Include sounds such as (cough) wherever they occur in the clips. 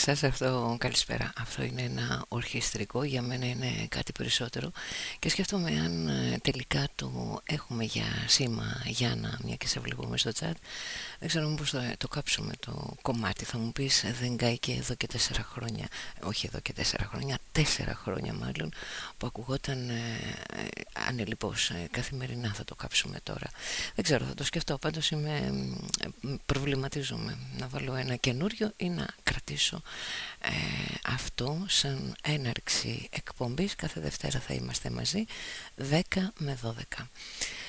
αν για σας αυτό καλησπέρα. Αυτό είναι ένα ορχιστρικό Για μένα είναι κάτι περισσότερο. Και σκέφτομαι αν ε, τελικά το έχουμε για σήμα Γιάννα Μια και σε βλέπουμε στο chat. Δεν ξέρω μήπως το, το κάψουμε το κομμάτι. Θα μου πεις δεν κάει και εδώ και τέσσερα χρόνια. Όχι εδώ και τέσσερα χρόνια Τέσσερα χρόνια μάλλον Που ακουγόταν ε, ανελειπώς ε, Καθημερινά. Θα το κάψουμε τώρα. Δεν ξέρω θα το σκεφτώ. Πάντως είμαι, προβληματίζομαι. Να βάλω ένα καινούριο ή να κρατήσω ε, αυτό σαν έναρξη εκπομπής κάθε Δευτέρα θα είμαστε μαζί 10 με 12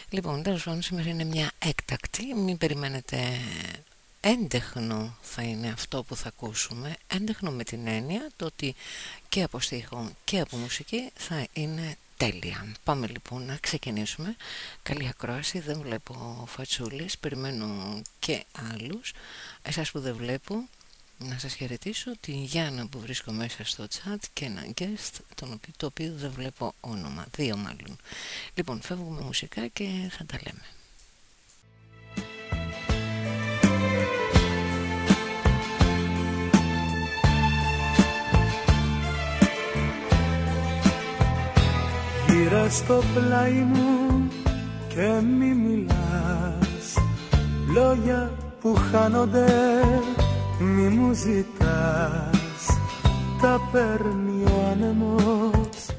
λοιπόν τέλος πάντων σήμερα είναι μια έκτακτη. Μην περιμένετε έντεχνο θα είναι αυτό που θα ακούσουμε. Έντεχνο με την έννοια το ότι και από στίχο και από μουσική θα είναι τέλεια. Πάμε λοιπόν να ξεκινήσουμε. Καλή ακρόαση δεν βλέπω φατσούλες περιμένω και άλλους. Εσάς που δεν βλέπω να σας χαιρετήσω την Γιάννα που βρίσκω μέσα στο chat και ένα guest τον οποίο, το οποίο δεν βλέπω όνομα, δύο μάλλον. Λοιπόν, φεύγουμε μουσικά και θα τα λέμε. Γύρα στο πλάι μου και μη μιλάς Λόγια που χάνονται μη μου ζητάς Τα παίρνει ο άνεμος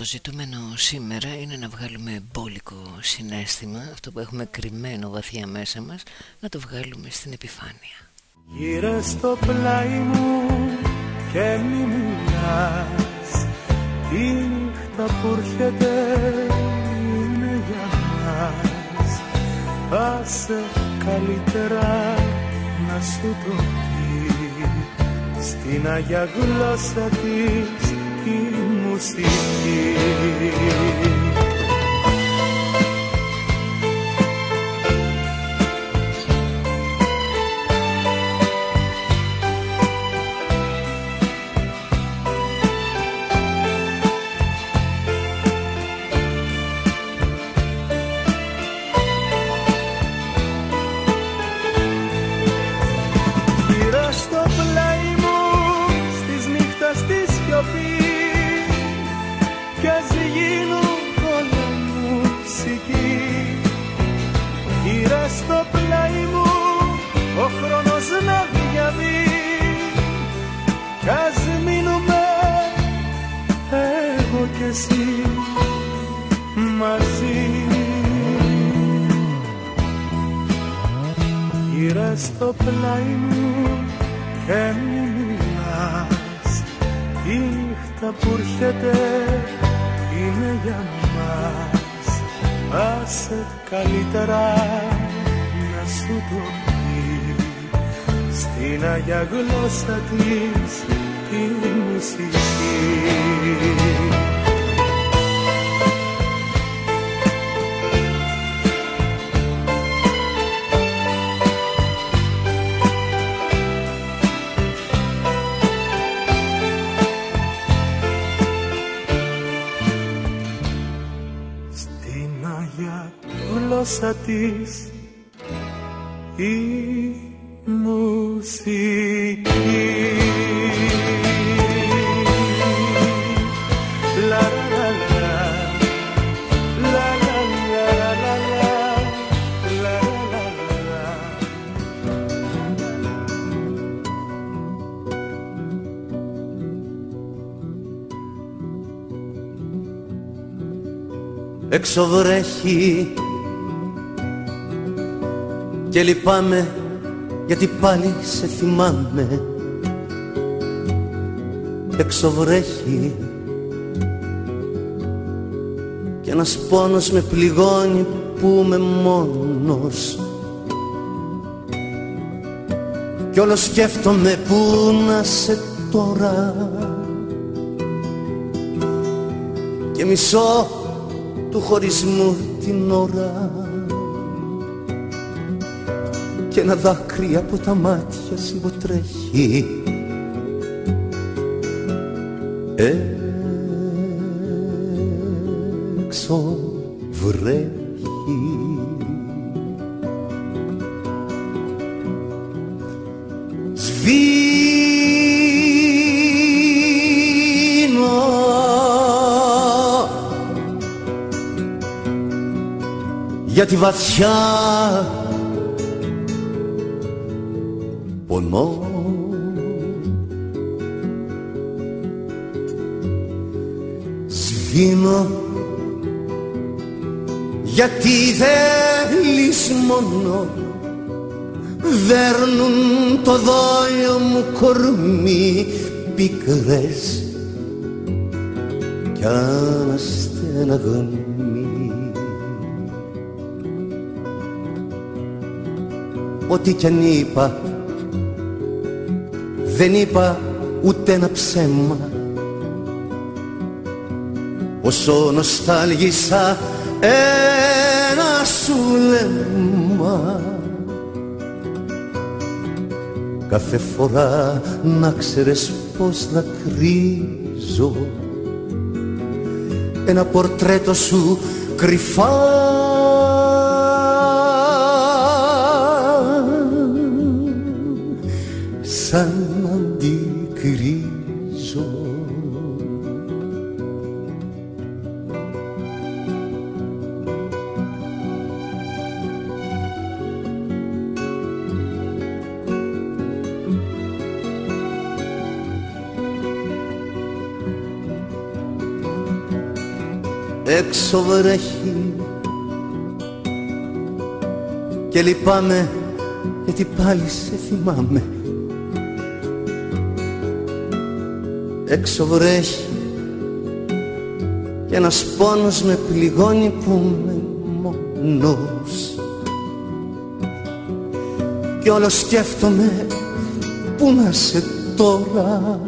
το ζητούμενο σήμερα είναι να βγάλουμε μπόλικο συνέστημα, αυτό που έχουμε κρυμμένο βαθιά μέσα μας, να το βγάλουμε στην επιφάνεια. Γύρε στο πλάι μου και μη μιλάς, η νύχτα που έρχεται είναι για μας. Άσε καλύτερα να σου το στην Αγία γλώσσα της η μουσική. Στο πλάι μου και μη μιλάς. Η νύχτα που έρχεται είναι για μας. Άσε καλύτερα να σου το πει. Στην Αγία γλώσσα της τη μουσική γλώσσα της η μουσική. Έξω βρέχει και λυπάμαι γιατί πάλι σε θυμάμαι. Έξω βρέχει και ένας πόνος με πληγώνει που είμαι μόνος. Κι όλο σκέφτομαι που να σε τώρα. Και μισώ του χωρισμού την ώρα και ένα δάκρυ από τα μάτια σιγοτρέχει έξω βρέχει. Σβήνω. Γιατί βαθιά πονώ Σβήνω γιατί θέλεις μόνο. Δέρνουν το δόλιο μου κορμί πικρές κι αναστεναγωνί Ό,τι κι αν είπα δεν είπα ούτε ένα ψέμα. Όσο νοστάλγησα ένα σου λέμα. Κάθε φορά να ξέρεις πως να κρίζω. Ένα πορτρέτο σου κρυφά Έξω βρέχει και λυπάμαι γιατί πάλι σε θυμάμαι. Έξω βρέχει και ένας πόνος με πληγώνει που είμαι μόνος. Και όλο σκέφτομαι που να σε τώρα;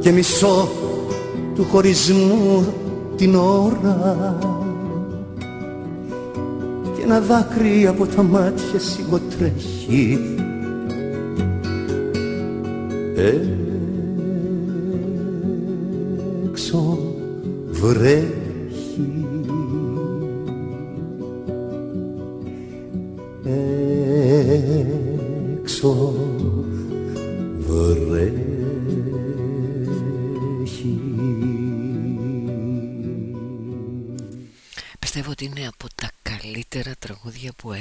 Και μισώ του χωρισμού την ώρα και ένα δάκρυ από τα μάτια σιγοτρέχει ε, βρέχει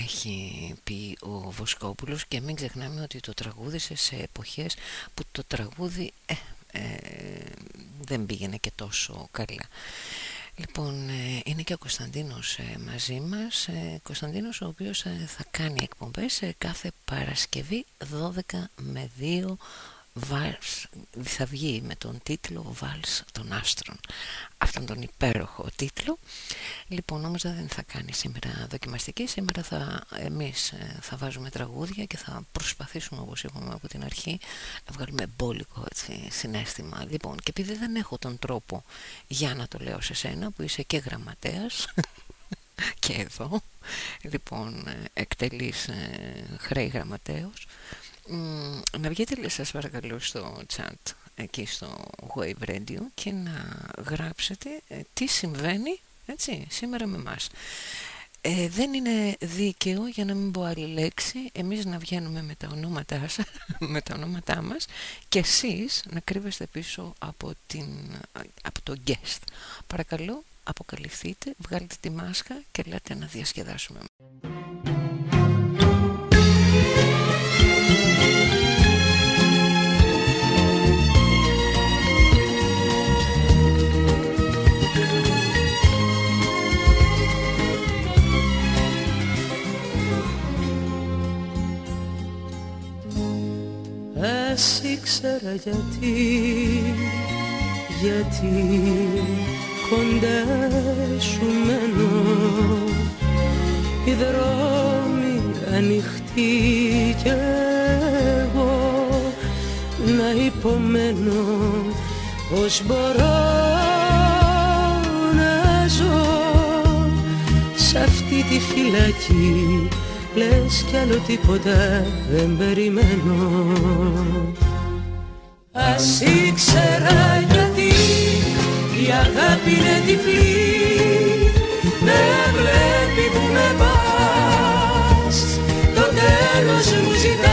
έχει πει ο Βοσκόπουλος και μην ξεχνάμε ότι το τραγούδισε σε εποχές που το τραγούδι ε, ε, δεν πήγαινε και τόσο καλά. Λοιπόν, ε, είναι και ο Κωνσταντίνος ε, μαζί μας Κωνσταντίνος ο οποίος θα κάνει εκπομπές κάθε Παρασκευή 12 με 2 Βάλς, θα βγει με τον τίτλο Βάλς των Άστρων. Αυτόν τον υπέροχο τίτλο. Λοιπόν όμως δεν θα κάνει σήμερα δοκιμαστική. Σήμερα θα, εμείς ε, θα βάζουμε τραγούδια και θα προσπαθήσουμε όπως είπαμε από την αρχή να βγάλουμε μπόλικο έτσι, συνέστημα. Λοιπόν και επειδή δεν έχω τον τρόπο για να το λέω σε σένα που είσαι και γραμματέας (laughs) και εδώ λοιπόν ε, εκτελείς ε, χρέη γραμματέως να βγείτε σας παρακαλώ στο chat εκεί στο Wave Radio και να γράψετε ε, τι συμβαίνει έτσι, σήμερα με μας. Ε, δεν είναι δίκαιο για να μην πω άλλη λέξη εμείς να βγαίνουμε με τα ονόματά, (laughs) με τα ονόματά μας και εσείς να κρύβεστε πίσω από, την, από το guest παρακαλώ αποκαλυφθείτε βγάλετε τη μάσκα και λέτε να διασκεδάσουμε Ας ήξερα γιατί, γιατί κοντά σου μένω. Οι δρόμοι ανοιχτοί κι εγώ να υπομένω πως μπορώ να ζω σε αυτή τη φυλακή Λες κι άλλο τίποτα δεν περιμένω. Ας ήξερα γιατί η αγάπη είναι τυφλή. Δεν βλέπει που με πας Το τέλος μου ζητάς.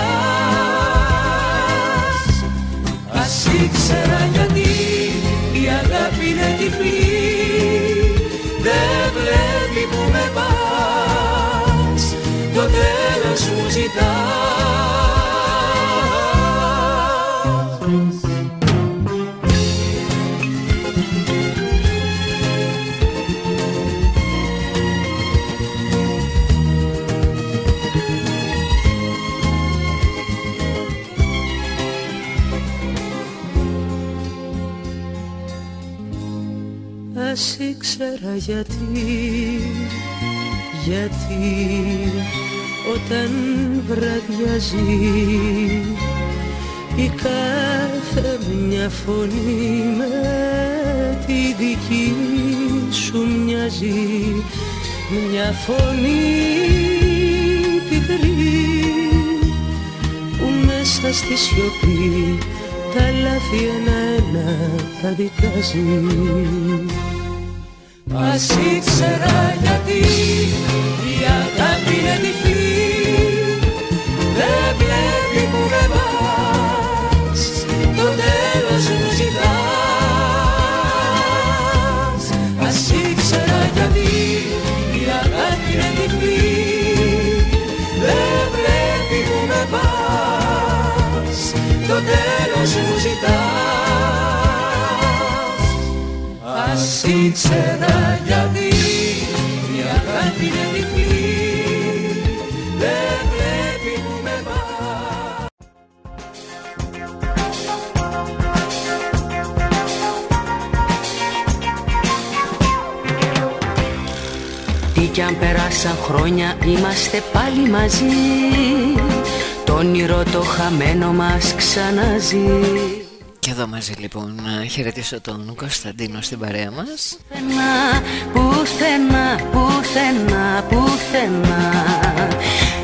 Ας ήξερα γιατί η αγάπη είναι τυφλή Ας ήξερα γιατί, γιατί όταν βραδιάζει η κάθε μια φωνή με τη δική σου μοιάζει. Μια φωνή πικρή που μέσα στη σιωπή τα λάθη ένα-ένα τα δικάζει. Ας ήξερα γιατί η αγάπη είναι τυφλή Δεν βλέπει που με πας Το τέλος μου ζητάς Ας ήξερα γιατί η αγάπη είναι τυφλή Δεν βλέπει που με πας Το τέλος μου ζητάς Ας ήξερα γιατί η αγάπη είναι τυφλή κι αν περάσαν χρόνια είμαστε πάλι μαζί. Το όνειρο το χαμένο μας ξαναζεί. Και εδώ μαζί λοιπόν να χαιρετήσω τον Κωνσταντίνο στην παρέα μας. Πουθενά, πουθενά, πουθενά, πουθενά.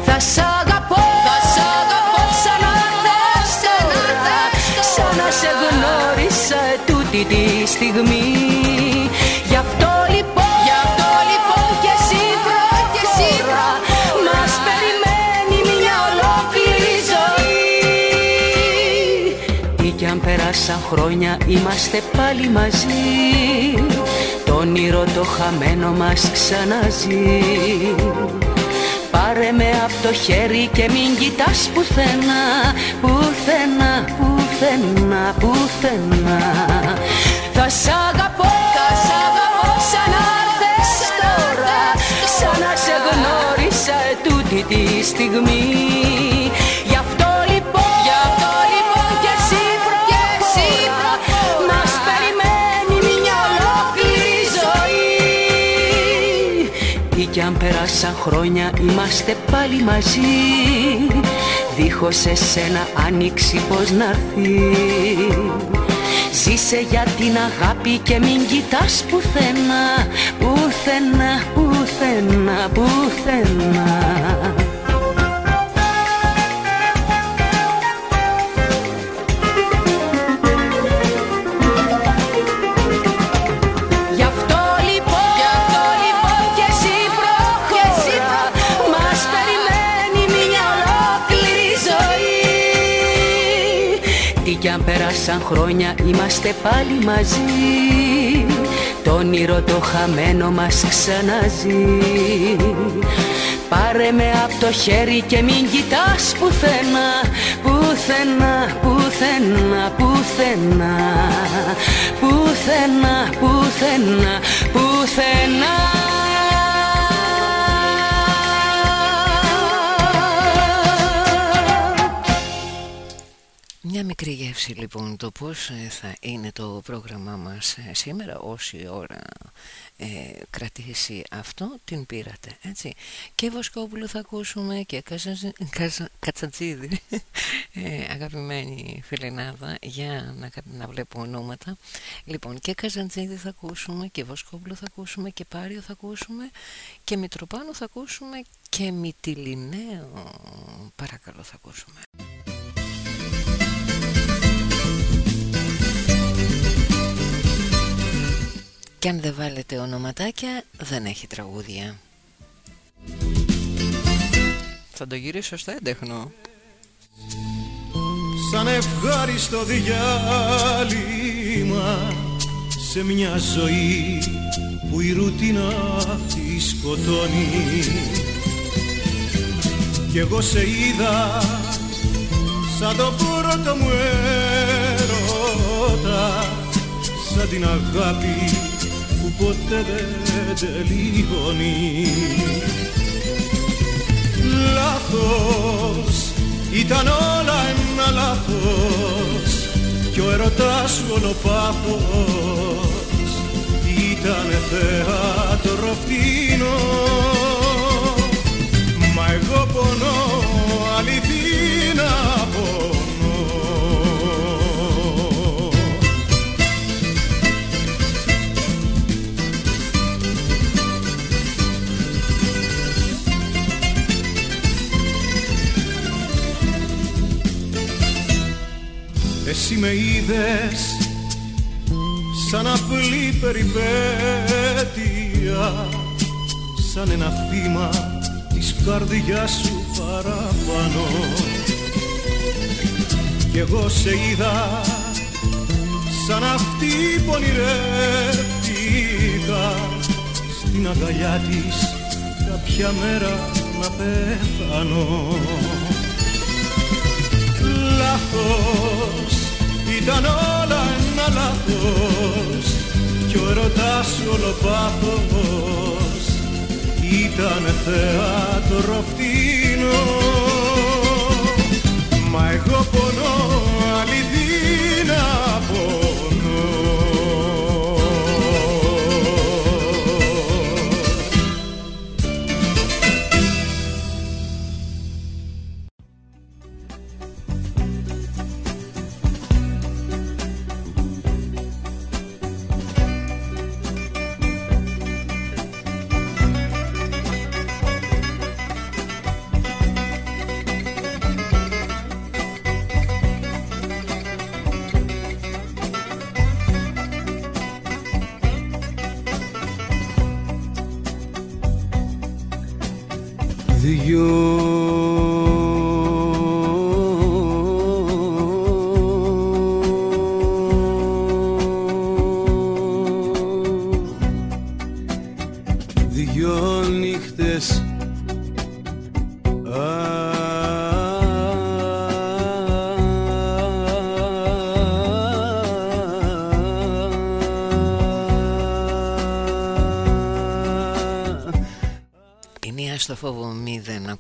Θα σ' αγαπώ, θα σ' αγαπώ. σαν να θες τώρα Σαν να σε γνώρισα τούτη τη στιγμή χρόνια είμαστε πάλι μαζί. Το όνειρο το χαμένο μας ξαναζεί. Πάρε με από το χέρι και μην κοιτάς πουθενά Πουθενά, πουθενά, πουθενά. Θα σ' αγαπώ, θα σ' αγαπώ σαν να θες τώρα. Σαν να σε γνώρισα τούτη τη στιγμή Ή κι αν περάσαν χρόνια είμαστε πάλι μαζί. Δίχως εσένα άνοιξη πως να'ρθεί Ζήσε για την αγάπη και μην κοιτάς πουθενά Πουθενά, πουθενά, πουθενά αν περάσαν χρόνια είμαστε πάλι μαζί. Το όνειρο το χαμένο μας ξαναζεί. Πάρε με από το χέρι και μην κοιτάς πουθενά Πουθενά, πουθενά, πουθενά Πουθενά, πουθενά, πουθενά Μια μικρή γεύση λοιπόν το πώς ε, θα είναι το πρόγραμμά μας ε, σήμερα όση ώρα ε, κρατήσει αυτό την πήρατε έτσι. Και Βοσκόπουλο θα ακούσουμε και Καζα- Καζα- Κατσατζίδη ε, αγαπημένη φιλενάδα για να, κα- να βλέπω ονόματα. Λοιπόν και Καζαντζίδη θα ακούσουμε και Βοσκόπουλο θα ακούσουμε και Πάριο θα ακούσουμε και Μητροπάνο θα ακούσουμε και Μυτιλινέο παρακαλώ θα ακούσουμε Και αν δεν βάλετε ονοματάκια δεν έχει τραγούδια. Θα το γυρίσω στο έντεχνο. Σαν ευχάριστο διάλειμμα σε μια ζωή που η ρουτίνα τη σκοτώνει. Κι εγώ σε είδα σαν το πρώτο μου έρωτα σαν την αγάπη που ποτέ δεν τελειώνει. Λάθος, ήταν όλα ένα λάθος κι ο ερωτάς σου όλο πάθος ήταν θέατρο φτηνό μα εγώ πονώ αληθίνα πονώ Εσύ με είδες σαν απλή περιπέτεια σαν ένα θύμα της καρδιάς σου παραπάνω. Κι εγώ σε είδα σαν αυτή που ονειρεύτηκα στην αγκαλιά της κάποια μέρα να πεθάνω. Λάθος, ήταν όλα ένα λάθος. Κι ο ερωτάς σου όλο πάθος ήταν θέατρο φτηνό. Μα εγώ πονώ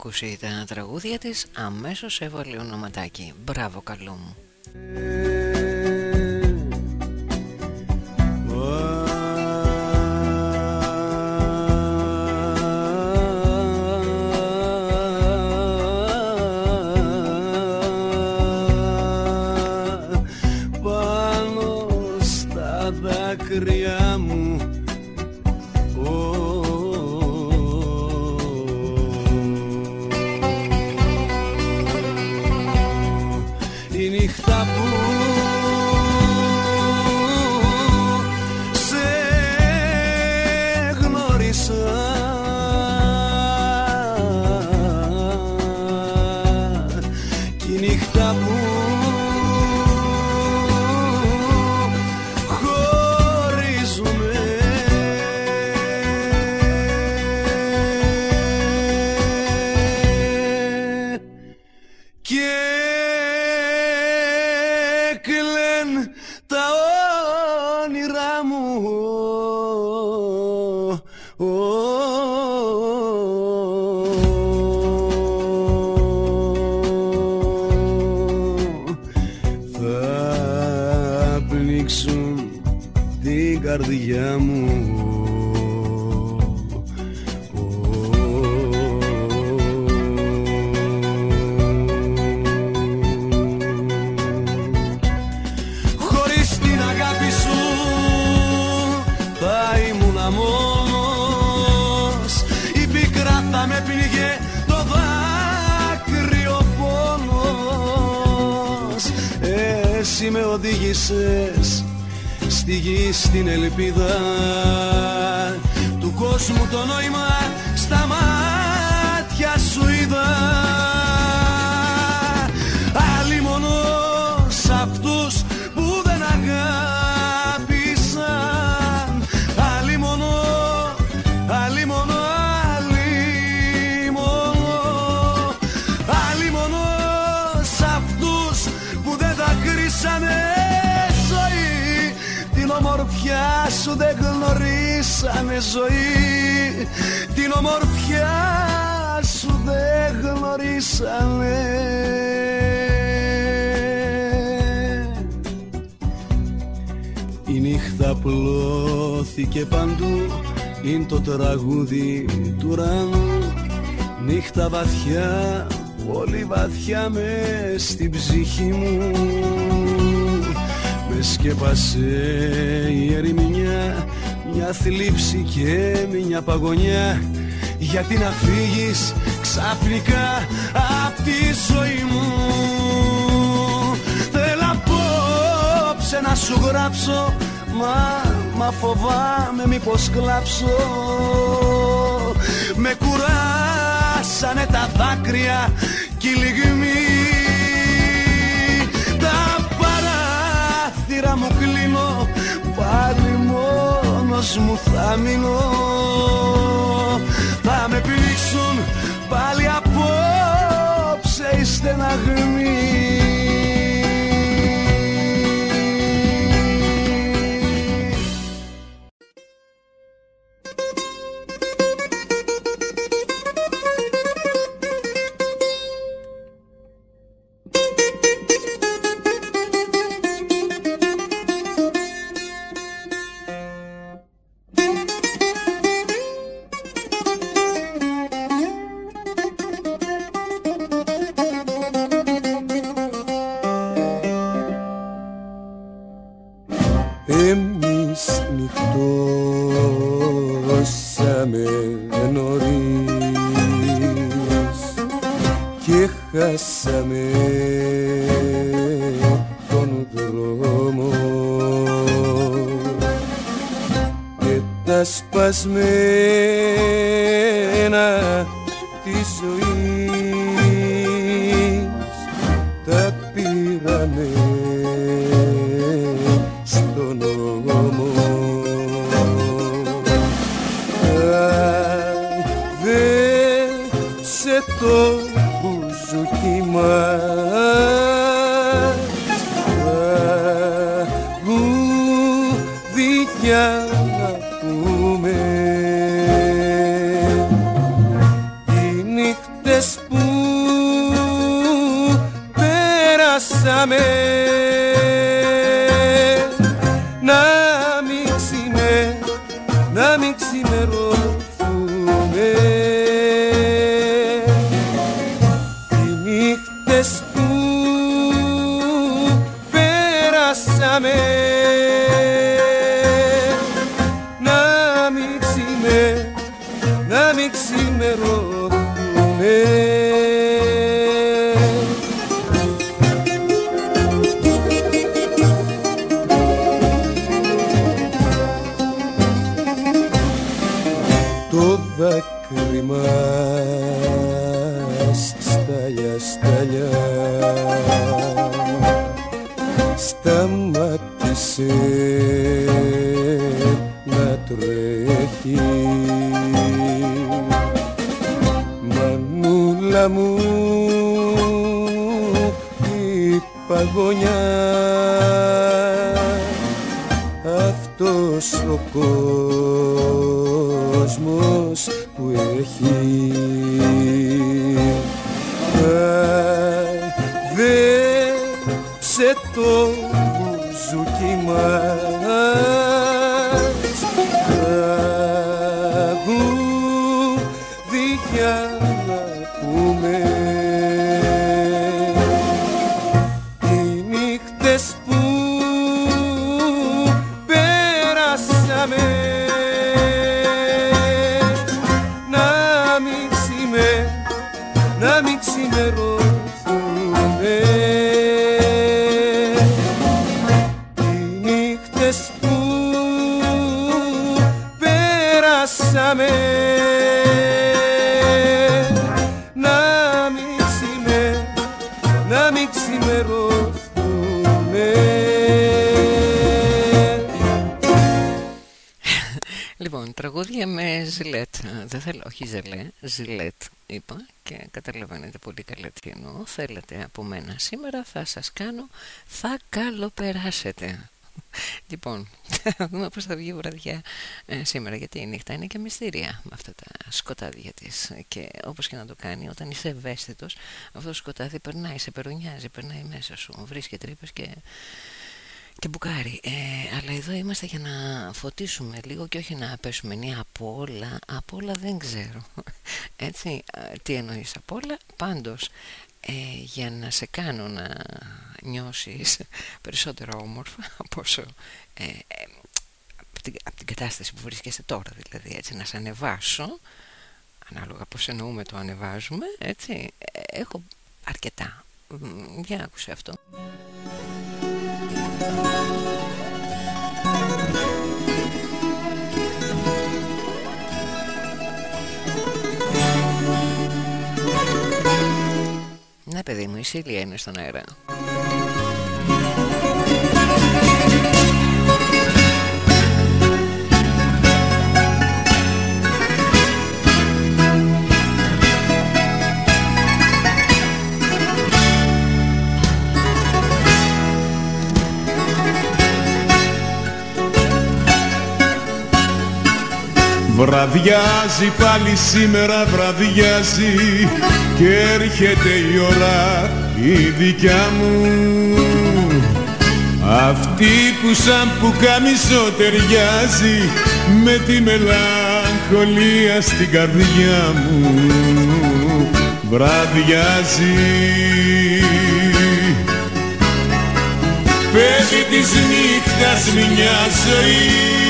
ακούσει τα τραγούδια της αμέσως έβαλε ονοματάκι. Μπράβο καλό μου. στην ψυχή μου. Με σκέπασε η ερημινιά Μια θλίψη και μια παγωνιά. Γιατί να φύγεις ξαφνικά από τη ζωή μου; Θέλω απόψε να σου γράψω Μα, μα φοβάμαι μήπως κλάψω. Με κουράσανε τα δάκρυα κι λιγμοί. πύρα μου κλείνω Πάλι μόνος μου θα μείνω. Θα με πνίξουν πάλι απόψε οι στεναγμοί was me. όχι ζελέ, ζιλέτ είπα και καταλαβαίνετε πολύ καλά τι εννοώ. Θέλετε από μένα σήμερα, θα σας κάνω, θα καλοπεράσετε. Λοιπόν, θα δούμε πώς θα βγει η βραδιά ε, σήμερα, γιατί η νύχτα είναι και μυστήρια με αυτά τα σκοτάδια της. Και όπως και να το κάνει, όταν είσαι ευαίσθητος, αυτό το σκοτάδι περνάει, σε περονιάζει, περνάει μέσα σου, βρίσκεται τρύπες και και μπουκάρι. Ε, αλλά εδώ είμαστε για να φωτίσουμε λίγο και όχι να πέσουμε νέα από όλα. Από όλα δεν ξέρω. (laughs) Έτσι, τι εννοείς από όλα; Πάντως, ε, για να σε κάνω να νιώσεις (laughs) περισσότερο όμορφα (laughs) από όσο ε, ε, από, την, από την κατάσταση που βρίσκεσαι τώρα δηλαδή έτσι να σε ανεβάσω ανάλογα πως εννοούμε το ανεβάζουμε έτσι έχω αρκετά για να ακούσε αυτό ναι παιδί μου η Σίλια είναι στον αέρα Βραδιάζει πάλι σήμερα βραδιάζει και έρχεται η ώρα η δικιά μου. Αυτή που σαν που καμισό ταιριάζει με τη μελαγχολία στην καρδιά μου. Βραδιάζει. Πέφτει της νύχτας μια ζωή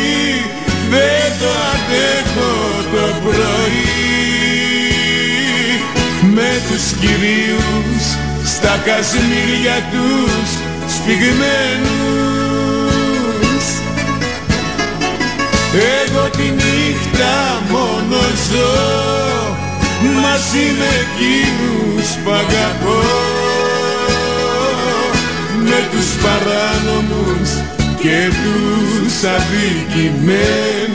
δεν το αντέχω το πρωί. Με τους κυρίους στα κασμίρια τους σφιγμένους. Εγώ τη νύχτα μόνο ζω μαζί με εκείνους που αγαπώ. Με τους παράνομους και τους αδικημένους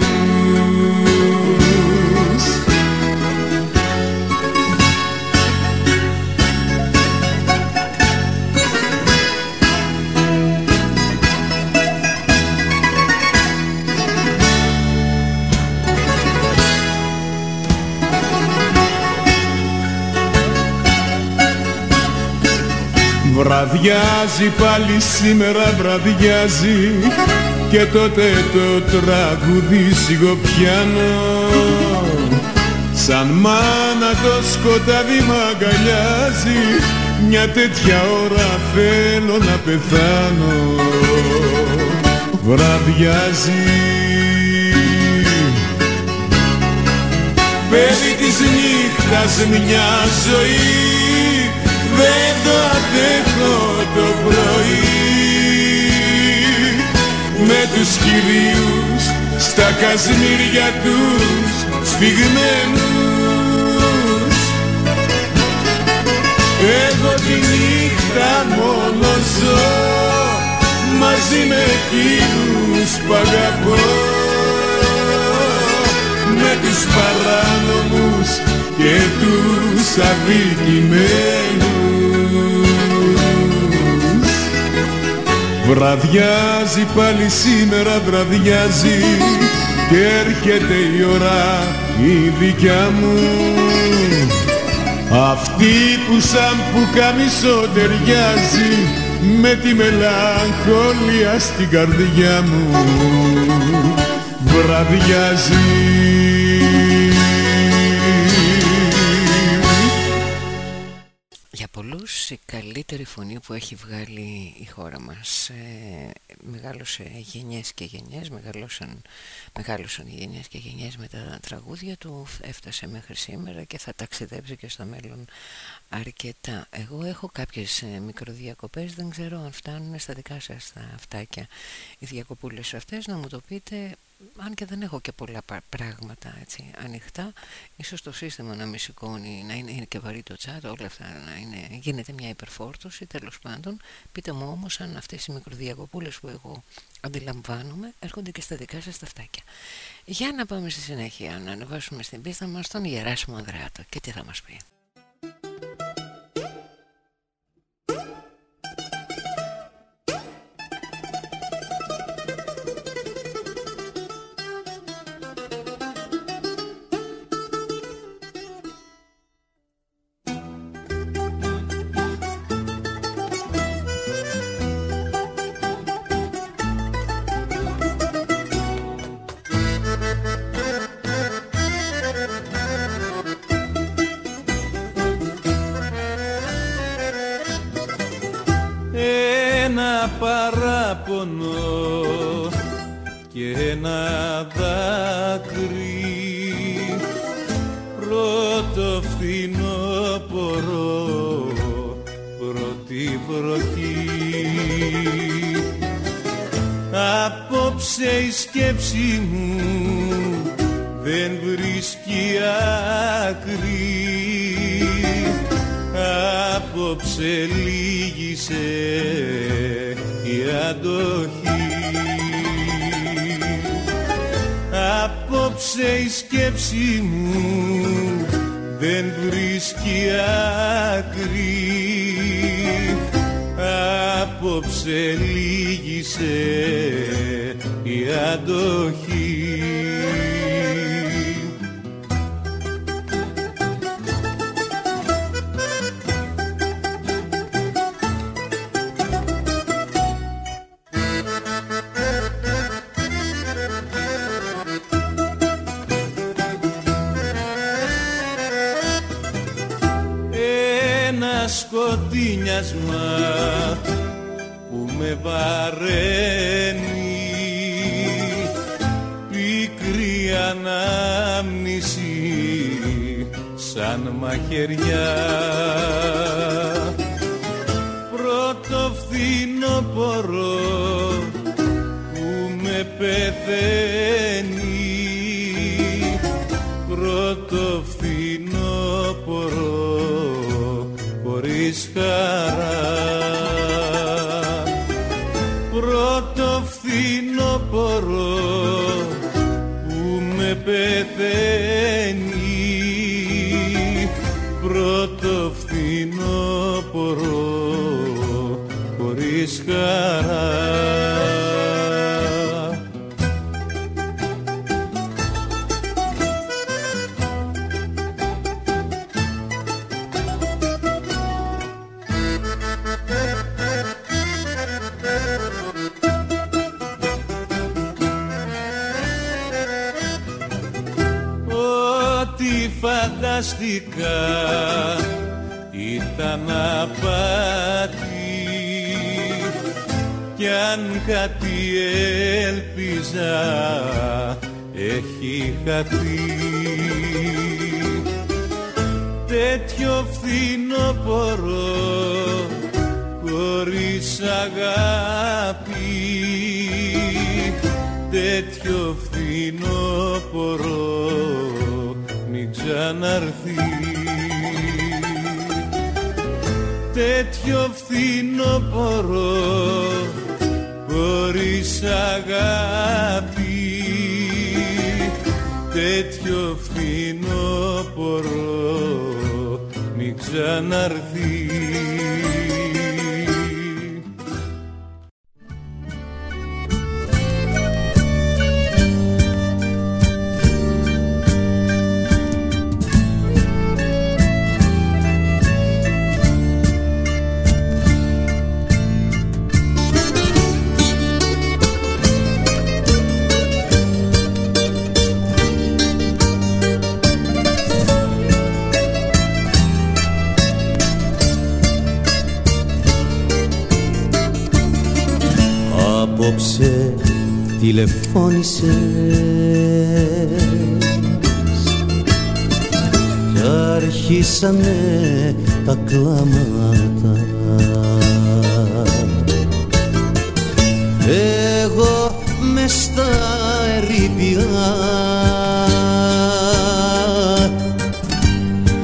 Βραδιάζει πάλι σήμερα βραδιάζει. Και τότε το τραγούδι σιγοπιάνω σαν μάνα το σκοτάδι μ' αγκαλιάζει. Μια τέτοια ώρα θέλω να πεθάνω. Βραδιάζει. Παιδί της νύχτας μια ζωή δεν το αντέχω το πρωί με τους κυρίους στα κασμίρια τους σφιγμένους. Εγώ τη νύχτα μόνο ζω μαζί με εκείνους που αγαπώ με τους παράνομους και τους αδικημένους. Βραδιάζει πάλι σήμερα βραδιάζει και έρχεται η ώρα η δικιά μου. Αυτή που σαν που καμισό ταιριάζει με τη μελαγχολία στην καρδιά μου. Βραδιάζει η καλύτερη φωνή που έχει βγάλει η χώρα μας. Ε, Μεγάλωσε γενιές και γενιές Μεγαλώσαν, Μεγάλωσαν οι γενιές και γενιές με τα τραγούδια του Έφτασε μέχρι σήμερα και θα ταξιδέψει και στο μέλλον αρκετά. Εγώ έχω κάποιες ε, μικροδιακοπές Δεν ξέρω αν φτάνουν στα δικά σας τα αυτάκια Οι διακοπούλες αυτές. Να μου το πείτε αν και δεν έχω και πολλά πράγματα έτσι, ανοιχτά, ίσως το σύστημα να με σηκώνει, να είναι, είναι και βαρύ το τσάτ, όλα αυτά να είναι, γίνεται μια υπερφόρτωση, τέλος πάντων. Πείτε μου όμως αν αυτές οι μικροδιακοπούλες που εγώ αντιλαμβάνομαι έρχονται και στα δικά σας τα φτάκια. Για να πάμε στη συνέχεια, να ανεβάσουμε στην πίστα μας τον Γεράσιμο Ανδρεάτο και τι θα μας πει.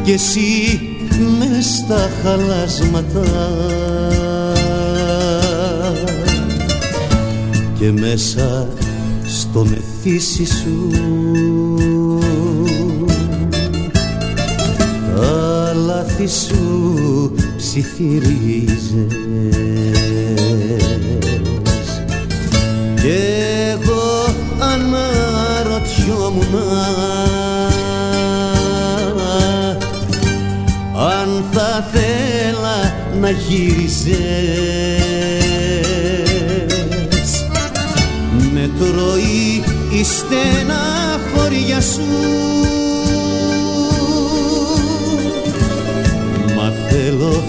κι εσύ μες στα χαλάσματα. Και μέσα στο μεθύσι σου τα λάθη σου ψιθυρίζες. Και εγώ αναρωτιόμουν να γύριζες. Με τρώει η στενά χωριά σου. Μα θέλω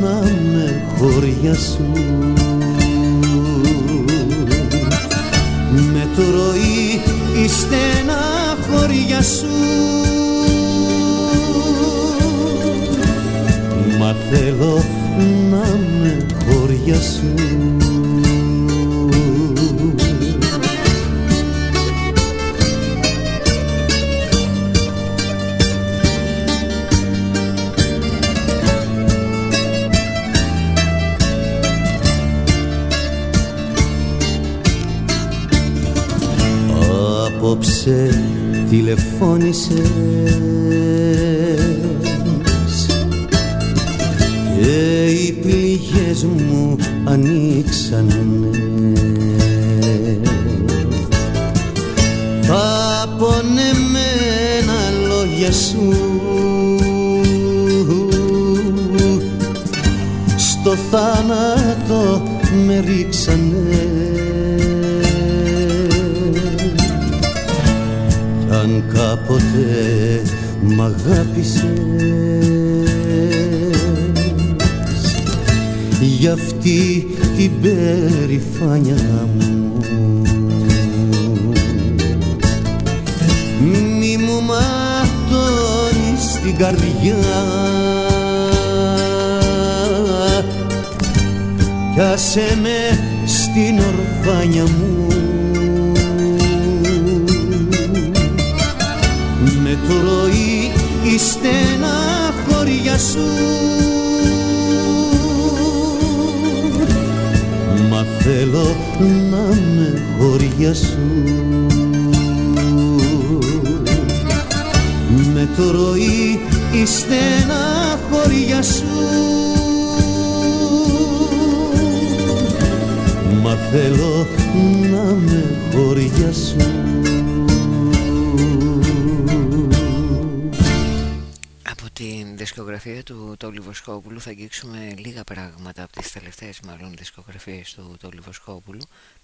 να με χωριά σου. Με τρώει η στενά χωριά σου. Θέλω να με χωριά Απόψε τηλεφώνησες. μου ανήξαν. fanhamos.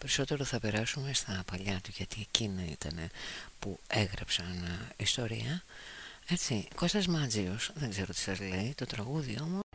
περισσότερο θα περάσουμε στα παλιά του γιατί εκείνα ήταν που έγραψαν ιστορία. Έτσι, Κώστας Μάτζιος, δεν ξέρω τι σας λέει, το τραγούδι όμως.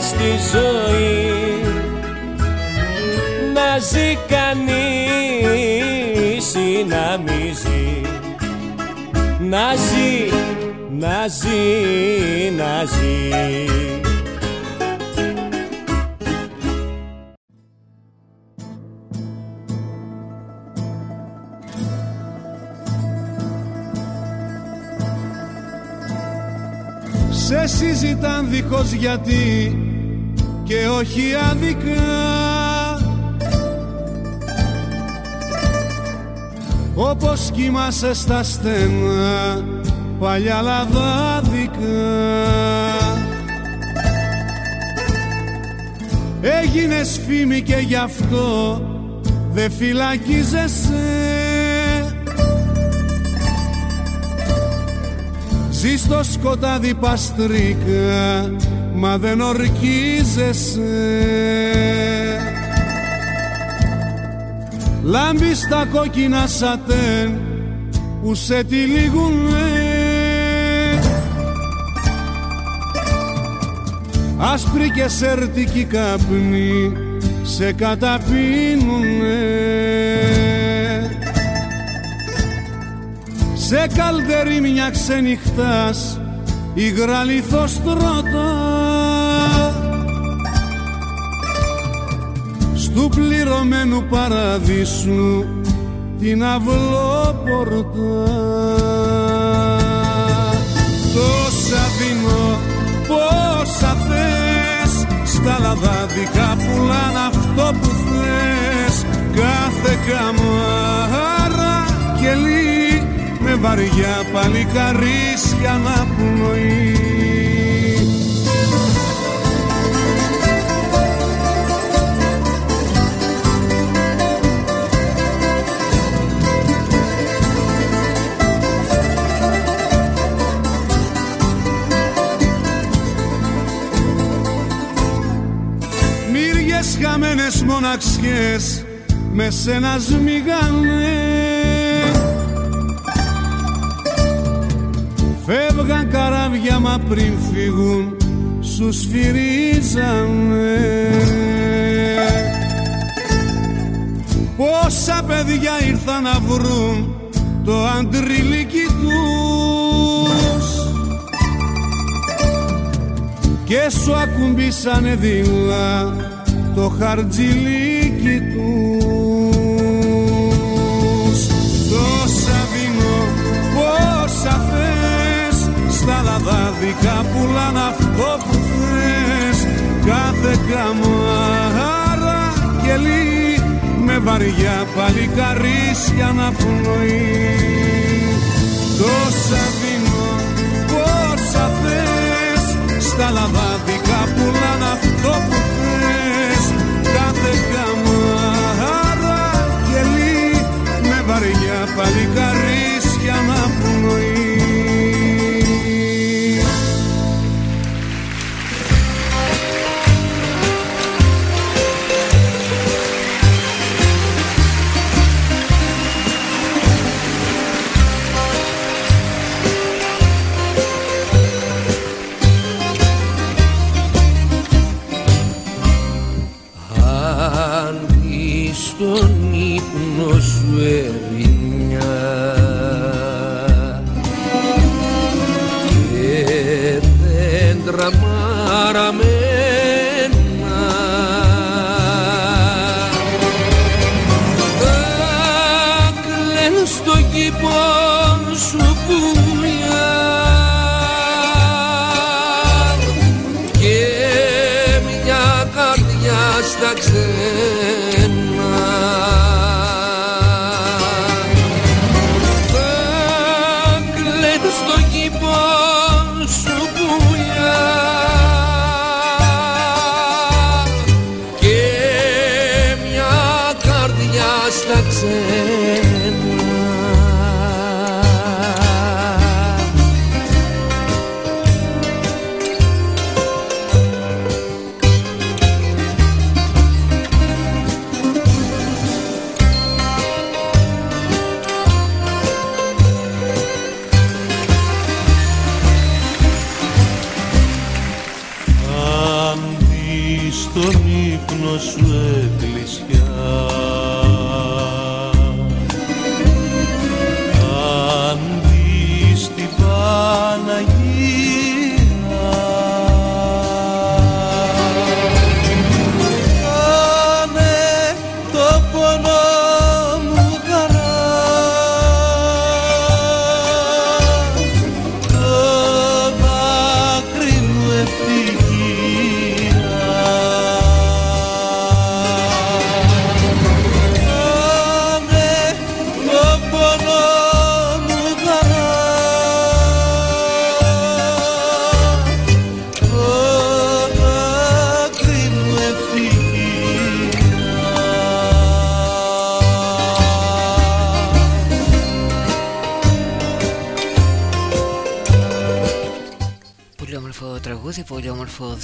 Στη ζωή. Να ζει κανείς ή να μη ζει. Να ζει, να ζει, να ζει Σε συζητάν δίχως γιατί και όχι άδικα Όπως κοιμάσαι στα στένα παλιά λαδάδικα. Έγινες φήμη και γι' αυτό δε φυλακίζεσαι Ζεις στο σκοτάδι παστρίκα μα δεν ορκίζεσαι. Λάμπεις στα κόκκινα σατέν που σε τυλίγουνε. Άσπρη και σερτική καπνή σε καταπίνουνε Σε καλτερή μια ξενυχτάς υγρά λιθοστρώτα Στου πληρωμένου παραδείσου την αυλόπορτα. Τόσα δίνω πόσα θες στα λαδάδικα πουλάν αυτό που θες. Κάθε καμάρα κελί με βαριά παλικαρίσια να πνοεί Μύριες χαμένες μοναξιές με σένα σμίγανε Φεύγαν καράβια μα πριν φύγουν σους σφυρίζανε Πόσα παιδιά ήρθαν να βρουν το αντριλίκι τους. Και σου ακουμπήσανε δίλα το χαρτζιλίκι τους στα λαδάδικα πουλάν αυτό που θες. Κάθε καμάρα κελί με βαριά παλικαρίσια να πνοεί Τόσα δίνω πόσα θες. Στα λαδάδικα πουλάν αυτό που θες. Κάθε καμάρα κελί με βαριά παλικαρίσια να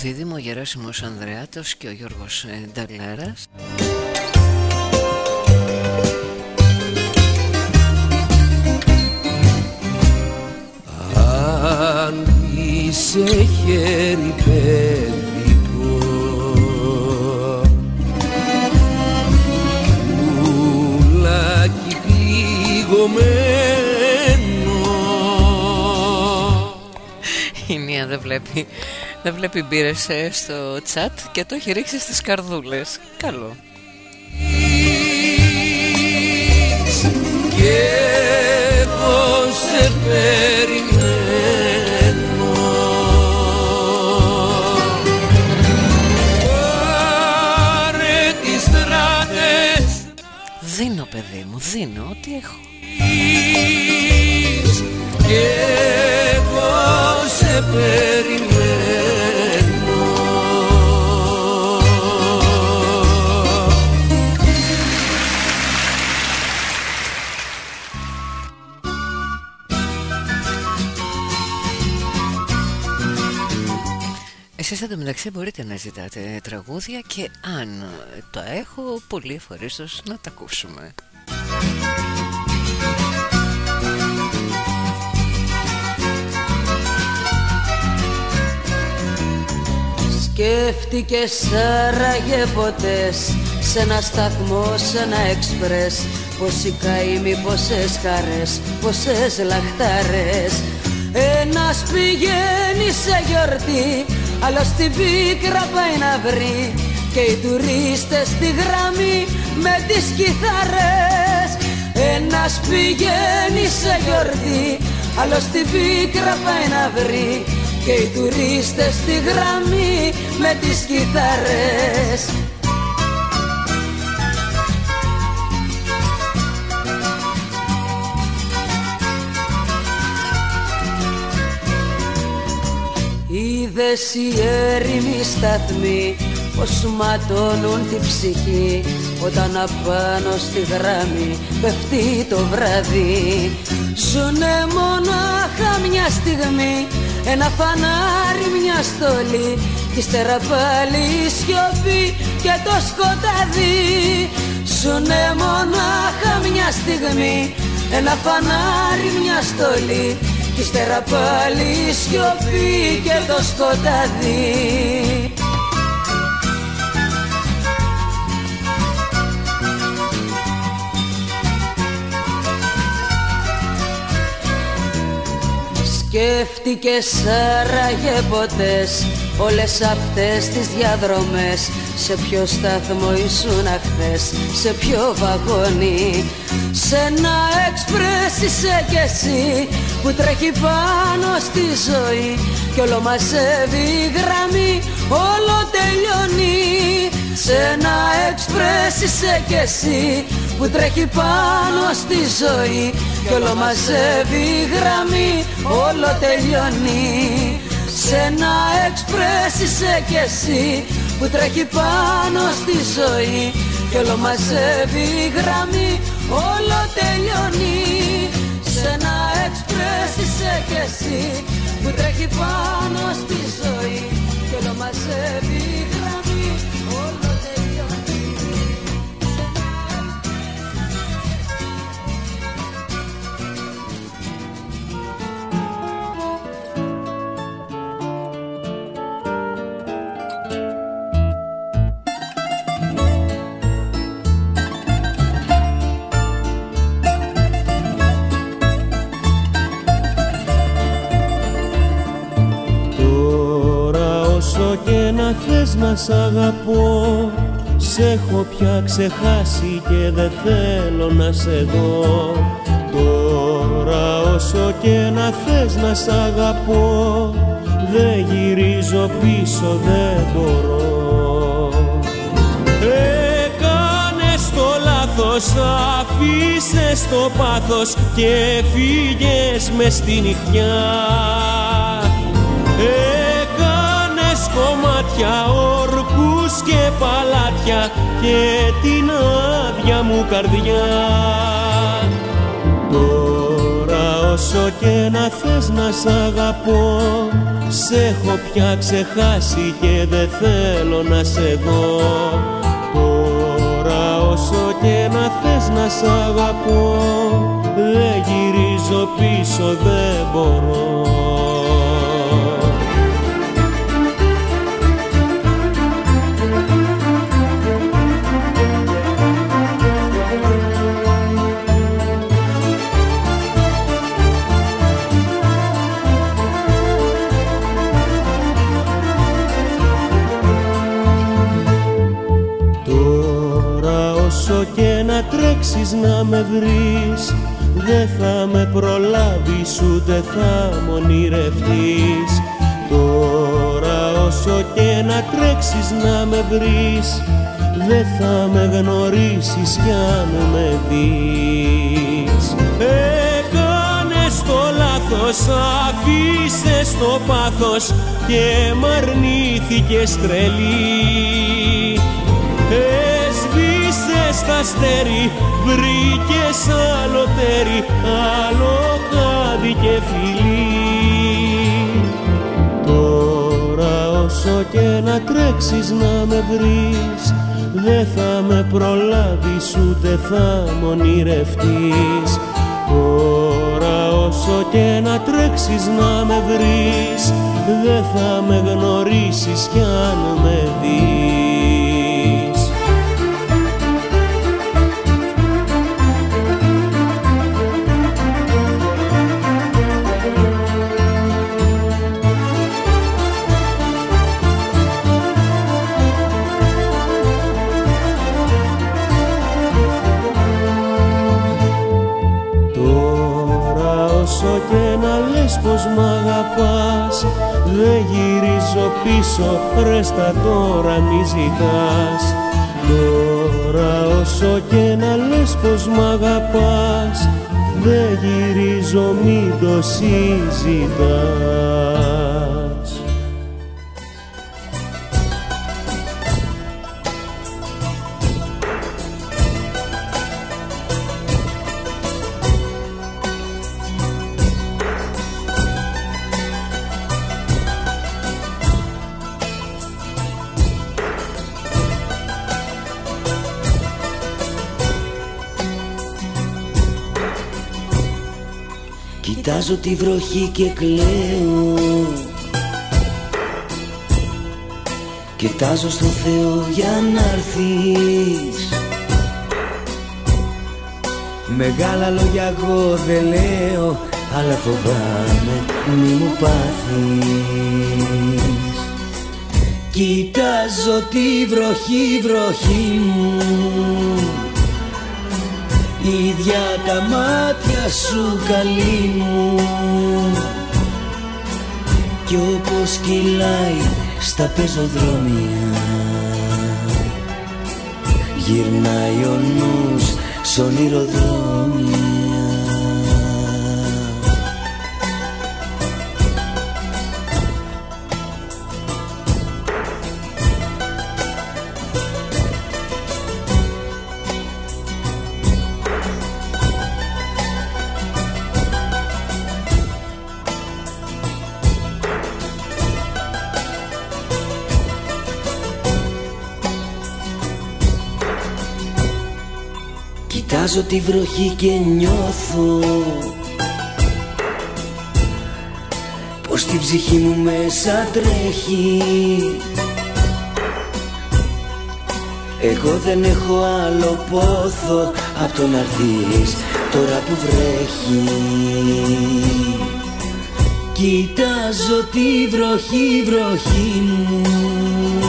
δίδυμο, ο Γεράσιμος Ανδρεάτος και ο Γιώργος ε, Νταλάρας. Αν είσαι χέρι παιδικό πουλάκι πληγωμένο Η Νία δεν βλέπει, δεν βλέπει μπύρες ε, στο τσάτ και το έχει ρίξει στις καρδούλες. Καλό. και εγώ σε περιμένω Πάρε τις στράτες Δίνω παιδί μου, δίνω ό,τι έχω. και εγώ σε περιμένω Εσείς εντωμεταξύ μπορείτε να ζητάτε τραγούδια και αν το έχω πολύ ευχαρίστως να τα ακούσουμε. Σκέφτηκες άραγε ποτές σε ένα σταθμό, σε ένα εξπρές Πόσοι καημοί, πόσες χαρές, πόσες λαχτάρες Ένας πηγαίνει σε γιορτή, άλλος στην πίκρα πάει να βρει Και οι τουρίστες στη γραμμή με τις κιθαρές. Ένας πηγαίνει σε γιορτή, άλλος στην πίκρα πάει να βρει και οι τουρίστες στη γραμμή με τις κιθαρές Είδες οι έρημοι σταθμοί πως ματώνουν τη ψυχή όταν απάνω στη γράμμη πέφτει το βράδυ. Ζουνε μονάχα μια στιγμή ένα φανάρι μια στολή κι ύστερα πάλι η σιωπή και το σκοτάδι. Ζουνε μονάχα μια στιγμή ένα φανάρι μια στολή κι ύστερα πάλι η σιωπή και το σκοτάδι. Σκέφτηκες άραγε ποτές όλες αυτές τις διαδρομές Σε ποιο σταθμό ήσουν χθες, σε ποιο βαγόνι. Σε ένα εξπρές είσαι κι εσύ που τρέχει πάνω στη ζωή. Κι όλο μαζεύει η γραμμή, όλο τελειώνει. Σε ένα εξπρές είσαι κι εσύ που τρέχει πάνω στη ζωή. Κι όλο μαζεύει η γραμμή, όλο τελειώνει σε ένα εξπρές είσαι κι εσύ που τρέχει πάνω στη ζωή. Κι όλο μαζεύει η γραμμή όλο τελειώνει. Σε ένα εξπρές είσαι κι εσύ που τρέχει πάνω στη ζωή. Κι όλο μαζεύει η γραμμή να θες να σ' αγαπώ. Σ' έχω πια ξεχάσει και δεν θέλω να σε δω. Τώρα όσο και να θες να σ' αγαπώ Δεν γυρίζω πίσω, δεν μπορώ. Έκανες το λάθος, αφήσες το πάθος Και φύγες μες στη νυχτιά κομμάτια όρκους και παλάτια Και την άδεια μου καρδιά. Τώρα όσο και να θες να σ' αγαπώ Σ' έχω πια ξεχάσει και δεν θέλω να σε δω. Τώρα όσο και να θες να σ' αγαπώ Δεν γυρίζω πίσω, δεν μπορώ με βρεις Δεν θα με προλάβεις ούτε θα μ' ονειρευτείς. Τώρα όσο και να τρέξεις να με βρεις Δεν θα με γνωρίσεις κι αν με δεις. Έκανες το λάθος, αφήσες το πάθος Και μ' αρνήθηκες τρελής Έσβησες τα αστέρι, βρήκες άλλο τέρι, άλλο χάδι και φιλί. Τώρα όσο και να τρέξεις να με βρεις, δεν θα με προλάβεις ούτε θα μ' ονειρευτείς. Τώρα όσο και να τρέξεις να με βρεις, δεν θα με γνωρίσεις κι αν με δεις. Δεν γυρίζω πίσω, ρε στα τώρα μη ζητάς. Τώρα όσο και να λες πως μ' αγαπάς Δεν γυρίζω μη το συζητάς Κοιτάζω τη βροχή και κλαίω. Κοιτάζω στον Θεό για να έρθεις. Μεγάλα λόγια εγώ δεν λέω Αλλά φοβάμαι μη μου πάθεις. Κοιτάζω τη βροχή, βροχή μου Ίδια τα μάτια σου καλή μου. Κι όπως κυλάει στα πεζοδρόμια Γυρνάει ο νους σ' ονειροδρόμια Κοιτάζω τη βροχή και νιώθω Πως την ψυχή μου μέσα τρέχει. Εγώ δεν έχω άλλο πόθο Απ' το να τώρα που βρέχει. Κοιτάζω τη βροχή, βροχή μου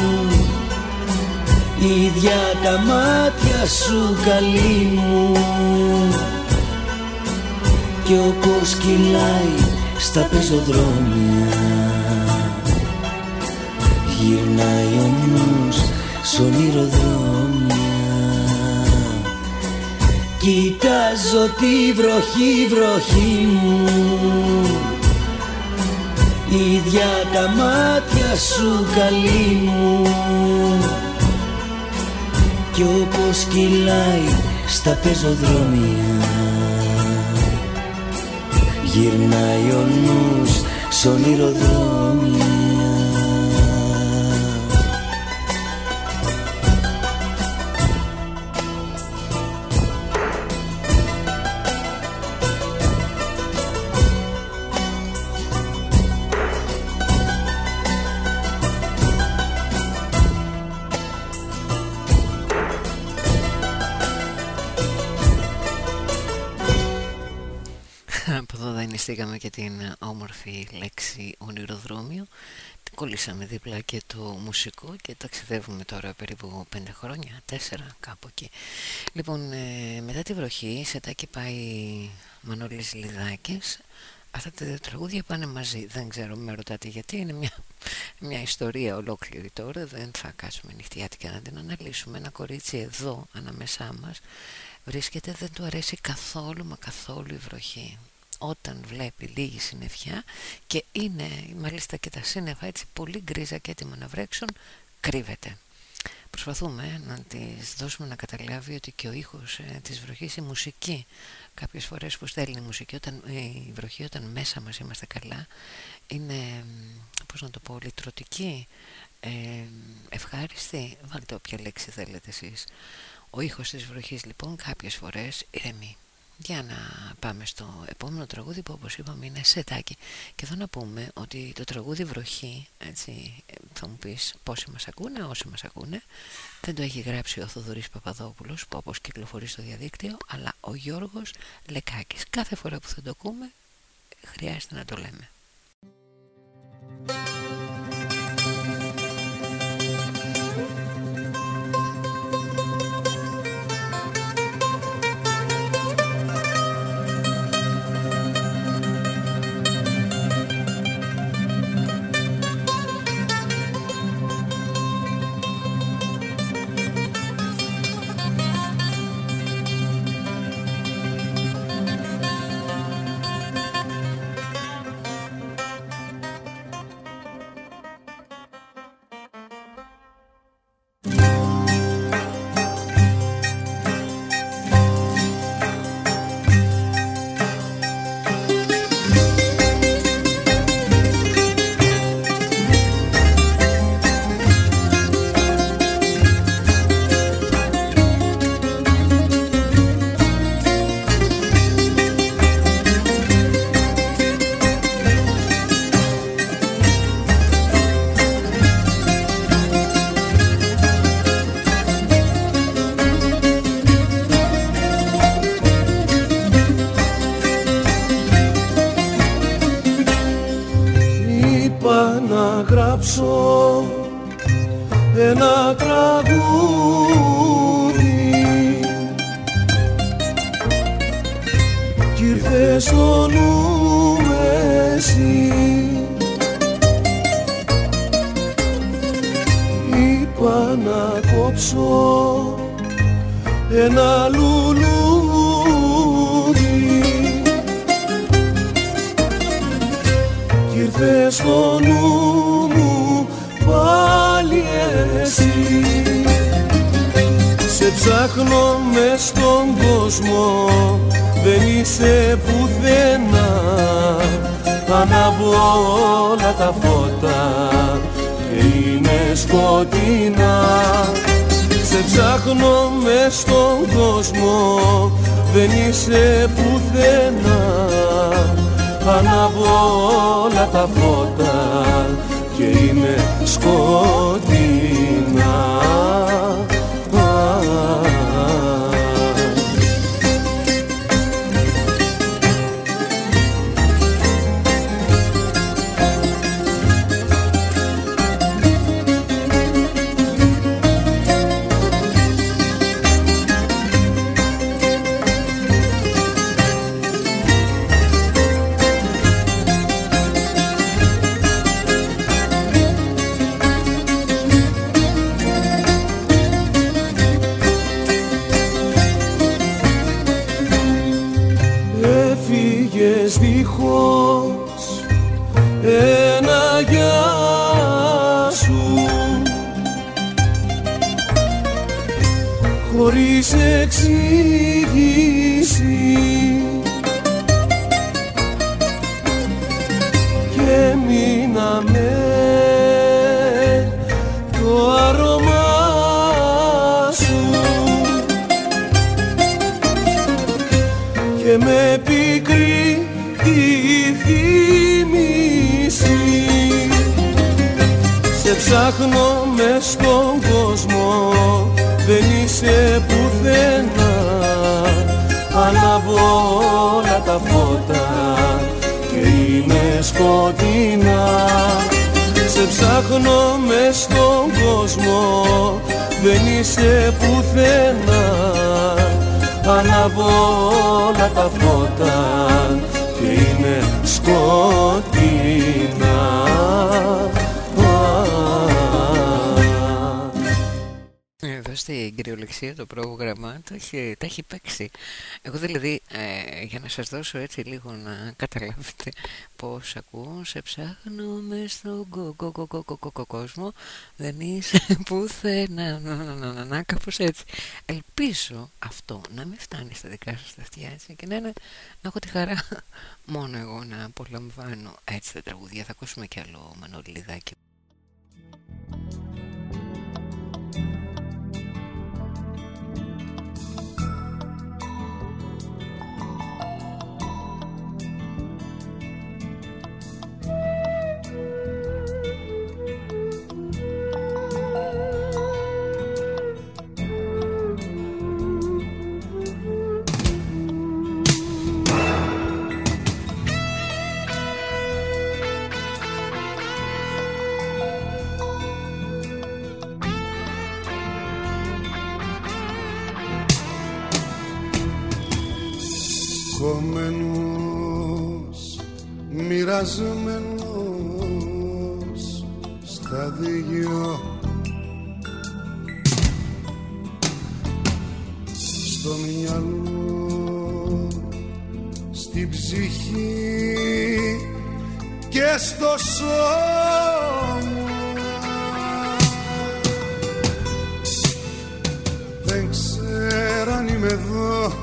Ίδια τα μάτια σου καλή μου. Κι όπως κυλάει στα πεζοδρόμια Γυρνάει ο νους σ' ονειροδρόμια. Κοιτάζω τη βροχή, βροχή μου. Ίδια τα μάτια σου καλή μου Κι όπως κυλάει στα πεζοδρόμια. Γυρνάει ο νους σ' ονειροδρόμια την όμορφη λέξη ονειροδρόμιο. Κολλήσαμε δίπλα και το μουσικό και ταξιδεύουμε τώρα περίπου πέντε χρόνια, τέσσερα κάπου εκεί. Λοιπόν, ε, μετά τη βροχή, σε τάκι πάει Μανώλης Λιδάκης. Αυτά τα τραγούδια πάνε μαζί, δεν ξέρω, με ρωτάτε γιατί. Είναι μια, μια ιστορία ολόκληρη τώρα, δεν θα κάτσουμε νυχτιάτικα να την αναλύσουμε. Ένα κορίτσι εδώ, ανάμεσά μας Βρίσκεται, δεν του αρέσει καθόλου μα καθόλου η βροχή όταν βλέπει λίγη συννεφιά και είναι μάλιστα και τα σύννεφα έτσι πολύ γκρίζα και έτοιμα να βρέξουν κρύβεται. Προσπαθούμε να της δώσουμε να καταλάβει ότι και ο ήχος ε, της βροχής η μουσική κάποιες φορές που στέλνει η μουσική όταν, ε, η βροχή όταν μέσα μας είμαστε καλά είναι πώς να το πω λυτρωτική ε, ευχάριστη. Βάλτε όποια λέξη θέλετε εσείς. Ο ήχος της βροχής λοιπόν κάποιες φορές ηρεμεί για να πάμε στο επόμενο τραγούδι που όπως είπαμε είναι σετάκι. Και εδώ να πούμε ότι το τραγούδι Βροχή, έτσι, θα μου πεις πόσοι μας ακούνε, όσοι μας ακούνε. Δεν το έχει γράψει ο Θοδωρής Παπαδόπουλος που όπως κυκλοφορεί στο διαδίκτυο Αλλά ο Γιώργος Λεκάκης. Κάθε φορά που θα το ακούμε χρειάζεται να το λέμε εσύ. Σε ψάχνω μες στον κόσμο δεν είσαι πουθενά. Ανάβω όλα τα φώτα και είναι σκοτεινά. Σε ψάχνω μες στον κόσμο δεν είσαι πουθενά. Ανάβω όλα τα φώτα και είναι σκοτεινά. Τα έχει παίξει. Εγώ δηλαδή, ε, για να σας δώσω έτσι λίγο να καταλάβετε πώς ακούω, σε ψάχνω μες στον κόσμο, δεν είσαι (laughs) πουθενά, να, να, να, να, κάπως έτσι. Ελπίζω αυτό να μην φτάνει στα δικά σας τα αυτιά έτσι και να, είναι, να έχω τη χαρά (laughs) μόνο εγώ να απολαμβάνω έτσι τα τραγούδια. Θα ακούσουμε κι άλλο Μανώλη χασμένος στα δυο στο μυαλό στην ψυχή και στο σώμα. Δεν ξέρω αν είμαι εδώ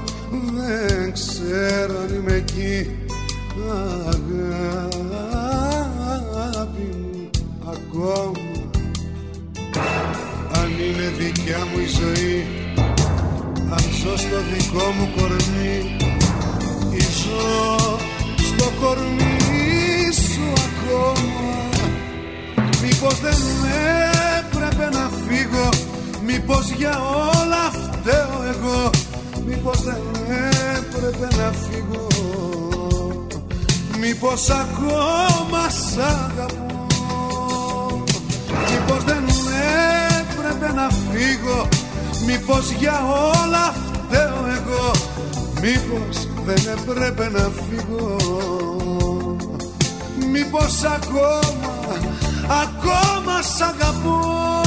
δεν ξέρω αν είμαι εκεί αγάπη μου ακόμα. Αν είναι δικιά μου η ζωή αν ζω στο δικό μου κορμί ή ζω στο κορμί σου ακόμα. Μήπως δεν έπρεπε να φύγω μήπως για όλα φταίω εγώ μήπως δεν έπρεπε να φύγω Μήπως ακόμα σ' αγαπώ; Μήπως δεν έπρεπε να φύγω; Μήπως για όλα φταίω εγώ; Μήπως δεν έπρεπε να φύγω; Μήπως ακόμα, ακόμα σ' αγαπώ;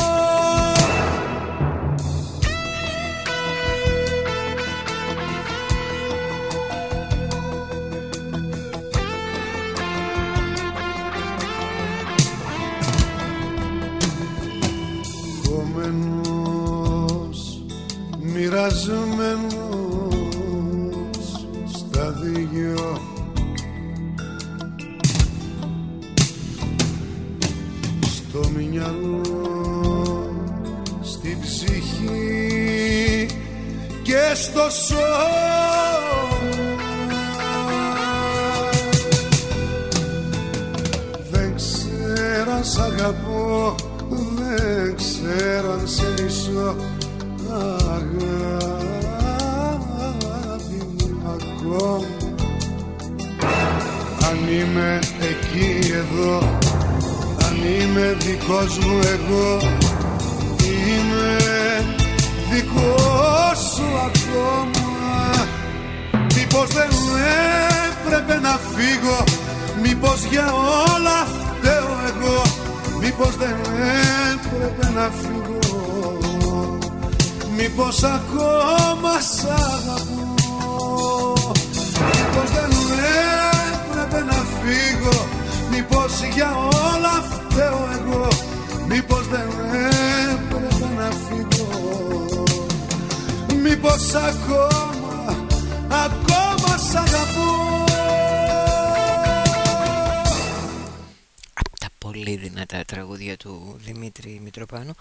Δημήτρη Μητροπάνου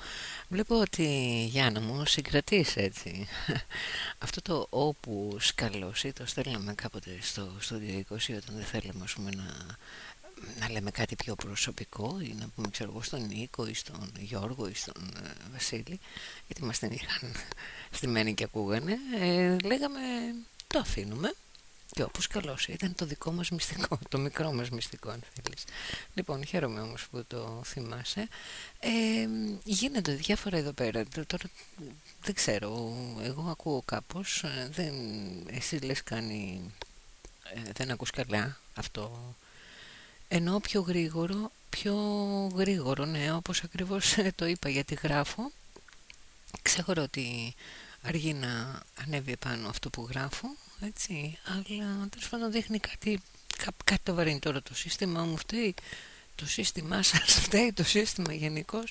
Βλέπω ότι Γιάννα μου συγκρατείς έτσι. (laughs) Αυτό το όπου σκαλώσει το στέλναμε κάποτε στο στούντιο 20 όταν δεν θέλαμε πούμε, να, να λέμε κάτι πιο προσωπικό ή να πούμε ξέρω εγώ στον Νίκο ή στον Γιώργο ή στον ε, Βασίλη γιατί μας την είχαν (laughs) στημένη και ακούγανε ε, λέγαμε το αφήνουμε και όπως καλώς ήταν το δικό μας μυστικό, το μικρό μας μυστικό αν θέλεις. Λοιπόν, χαίρομαι όμως που το θυμάσαι. Ε, γίνονται διάφορα εδώ πέρα. Τώρα δεν ξέρω, εγώ ακούω κάπως, ε, δεν, εσύ λες κάνει, ε, δεν ακούς καλά αυτό. Ενώ πιο γρήγορο, πιο γρήγορο, ναι, όπως ακριβώς το είπα γιατί γράφω. Ξέρω ότι αργεί να ανέβει πάνω αυτό που γράφω έτσι, αλλά τέλος πάντων δείχνει κάτι, κά, κάτι το βαρύνει τώρα το σύστημα μου φταίει, το σύστημά σας (laughs) φταίει, το σύστημα γενικώ.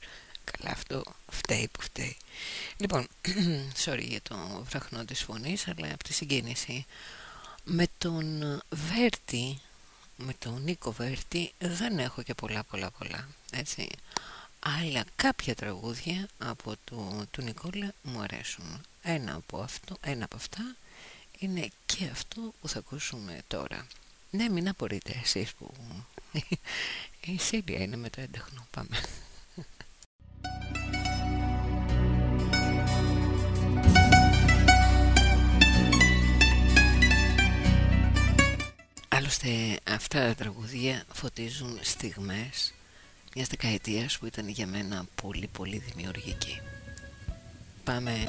Καλά αυτό φταίει που φταίει. Λοιπόν, (clears throat) sorry για το βραχνό της φωνής, αλλά από τη συγκίνηση. Με τον Βέρτη, με τον Νίκο Βέρτη, δεν έχω και πολλά πολλά πολλά, έτσι. Αλλά κάποια τραγούδια από το, του Νικόλα μου αρέσουν. Ένα από, αυτό, ένα από αυτά είναι και αυτό που θα ακούσουμε τώρα. Ναι, μην απορείτε εσείς που... Η Σίλια είναι με το έντεχνο. Πάμε. Άλλωστε αυτά τα τραγουδία φωτίζουν στιγμές μιας δεκαετίας που ήταν για μένα πολύ πολύ δημιουργική. Πάμε.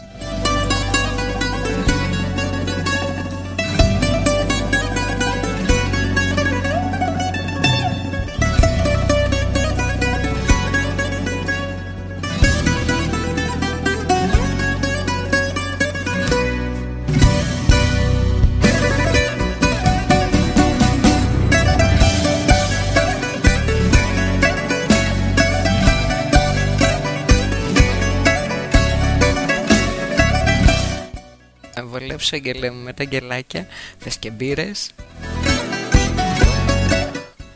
Βολέψω αγγελέ μου με τα αγγελάκια Θες και μπύρες.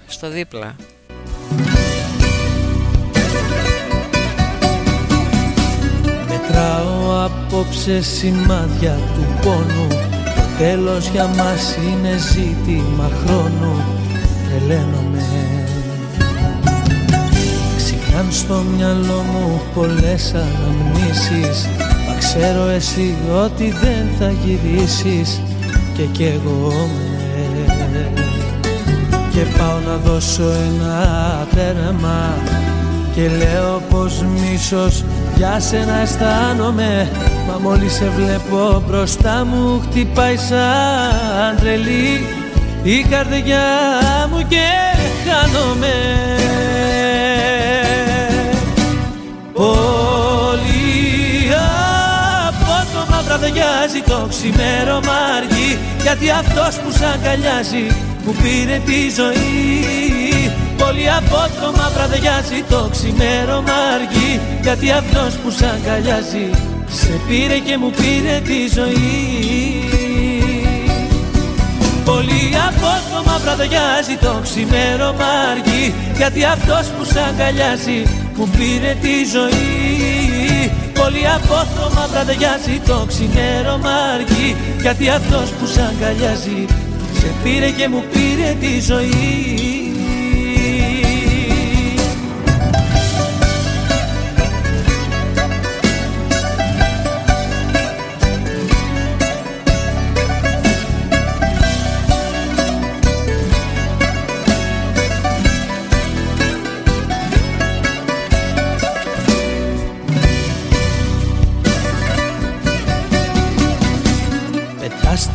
Στο δίπλα. Μετράω απόψε σημάδια του πόνου. Το τέλος για μας είναι ζήτημα χρόνου. Τρελαίνομαι. Ξυπνάν στο μυαλό μου πολλές αναμνήσεις Ξέρω εσύ ότι δεν θα γυρίσεις και κι εγώ με. Και πάω να δώσω ένα τέρμα Και λέω πως μίσος για σένα αισθάνομαι. Μα μόλις σε βλέπω μπροστά μου χτυπάει σαν τρελή Η καρδιά μου και χάνομαι βραδιάζει το ξημέρωμα αργή. Γιατί αυτός που σ' αγκαλιάζει μου πήρε τη ζωή. Πολύ απότομα βραδιάζει το ξημέρωμα αργή. Γιατί αυτός που σ' αγκαλιάζει σε πήρε και μου πήρε τη ζωή. Πολύ απότομα βραδιάζει το ξημέρωμα αργή. Γιατί αυτός που σ' αγκαλιάζει μου πήρε τη ζωή Πολύ απότομα μαύρα αδειάζει το ξημέρωμα αργεί. Γιατί αυτός που σ' αγκαλιάζει Σε πήρε και μου πήρε τη ζωή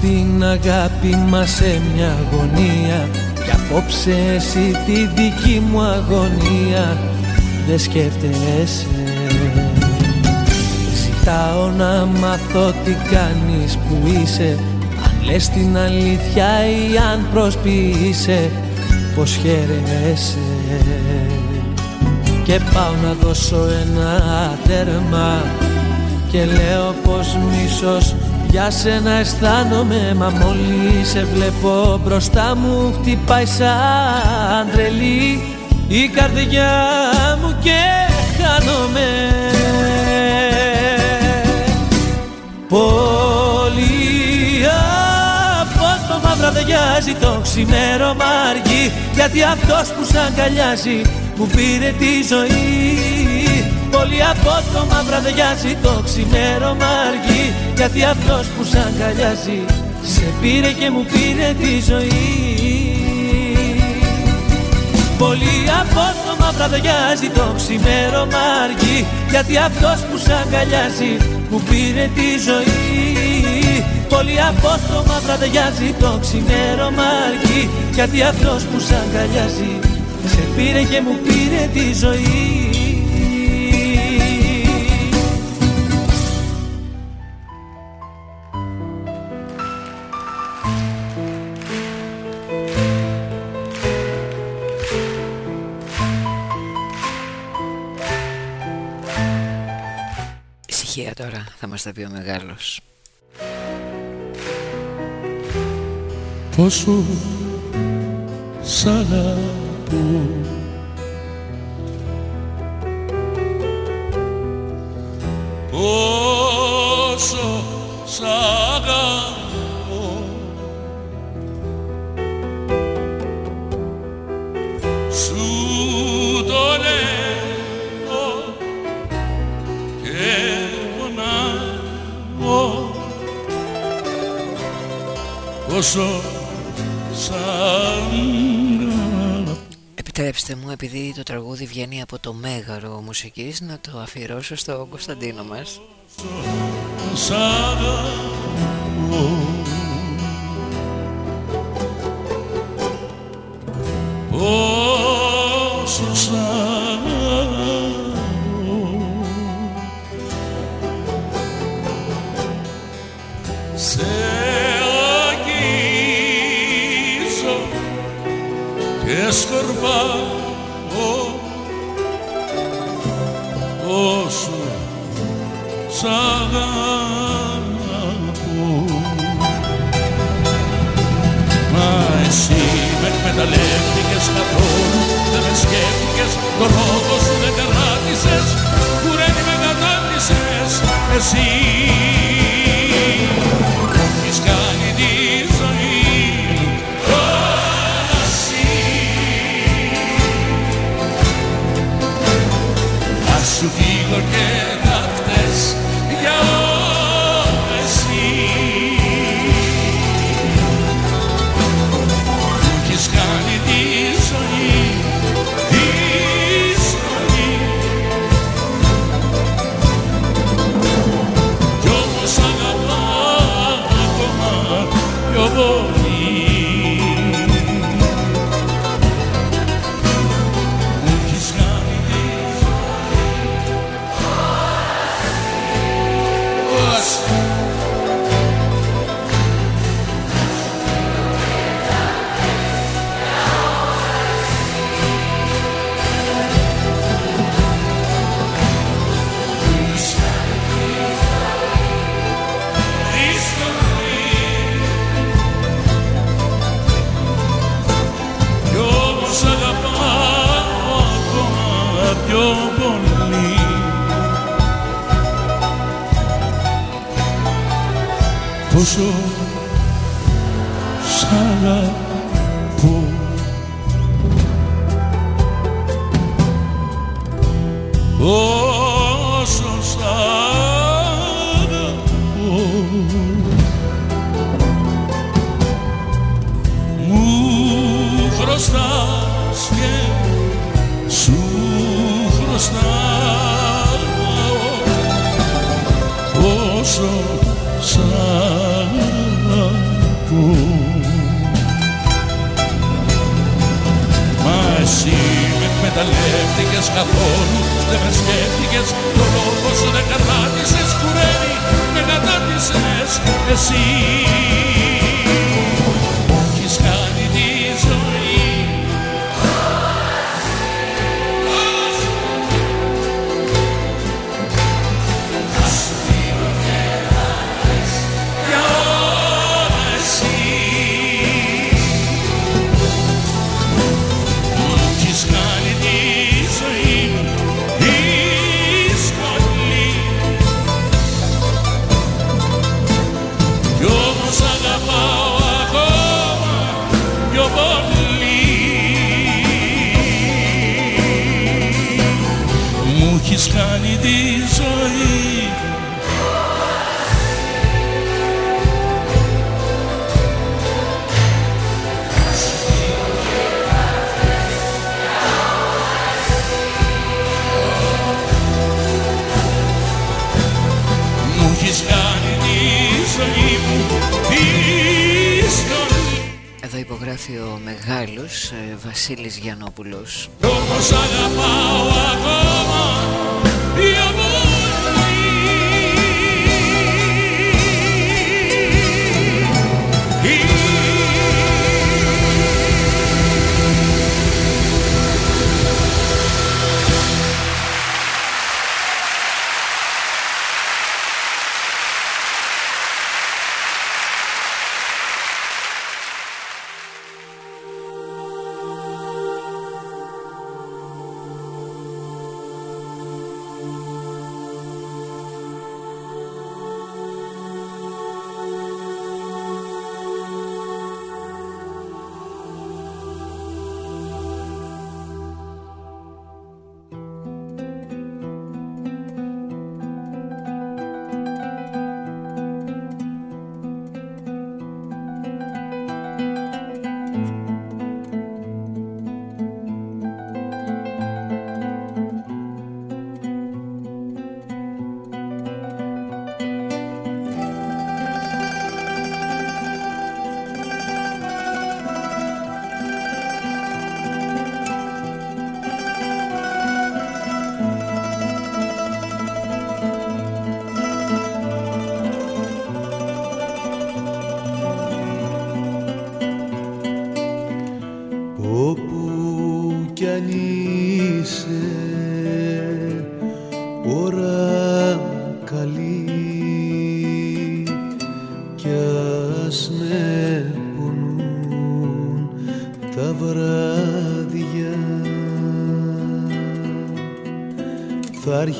την αγάπη μας σε μια αγωνία. Κι απόψε εσύ τη δική μου αγωνία. Δεν σκέφτεσαι. Ζητάω να μάθω τι κάνεις που είσαι. Αν λες την αλήθεια ή αν προσποιείσαι Πως χαίρεσαι Και πάω να δώσω ένα τέρμα Και λέω πως μίσος για σένα αισθάνομαι μα μόλις σε βλέπω μπροστά μου χτυπάει σαν τρελή η καρδιά μου και χάνομαι. Πολύ από το μαύρα βραδιάζει το ξημέρωμα αργεί γιατί αυτός που σ' αγκαλιάζει μου πήρε τη ζωή Πολύ απότομα βραδιάζει το ξημέρωμα αργεί Γιατί αυτός που σ' αγκαλιάζει Σε πήρε και μου πήρε τη ζωή. Πολύ απότομα βραδιάζει το ξημέρωμα αργεί Γιατί αυτός που σ' αγκαλιάζει μου πήρε τη ζωή. Πολύ απότομα βραδιάζει το ξημέρωμα αργεί Γιατί αυτός που σ' αγκαλιάζει σε πήρε και μου πήρε τη ζωή τώρα θα μας τα πει ο μεγάλος. Πόσο σ' αγαπώ. Πόσο σ' αγαπώ πόσο Επιτρέψτε μου, επειδή το τραγούδι βγαίνει από το μέγαρο μουσικής, να το αφιερώσω στο Κωνσταντίνο μας. Σ' καθόλου δεν με σκέφτηκες το λόγο σου δεν τεράτησες κουρένι με κατάτησες εσύ sou.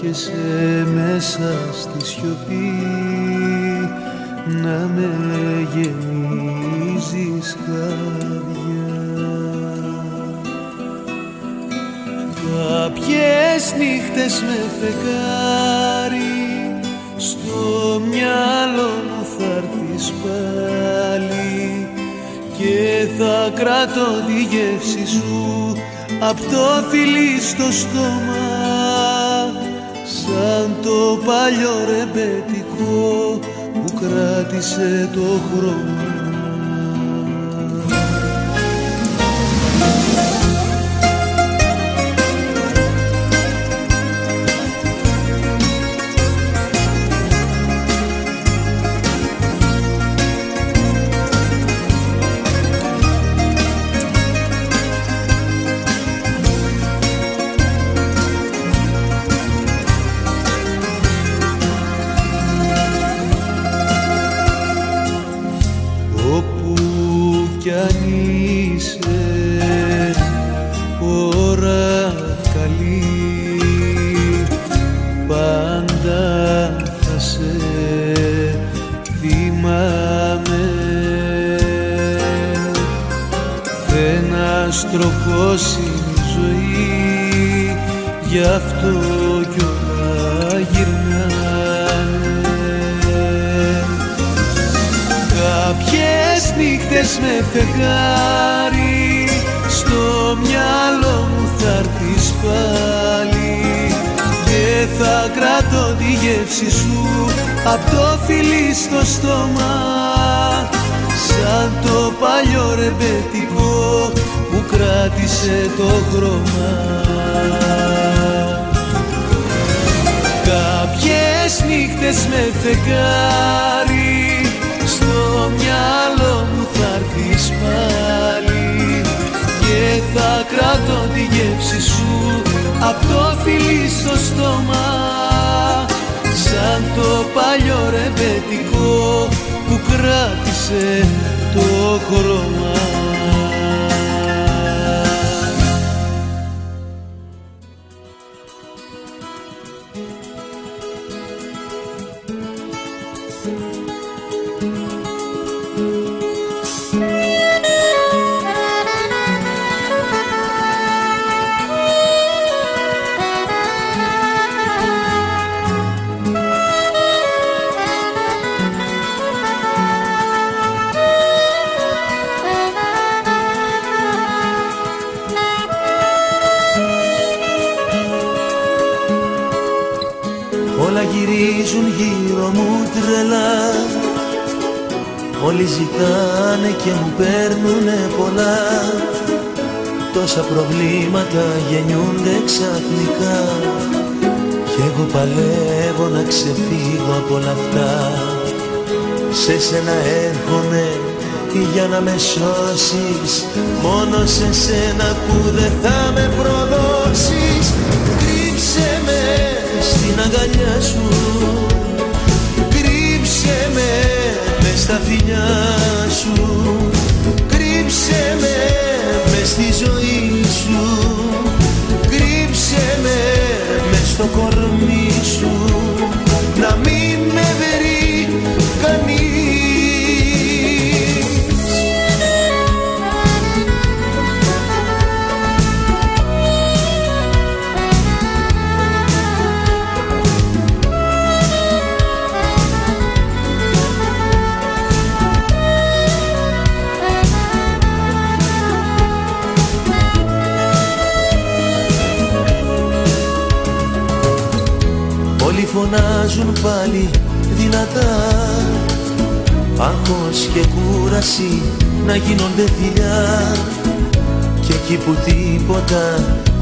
έρχεσαι μέσα στη σιωπή. το παλιό ρεμπετικό που κράτησε το χρόνο. να γίνονται δουλειά και εκεί που τίποτα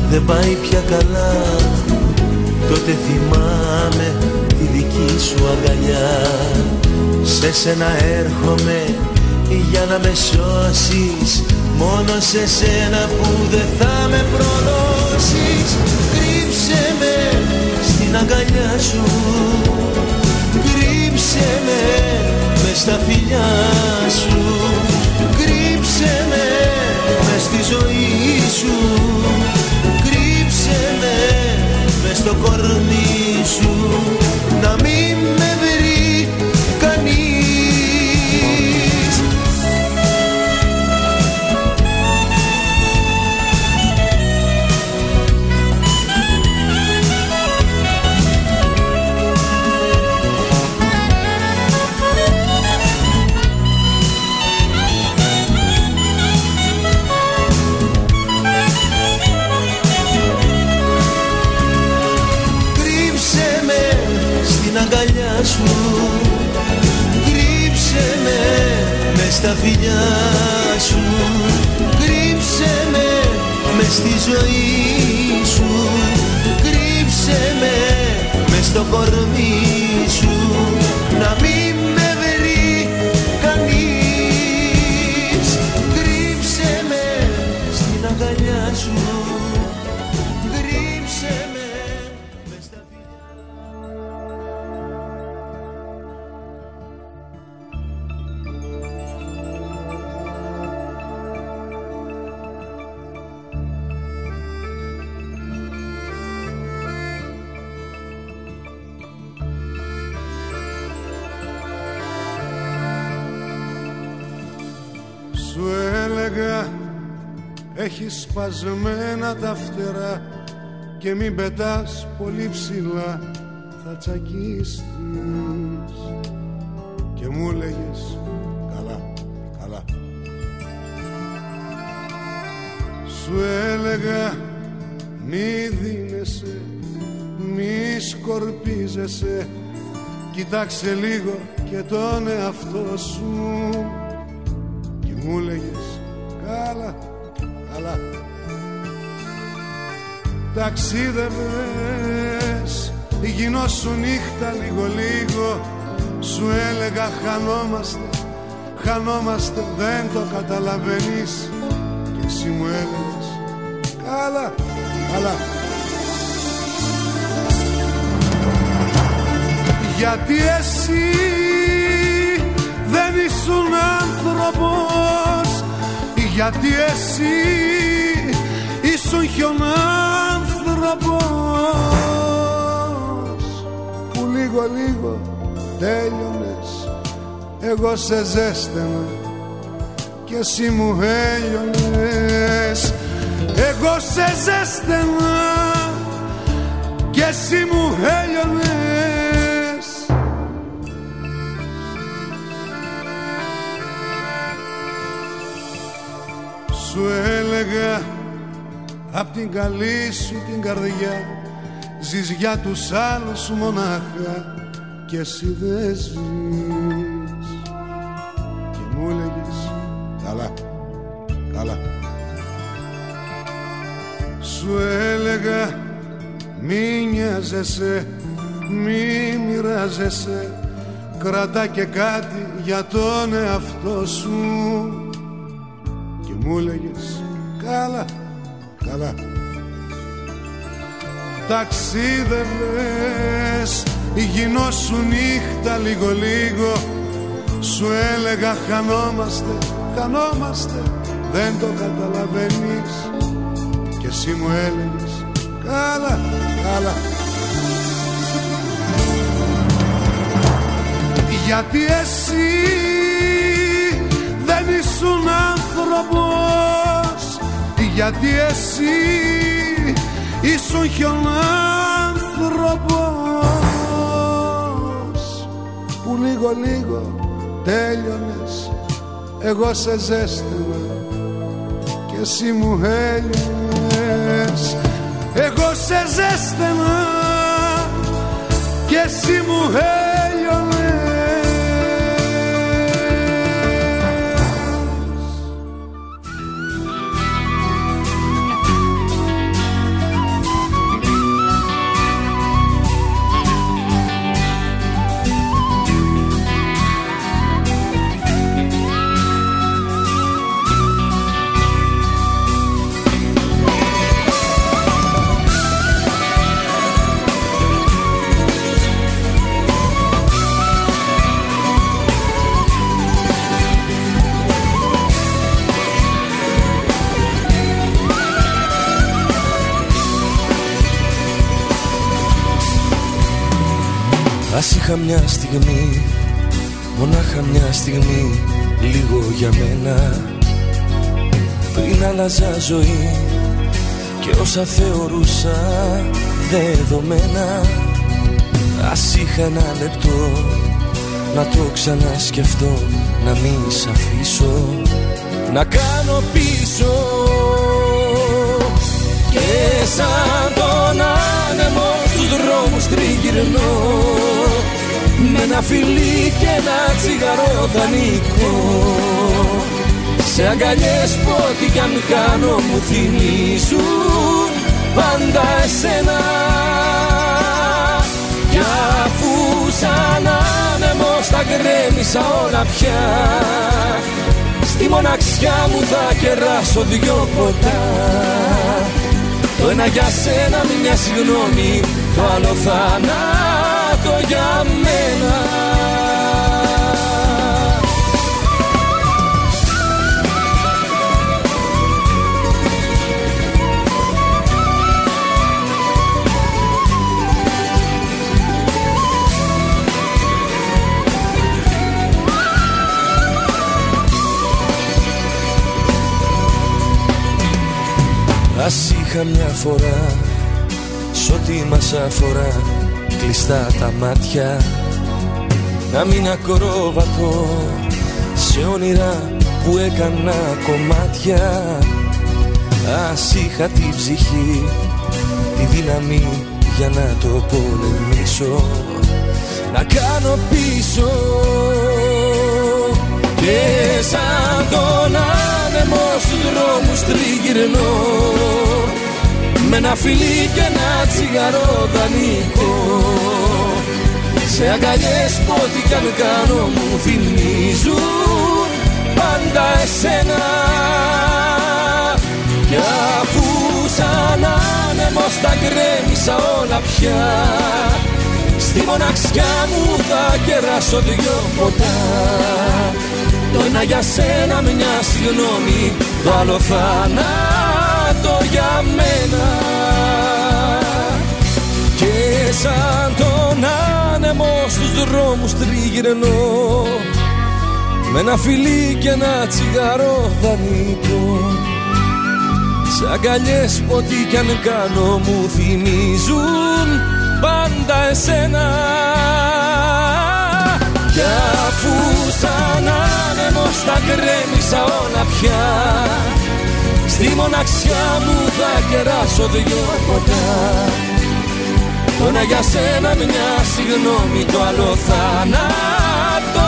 δεν πάει πια καλά τότε θυμάμαι τη δική σου αγκαλιά. Σε σένα έρχομαι για να με σώσεις μόνο σε σένα που δεν θα με προδώσεις. Κρύψε με στην αγκαλιά σου κρύψε με μες στα φιλιά σου. σου. Κρύψε με μες στο κορμί σου. φιλιά σου. Κρύψε με μες στη ζωή σου. Κρύψε με μες στο κορμί σου. Σπασμένα τα φτερά και μην πετάς πολύ ψηλά θα τσακίστης και μου έλεγες καλά, καλά σου έλεγα μη δίνεσαι μη σκορπίζεσαι. Κοιτάξε λίγο και τον εαυτό σου Ταξίδευες. Γινώσου νύχτα λίγο λίγο. Σου έλεγα χανόμαστε Χανόμαστε δεν το καταλαβαίνεις Και εσύ μου έλεγες Καλά, καλά Γιατί εσύ δεν ήσουν άνθρωπος Γιατί εσύ ήσουν χιονάνθρωπος Που λίγο λίγο τέλειωνες. Εγώ σε ζέστανα και εσύ μου έλειωνες. Εγώ σε ζέστανα και εσύ μου έλειωνες. Σου έλεγα Απ' την καλή σου την καρδιά Ζεις για τους άλλους μονάχα Και εσύ δεν ζεις. Και μου έλεγες Καλά, καλά Σου έλεγα Μη νοιάζεσαι Μη μοιράζεσαι Κρατά και κάτι για τον εαυτό σου μου λέγες καλά, καλά. Ταξίδευες, γινώσου νύχτα λίγο λίγο. Σου έλεγα χανόμαστε, χανόμαστε. Δεν το καταλαβαίνεις. Και εσύ μου έλεγες. Καλά, καλά. Γιατί εσύ δεν ήσουν άνθρωπος; Γιατί εσύ ήσουν χιονάνθρωπος που λίγο λίγο τέλειωνες. Εγώ σε ζέστηνα και εσύ μου έλειωνες εγώ σε ζέστηνα και εσύ μου έλειωνες Ας είχα μια στιγμή, μονάχα μια στιγμή Λίγο για μένα. Πριν άλλαζα ζωή Και όσα θεωρούσα δεδομένα Ας είχα ένα λεπτό Να το ξανασκεφτώ Να μην σ' αφήσω Να κάνω πίσω. Και σαν τον άνεμο στους δρόμους τριγυρνώ με ένα φιλί και ένα τσιγαρό δανεικό. Σε αγκαλιές που ό,τι κι αν κάνω μου θυμίζουν πάντα εσένα. Κι αφού σαν άνεμος τα γκρέμισα όλα πια. Στη μοναξιά μου θα κεράσω δυο ποτά. Το ένα για σένα μια συγγνώμη Το άλλο αυτό για μένα. Ας είχα μια φορά σ' ό,τι μας αφορά. Κλειστά τα μάτια. Να μην ακρόβατο Σε όνειρα που έκανα κομμάτια. Ας είχα τη ψυχή Τη δύναμη για να το πολεμήσω. Να κάνω πίσω Και σαν τον άνεμο στους δρόμους τριγυρνώ Με ένα φιλί και ένα τσιγαρό δανεικό. Σε αγκαλιές που ό,τι κι αν κάνω μου θυμίζουν πάντα εσένα. Κι αφού σαν άνεμος τα γκρέμισα όλα πια Στη μοναξιά μου θα κεράσω δυο ποτά. Το ένα για σένα μια συγγνώμη Το άλλο θάνατο για μένα. Και σαν τον άνεμο στους δρόμους τριγυρνώ. Με ένα φιλί και ένα τσιγαρό δανεικό. Σ' αγκαλιές που ό,τι κι αν κάνω μου θυμίζουν πάντα εσένα. Κι αφού σαν άνεμος τα γκρέμισα όλα πια Στη μοναξιά μου θα κεράσω δυο ποτά. Το ένα για σένα μια συγγνώμη το άλλο θάνατο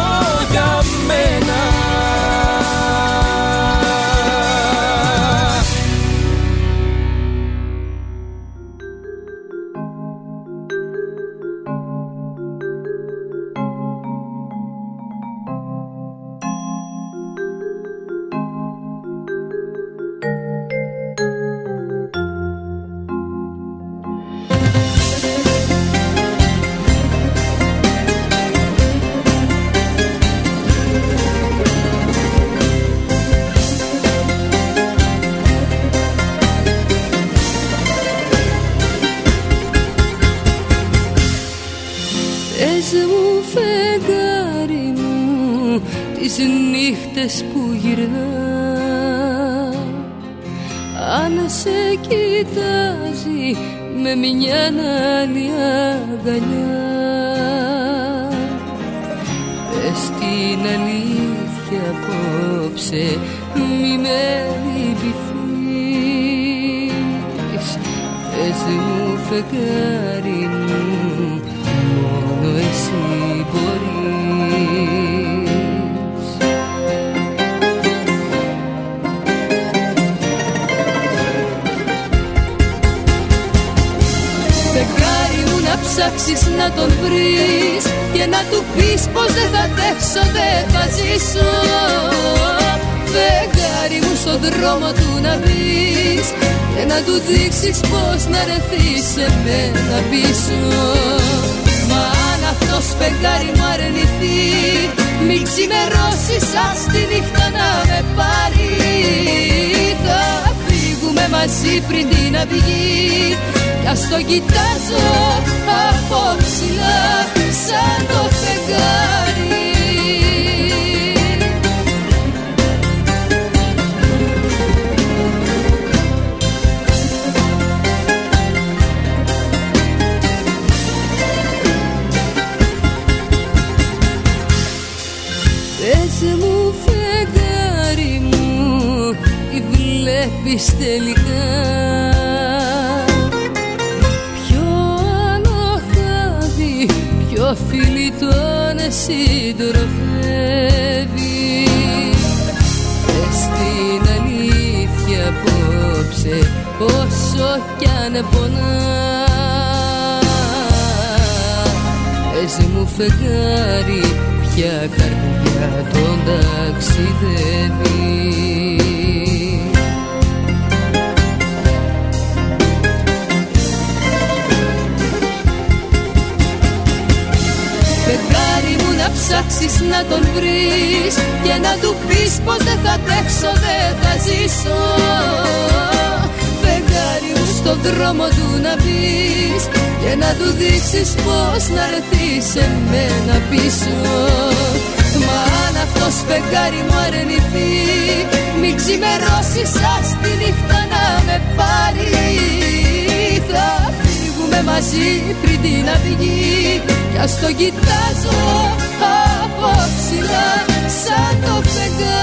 για μένα νύχτες που γυρνά. Αν σε κοιτάζει με μια άλλη αγκαλιά. Πες την αλήθεια απόψε μη με λυπηθείς. Πες μου φεγγάρι μου μόνο εσύ μπορείς ψάξεις να τον βρεις Και να του πεις πως δεν θα αντέξω, δεν θα ζήσω. Φεγγάρι μου στον δρόμο του να μπεις Και να του δείξεις πως να ρεθείς σε μένα πίσω. Μα αν αυτός φεγγάρι μου αρνηθεί Μην ξημερώσεις ας τη νύχτα να με πάρει. Θα φύγουμε μαζί πριν την αυγή Κι ας το κοιτάζω από ψηλά σαν το φεγγάρι. Πες μου φεγγάρι μου Τι βλέπεις τελικά; Συντροφεύεις. Πες την αλήθεια απόψε Όσο κι αν πονά. Πες μου φεγγάρι ποια καρδιά τον ταξιδεύεις ψάξεις να τον βρεις Και να του πεις πως δεν θα τρέξω, δεν θα ζήσω. Φεγγάρι μου στον δρόμο του να πεις Και να του δείξεις πως να ρεθείς σε μένα πίσω. Μα αν αυτός φεγγάρι μου αρνηθεί Μην ξημερώσεις σας τη νύχτα να με πάρει. Θα φύγουμε μαζί πριν την αυγή Κι ας το κοιτάζω από ψηλά σαν το φεγγάρι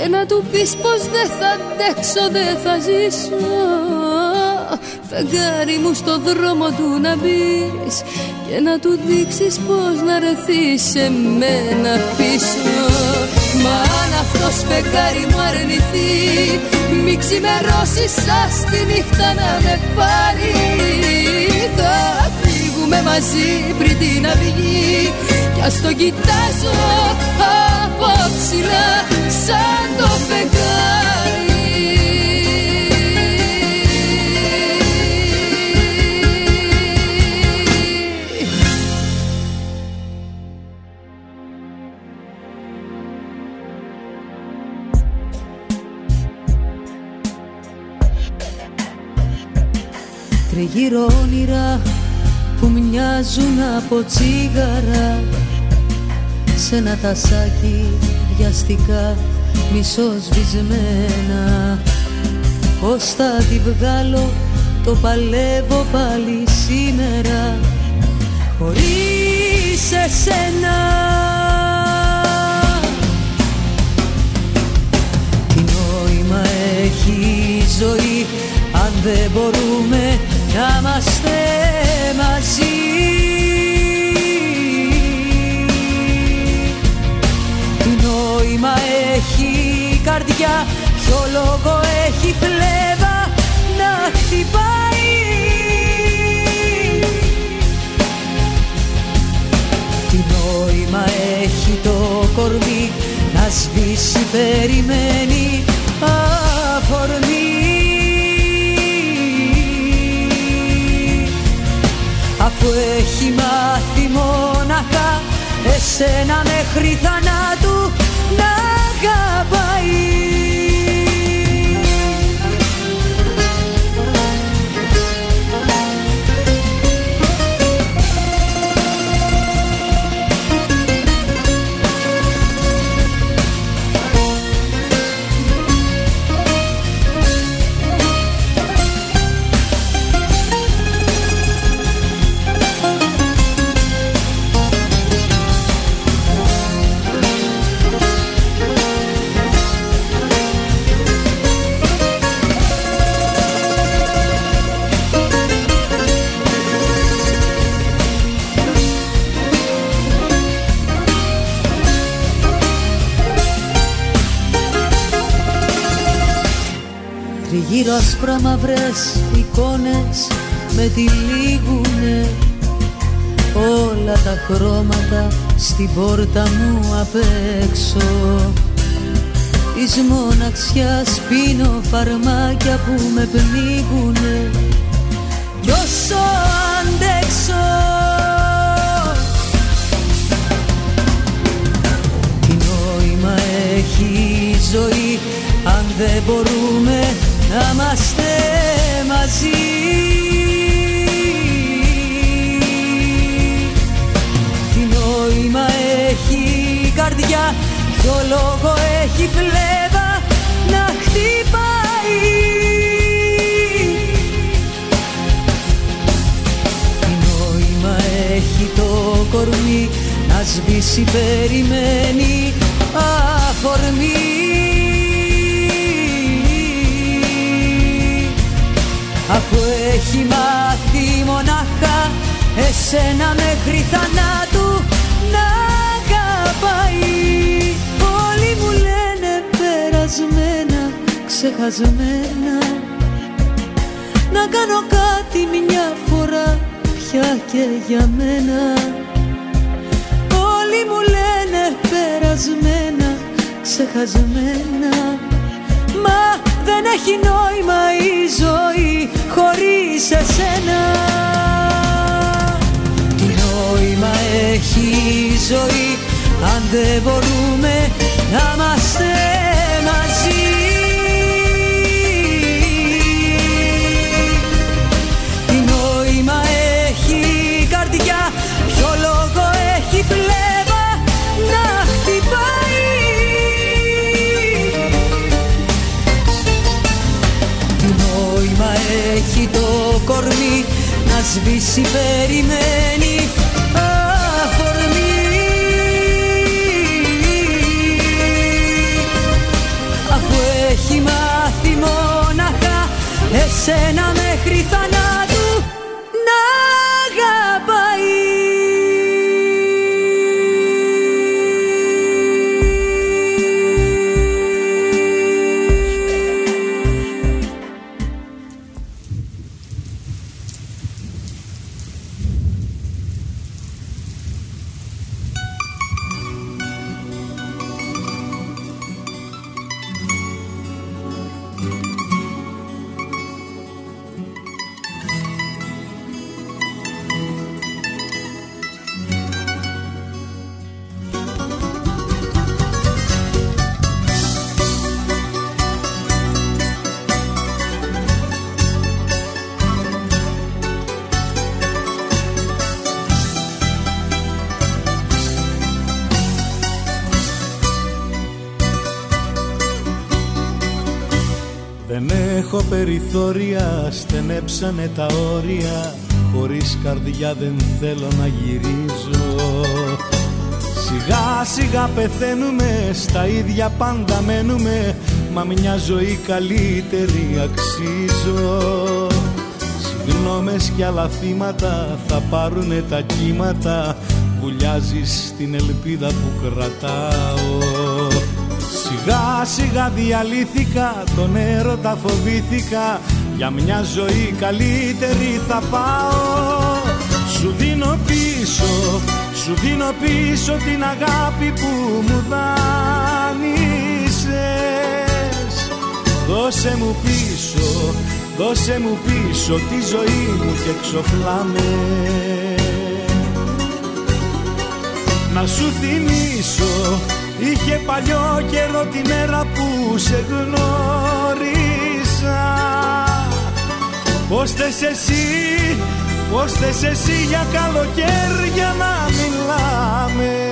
Και να του πεις πως δεν θα αντέξω δεν θα ζήσω. Φεγγάρι μου στο δρόμο του να μπεις Και να του δείξεις πως να ρεθείς σε μένα πίσω. Μα αν αυτός φεγγάρι μου αρνηθεί Μη ξημερώσεις σας τη νύχτα να με πάρει. Θα φύγουμε μαζί πριν την αυγή Κι ας το κοιτάζω από ψηλά σαν το φεγγάρι. Τριγύρω όνειρα που μοιάζουν από τσίγαρα. Σε ένα τασάκι βιαστικά μισοσβησμένα. Πώς θα τη βγάλω το παλεύω πάλι σήμερα. Χωρίς εσένα. Τι νόημα έχει η ζωή αν δεν μπορούμε να είμαστε μαζί νόημα έχει η καρδιά Ποιο λόγο έχει φλέβα να χτυπάει. Τι νόημα έχει το κορμί να σβήσει περιμένει αφορμή. Αφού έχει μάθει μόναχα εσένα μέχρι θανάτου να αγαπάει Τριγύρω άσπρα μαυρές εικόνες με τυλίγουνε Όλα τα χρώματα στην πόρτα μου απ' έξω. Της μοναξιάς πίνω φαρμάκια που με πνίγουνε. Κι όσο αντέξω Τι νόημα έχει η ζωή αν δεν μπορούμε να είμαστε μαζί. Τι νόημα έχει η καρδιά Ποιο λόγο έχει φλέβα να χτυπάει. Τι νόημα έχει το κορμί να σβήσει περιμένει αφορμή έχει μάθει μονάχα Εσένα μέχρι θανάτου να αγαπάει. Όλοι μου λένε περασμένα, ξεχασμένα. Να κάνω κάτι μια φορά πια και για μένα. Όλοι μου λένε περασμένα, ξεχασμένα. Μα δεν έχει νόημα η ζωή χωρίς εσένα. Τι νόημα έχει η ζωή αν δεν μπορούμε να είμαστε έχει το κορμί να σβήσει περιμένει αφορμή. Αφού έχει μάθει μόναχα εσένα μέχρι θανάτου στενέψανε τα όρια Χωρίς καρδιά δεν θέλω να γυρίζω. Σιγά σιγά πεθαίνουμε, στα ίδια πάντα μένουμε Μα μια ζωή καλύτερη αξίζω. Συγγνώμες και άλλα θύματα θα πάρουνε τα κύματα Βουλιάζεις την ελπίδα που κρατάω. Σιγά σιγά διαλύθηκα, τον έρωτα φοβήθηκα Για μια ζωή καλύτερη θα πάω. Σου δίνω πίσω, σου δίνω πίσω την αγάπη που μου δάνεισες. Δώσε μου πίσω, δώσε μου πίσω τη ζωή μου και ξοφλάμε Να σου θυμίσω Είχε παλιό καιρό τη μέρα που σε γνώρισα Πώς θες εσύ, πώς θες εσύ για καλοκαίρια να μιλάμε;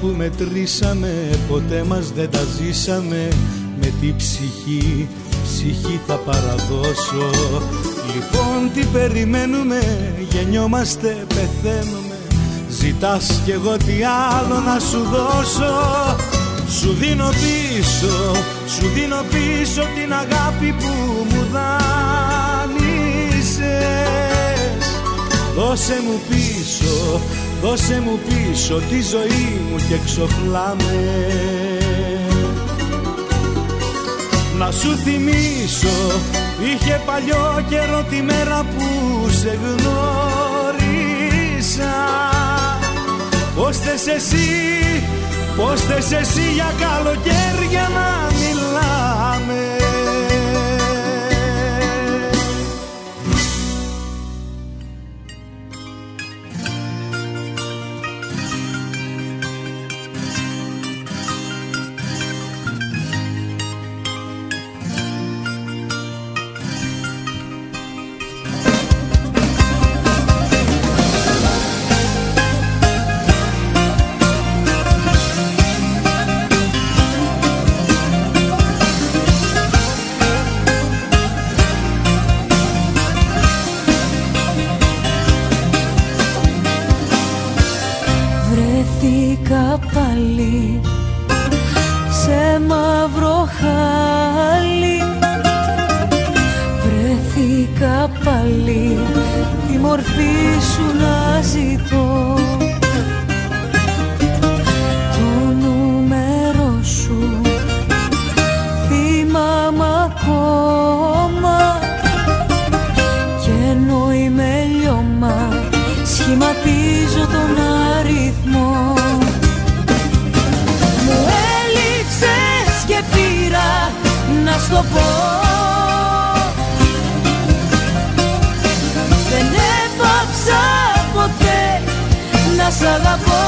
Που μετρήσαμε ποτέ μας δεν τα ζήσαμε. Με τη ψυχή, ψυχή θα παραδώσω. Λοιπόν τι περιμένουμε, γεννιόμαστε, πεθαίνουμε. Ζητάς κι εγώ τι άλλο να σου δώσω. Σου δίνω πίσω, σου δίνω πίσω την αγάπη που μου δάνεισες. Δώσε μου πίσω, δώσε μου πίσω τη ζωή μου και ξοφλάμε Να σου θυμίσω, είχε παλιό καιρό τη μέρα που σε γνώρισα. Πώς θες εσύ, πώς θες εσύ για καλοκαίρια να μιλάμε; πάλι σε μαύρο χάλι. Βρέθηκα πάλι τη μορφή σου να ζητώ. Σ' αγαπώ.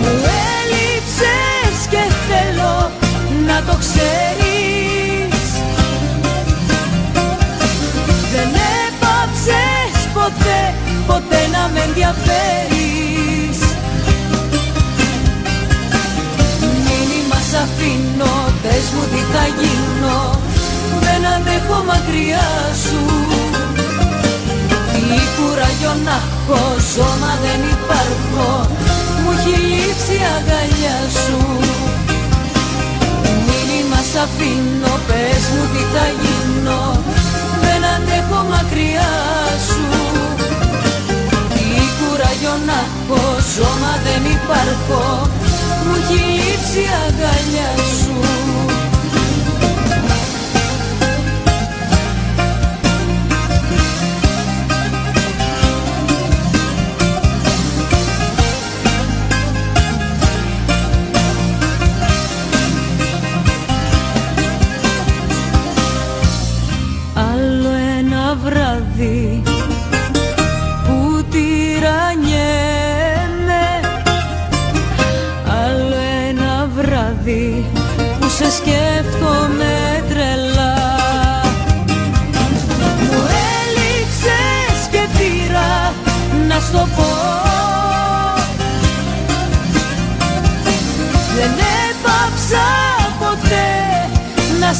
Μου έλειψες και θέλω να το ξέρεις. Δεν έπαψες ποτέ, ποτέ να με ενδιαφέρεις. Μήνυμα σ' αφήνω, πες μου τι θα γίνω. Δεν αντέχω μακριά σου Τι κουράγιο να έχω, σώμα δεν υπάρχω. Μου έχει λείψει η αγκαλιά σου. Μήνυμα σ' αφήνω, πες μου τι θα γίνω. Δεν αντέχω μακριά σου. Τι κουράγιο να έχω, σώμα δεν υπάρχω. Μου έχει λείψει η αγκαλιά σου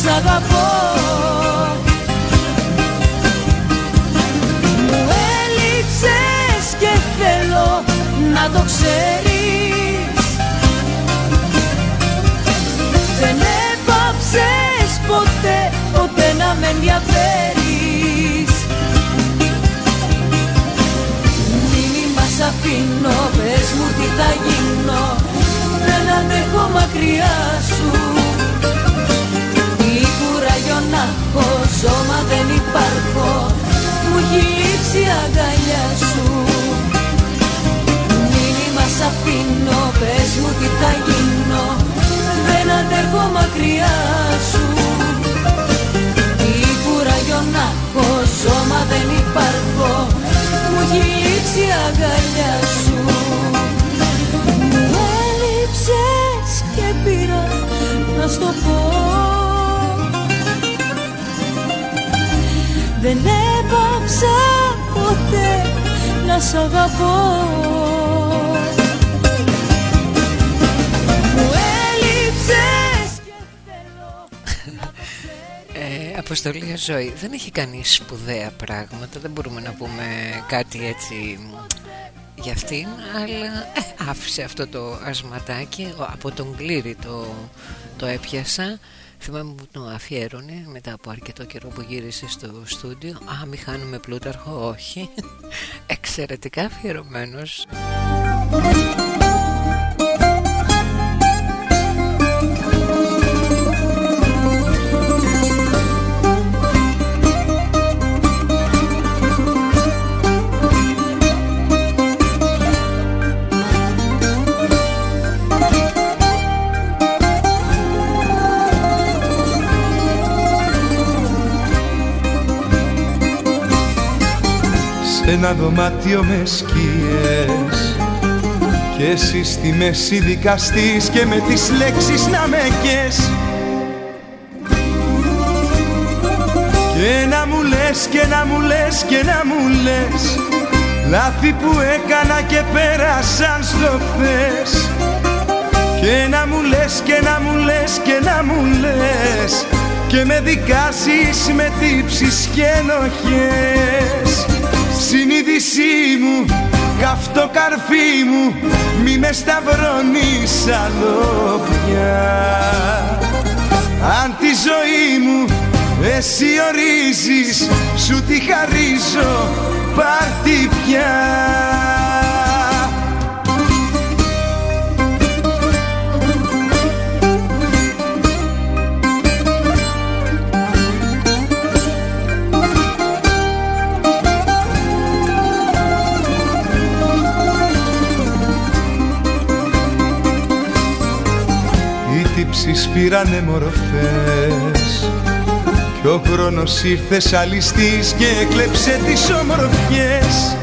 σ' αγαπώ. Μου έλειψες και θέλω να το ξέρεις. Δεν έπαψες ποτέ, ποτέ να με ενδιαφέρεις. Μήνυμα σ' αφήνω, πες μου τι θα γίνω. Δεν αντέχω μακριά σου Μου έχει λείψει η αγκαλιά σου. Μήνυμα σ' αφήνω, πες μου τι θα γίνω. Δεν αντέχω μακριά σου. Τι κουράγιο να έχω, σώμα δεν υπάρχω. Μου έχει λείψει η αγκαλιά σου. Μου έλειψες και πήρα να στο πω Δεν έπαψα ποτέ να σ' αγαπώ. Μου έλειψες Ε, αποστολή ζωή. Δεν έχει κάνει σπουδαία πράγματα. Δεν μπορούμε να πούμε κάτι έτσι μ, για αυτήν αλλά ε, άφησε αυτό το ασματάκι. Εγώ από τον κλήρη το, το έπιασα. Θυμάμαι που το αφιέρωνε μετά από αρκετό καιρό που γύρισε στο στούντιο. Α μη χάνουμε πλούταρχο όχι. (laughs) Εξαιρετικά αφιερωμένος ένα δωμάτιο με σκιές. Και εσύ στη μέση δικαστής Και με τις λέξεις να με κες. Και να μου λες και να μου λες και να μου λες. Λάθη που έκανα και πέρασαν στο χθες. Και να μου λες και να μου λες και να μου λες. Και με δικάσεις με τύψεις και ενοχές Συνείδησή μου, καυτό καρφί μου Μη με σταυρώνεις άλλο πια. Αν τη ζωή μου εσύ ορίζεις Σου τη χαρίζω πάρ' πια πήρανε μορφές. Κι ο χρόνος ήρθε αλιστής και έκλεψε τις ομορφιές.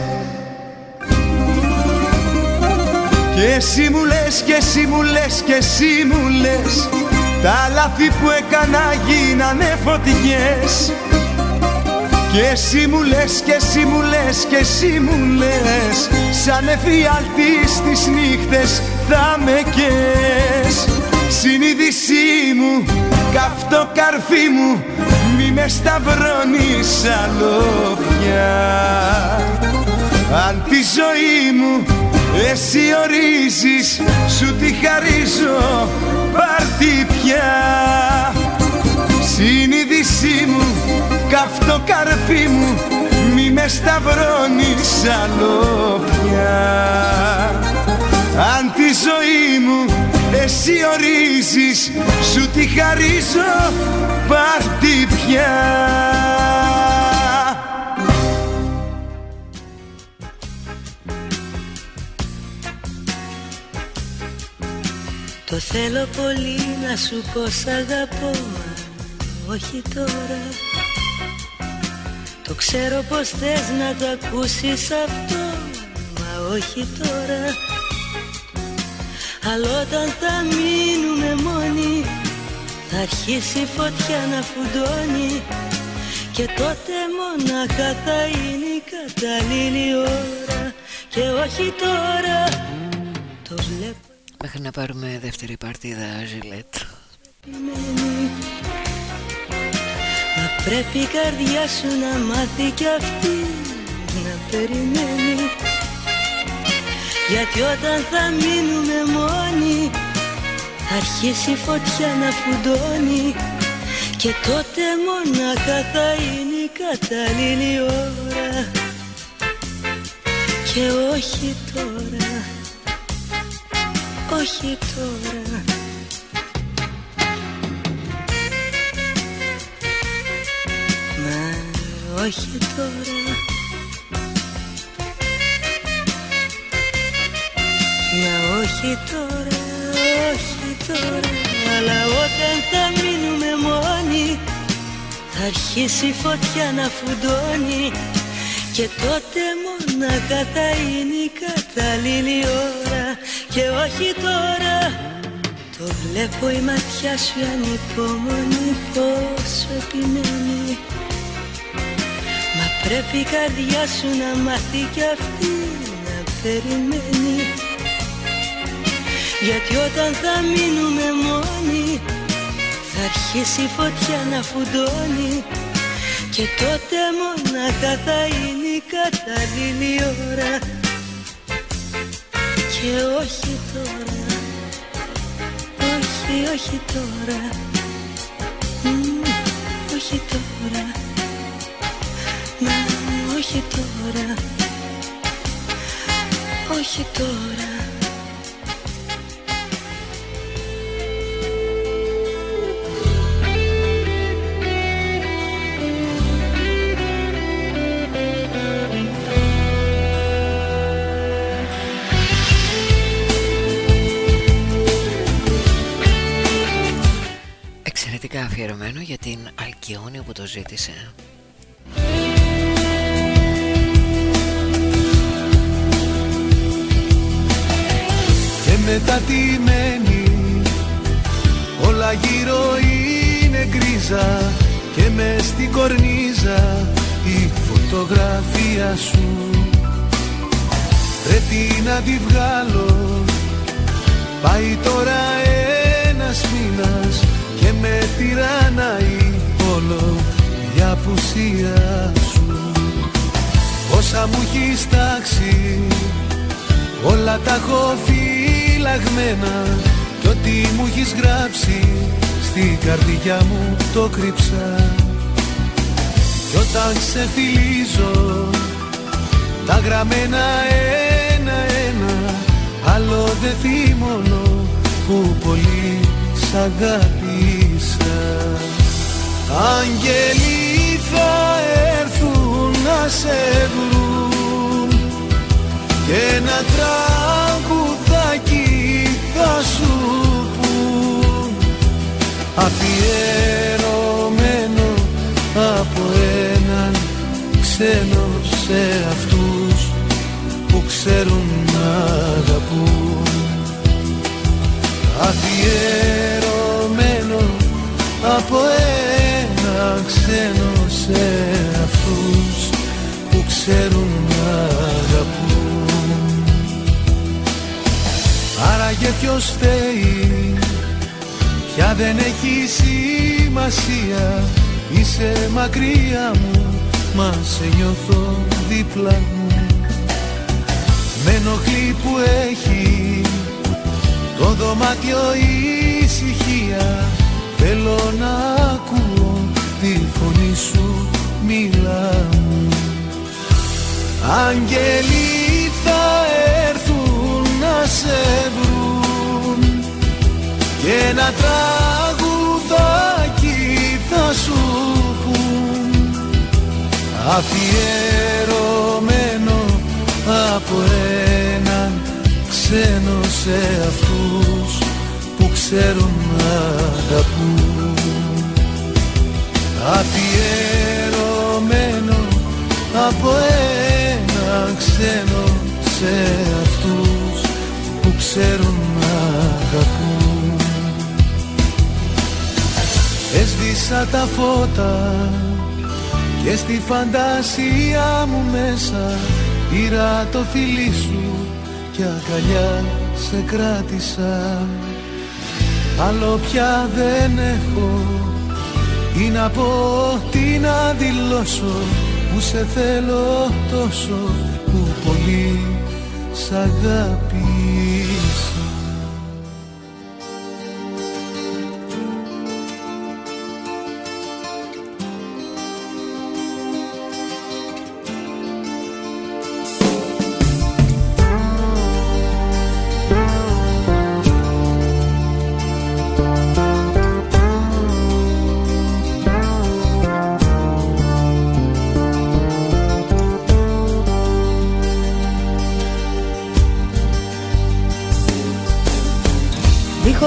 Και εσύ μου λες και εσύ μου λες και εσύ μου λες Τα λάθη που έκανα γίνανε φωτιές. Και εσύ μου λες και εσύ μου λες και εσύ μου λες Σαν εφιάλτης τις νύχτες θα με κες Συνείδησή μου, καυτό καρφί μου Μη με σταυρώνεις άλλο πια Αν τη ζωή μου εσύ ορίζεις Σου τη χαρίζω πάρτι πια Συνείδησή μου, καυτό καρφί μου Μη με σταυρώνεις άλλο πια Αν τη ζωή μου εσύ ορίζεις Σου τη χαρίζω πάρτι πια. Το θέλω πολύ να σου πω σ' αγαπώ Μα όχι τώρα. Το ξέρω πως θες να το ακούσεις αυτό Μα όχι τώρα αλλά όταν θα μείνουμε μόνοι Θα αρχίσει η φωτιά να φουντώνει. Και τότε μονάχα θα είναι η κατάλληλη ώρα. Και όχι τώρα Το βλέπω. Μέχρι να πάρουμε δεύτερη παρτίδα Ζιλέτ. Μα πρέπει η καρδιά σου να μάθει κι αυτή να περιμένει γιατί όταν θα μείνουμε μόνοι Θα αρχίσει η φωτιά να φουντώνει. Και τότε μονάχα θα είναι η κατάλληλη ώρα. Και όχι τώρα Όχι τώρα. Μα όχι τώρα όχι τώρα, όχι τώρα Αλλά όταν θα μείνουμε μόνοι Θα αρχίσει η φωτιά να φουντώνει Και τότε μόναχα θα είναι η κατάλληλη ώρα. Και όχι τώρα Το βλέπω η ματιά σου ανυπόμονη πόσο επιμένει. Μα πρέπει η καρδιά σου να μάθει κι αυτή να περιμένει γιατί όταν θα μείνουμε μόνοι Θα αρχίσει η φωτιά να φουντώνει. Και τότε μονάχα θα είναι η κατάλληλη ώρα. Και όχι τώρα Όχι, όχι τώρα. Όχι τώρα. Να, όχι τώρα. Όχι τώρα την Αλκιόνιο που το ζήτησε. Και μετά τι μένει Όλα γύρω είναι γκρίζα. Και με στην κορνίζα η φωτογραφία σου. Πρέπει να τη βγάλω. Πάει τώρα ένας μήνας και με τυράνναει όλο η απουσία σου. Πώς όσα μου έχεις τάξει Όλα τα έχω φυλαγμένα. Κι ό,τι μου έχεις γράψει Στην καρδιά μου το κρύψα. Κι όταν σε φιλίζω Τα γραμμένα ένα-ένα Άλλο δεν θυμώνω Που πολύ σ' αγάπησα Άγγελοι θα έρθουν να σε βρουν Και ένα τραγουδάκι θα σου πουν Αφιερωμένο από έναν ξένο σε αυτούς που ξέρουν να αγαπούν. Αφιερωμένο από ένα ξένο σε αυτούς που ξέρουν να αγαπούν. Άραγε ποιος φταίει πια δεν έχει σημασία. Είσαι μακριά μου μα σε νιώθω δίπλα μου. Με ενοχλεί που έχει το δωμάτιο ησυχία. Θέλω να ακούω τη φωνή σου μιλά. Μου Άγγελοι θα έρθουν να σε βρουν Και ένα τραγουδάκι θα σου πουν. Αφιερωμένο από έναν ξένο σε αυτούς που ξέρουν να αγαπούν Αφιερωμένο από ένα ξένο σε αυτούς που ξέρουν να αγαπούν. Έσβησα τα φώτα και στη φαντασία μου μέσα πήρα το φιλί σου και αγκαλιά σε κράτησα. Άλλο πια δεν έχω ή να πω τι να δηλώσω που σε θέλω τόσο που πολύ σ' αγάπησα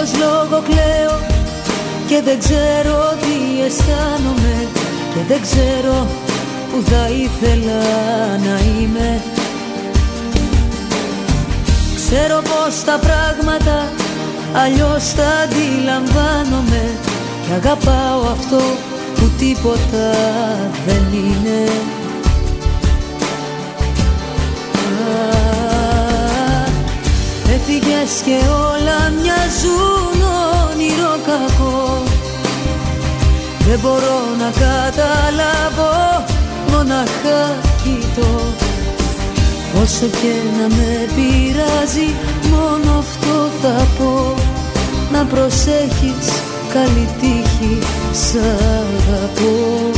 Δίχως λόγο κλαίω και δεν ξέρω τι αισθάνομαι και δεν ξέρω που θα ήθελα να είμαι. Ξέρω πως τα πράγματα αλλιώς τα αντιλαμβάνομαι και αγαπάω αυτό που τίποτα δεν είναι Έφυγες και όλα μοιάζουν όνειρο κακό. Δεν μπορώ να καταλάβω μοναχά κοιτώ. Όσο και να με πειράζει μόνο αυτό θα πω. Να προσέχεις καλή τύχη σ' αγαπώ.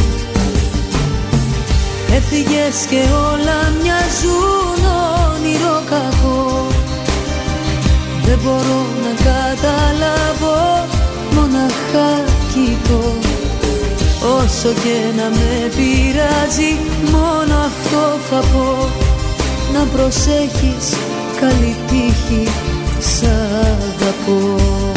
Έφυγες και όλα μοιάζουν όνειρο κακό δεν μπορώ να καταλάβω μοναχά κοιτώ. Όσο και να με πειράζει μόνο αυτό θα πω. Να προσέχεις καλή τύχη σ' αγαπώ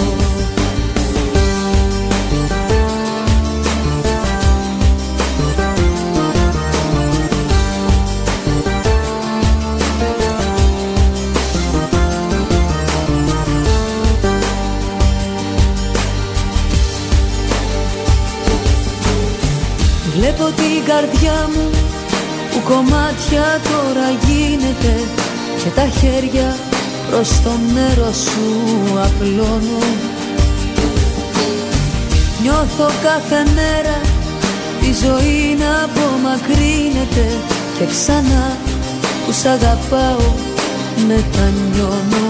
καρδιά μου που κομμάτια τώρα γίνεται και τα χέρια προς το νερό σου απλώνω Νιώθω κάθε μέρα τη ζωή να απομακρύνεται και ξανά που σ' αγαπάω μετανιώνω.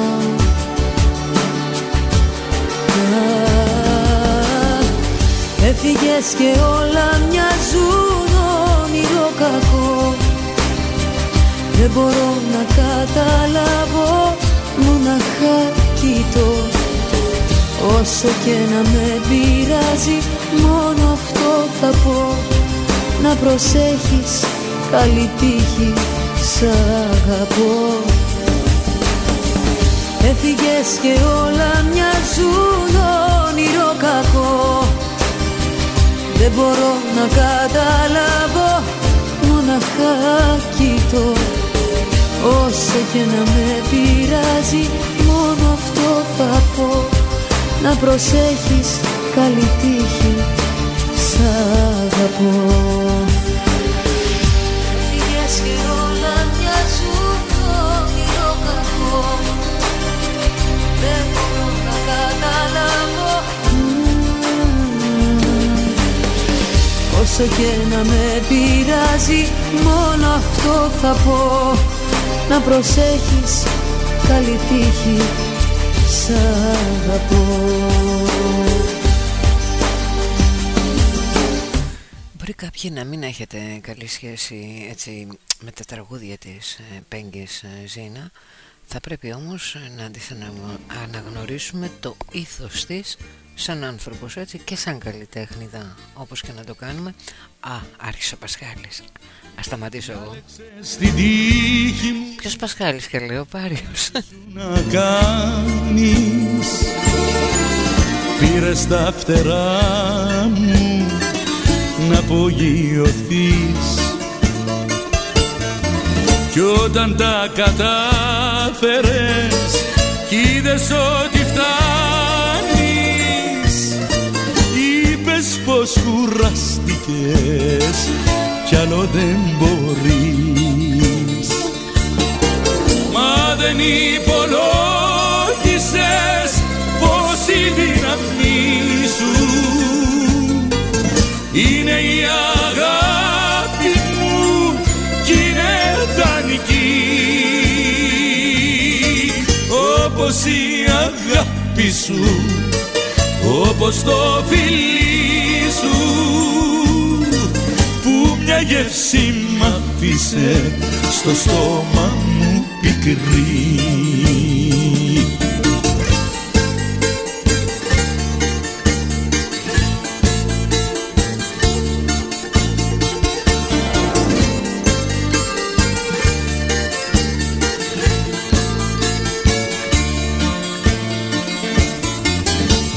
Έφυγες και όλα μοιάζουν Δεν μπορώ να καταλάβω μοναχά κοιτώ Όσο και να με πειράζει μόνο αυτό θα πω. Να προσέχεις καλή τύχη σ' αγαπώ. Έφυγες και όλα μοιάζουν όνειρο κακό. Δεν μπορώ να καταλάβω μοναχά κοιτώ Όσο και να με πειράζει μόνο αυτό θα πω. Να προσέχεις καλή τύχη σ' αγαπώ. Έφυγες και όλα μοιάζουν όνειρο κακό. Δεν μπορώ να καταλάβω. Όσο και να με πειράζει μόνο αυτό θα πω να προσέχεις καλή τύχη σ' αγαπώ. Μπορεί κάποιοι να μην έχετε καλή σχέση έτσι, με τα τραγούδια της ε, Πέγγης ε, Ζήνα. Θα πρέπει όμως να τις αναγνωρίσουμε το ήθος της σαν άνθρωπος έτσι και σαν καλλιτέχνηδα όπως και να το κάνουμε. Α, άρχισε ο Πασχάλης Ας σταματήσω εγώ. Στην τύχη μου. Ποιος Πασχάλης και λέει ο Πάριος Να κάνεις. Πήρες τα φτερά μου Να απογειωθείς. Κι όταν τα κατάφερες Κι είδες ότι φτάνεις Είπες πως κουραστικές κι άλλο δεν μπορείς. Μα δεν υπολόγισες πως η δύναμή σου είναι η αγάπη μου κι είναι δανεική όπως η αγάπη σου όπως το φιλί μια γεύση μ' άφησε στο στόμα μου πικρή.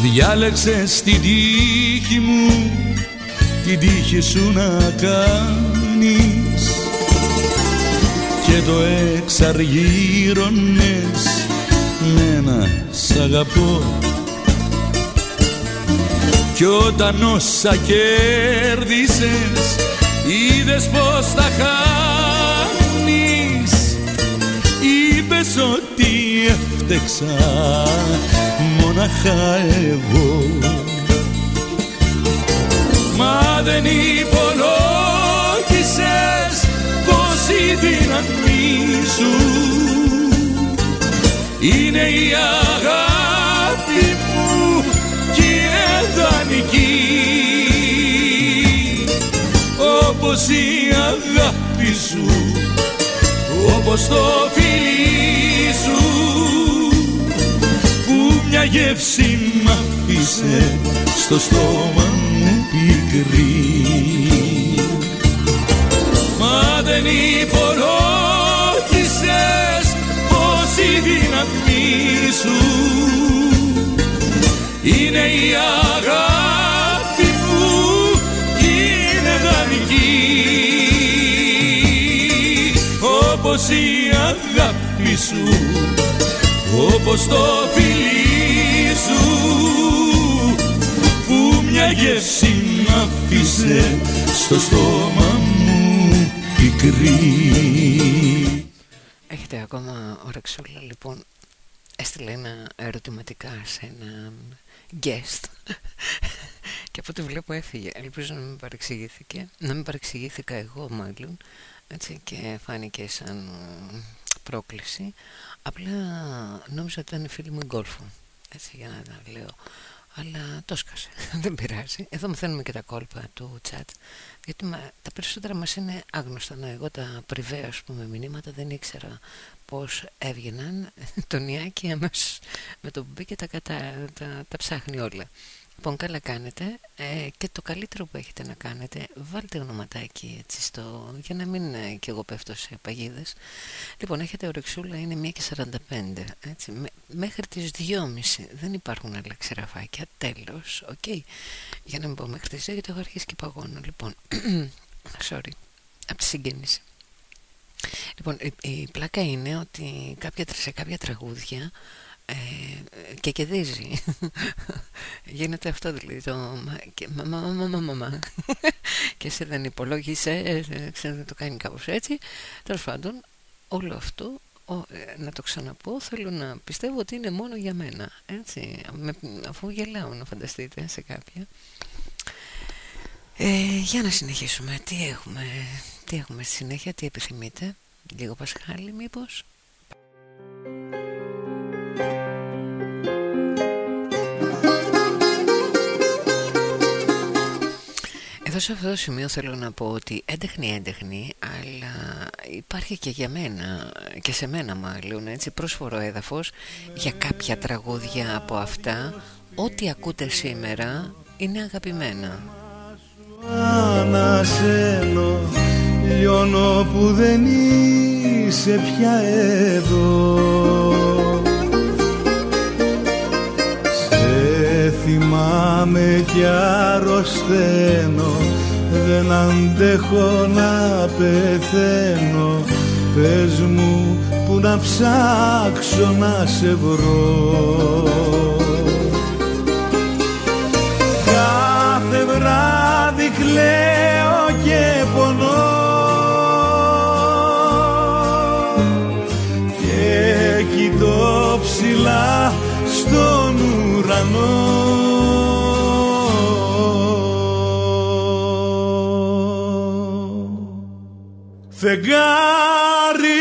Διάλεξες την τύχη μου την τύχη σου να κάνεις. Και το εξαργύρωνες με ένα σ' αγαπώ. Κι όταν όσα κέρδισες είδες πως τα χάνεις. Είπες ότι έφτεξα μόναχα εγώ Μα δεν υπολόγισες πως η δύναμή σου είναι η αγάπη μου κι είναι δανεική όπως η αγάπη σου όπως το φιλί σου που μια γεύση μ' άφησε στο στόμα μου πικρή Μα δεν υπολόγισες πως η δύναμή σου είναι η αγάπη μου είναι δανεική. Όπως η αγάπη σου όπως το φιλί σου που μια γεύση μ' άφησε στο στόμα μου πικρή Έχετε ακόμα όρεξούλα λοιπόν Έστειλε ένα ερωτηματικά σε έναν guest και από ό,τι βλέπω έφυγε. Ελπίζω να μην παρεξηγήθηκε, να μην παρεξηγήθηκα εγώ μάλλον, έτσι και φάνηκε σαν πρόκληση. Απλά νόμιζα ότι ήταν φίλη μου γκολφου, έτσι για να τα λέω. Αλλά το σκάσε, (laughs) δεν πειράζει. Εδώ μαθαίνουμε και τα κόλπα του chat. Γιατί τα περισσότερα μας είναι άγνωστα. Να, εγώ τα πριβαία, ας πούμε, μηνύματα δεν ήξερα πώς έβγαιναν. (laughs) Τον Ιάκη αμέσως με το που μπήκε τα, τα, τα ψάχνει όλα. Λοιπόν, καλά κάνετε. Ε, και το καλύτερο που έχετε να κάνετε βάλτε ονοματάκι έτσι στο, για να μην ε, και εγώ πέφτω σε παγίδες. Λοιπόν έχετε ορεξούλα είναι 1 και 45 έτσι, μέχρι τις 2.30 δεν υπάρχουν άλλα ξεραφάκια τέλος, οκ. Για να μην πω μέχρι τις 2 γιατί έχω αρχίσει και παγώνω λοιπόν, (clears throat) sorry από τη συγκίνηση. Λοιπόν η, η πλάκα είναι ότι κάποια, σε κάποια τραγούδια ε, και κερδίζει. (laughs) Γίνεται αυτό δηλαδή το μα μα μα μα μα μα (laughs) και εσύ δεν υπολόγισε ε, ξέρω να το κάνει κάπως έτσι. Τέλος πάντων όλο αυτό ε, να το ξαναπώ θέλω να πιστεύω ότι είναι μόνο για μένα έτσι. Αφού γελάω να φανταστείτε σε κάποια. Ε, για να συνεχίσουμε. Τι έχουμε τι έχουμε στη συνέχεια τι επιθυμείτε. Λίγο Πασχάλη μήπως εδώ σε αυτό το σημείο θέλω να πω ότι έντεχνη έντεχνη αλλά υπάρχει και για μένα και σε μένα μάλλον έτσι πρόσφορο έδαφος για κάποια τραγούδια από αυτά. Ό,τι ακούτε σήμερα είναι αγαπημένα. Ανασένω λιώνω που δεν είσαι πια εδώ θυμάμαι κι αρρωσταίνω δεν αντέχω να πεθαίνω. Πες μου που να ψάξω να σε βρω. Κάθε βράδυ κλαίω και πονώ. Και κοιτώ ψηλά στον ουρανό. Φεγγάρι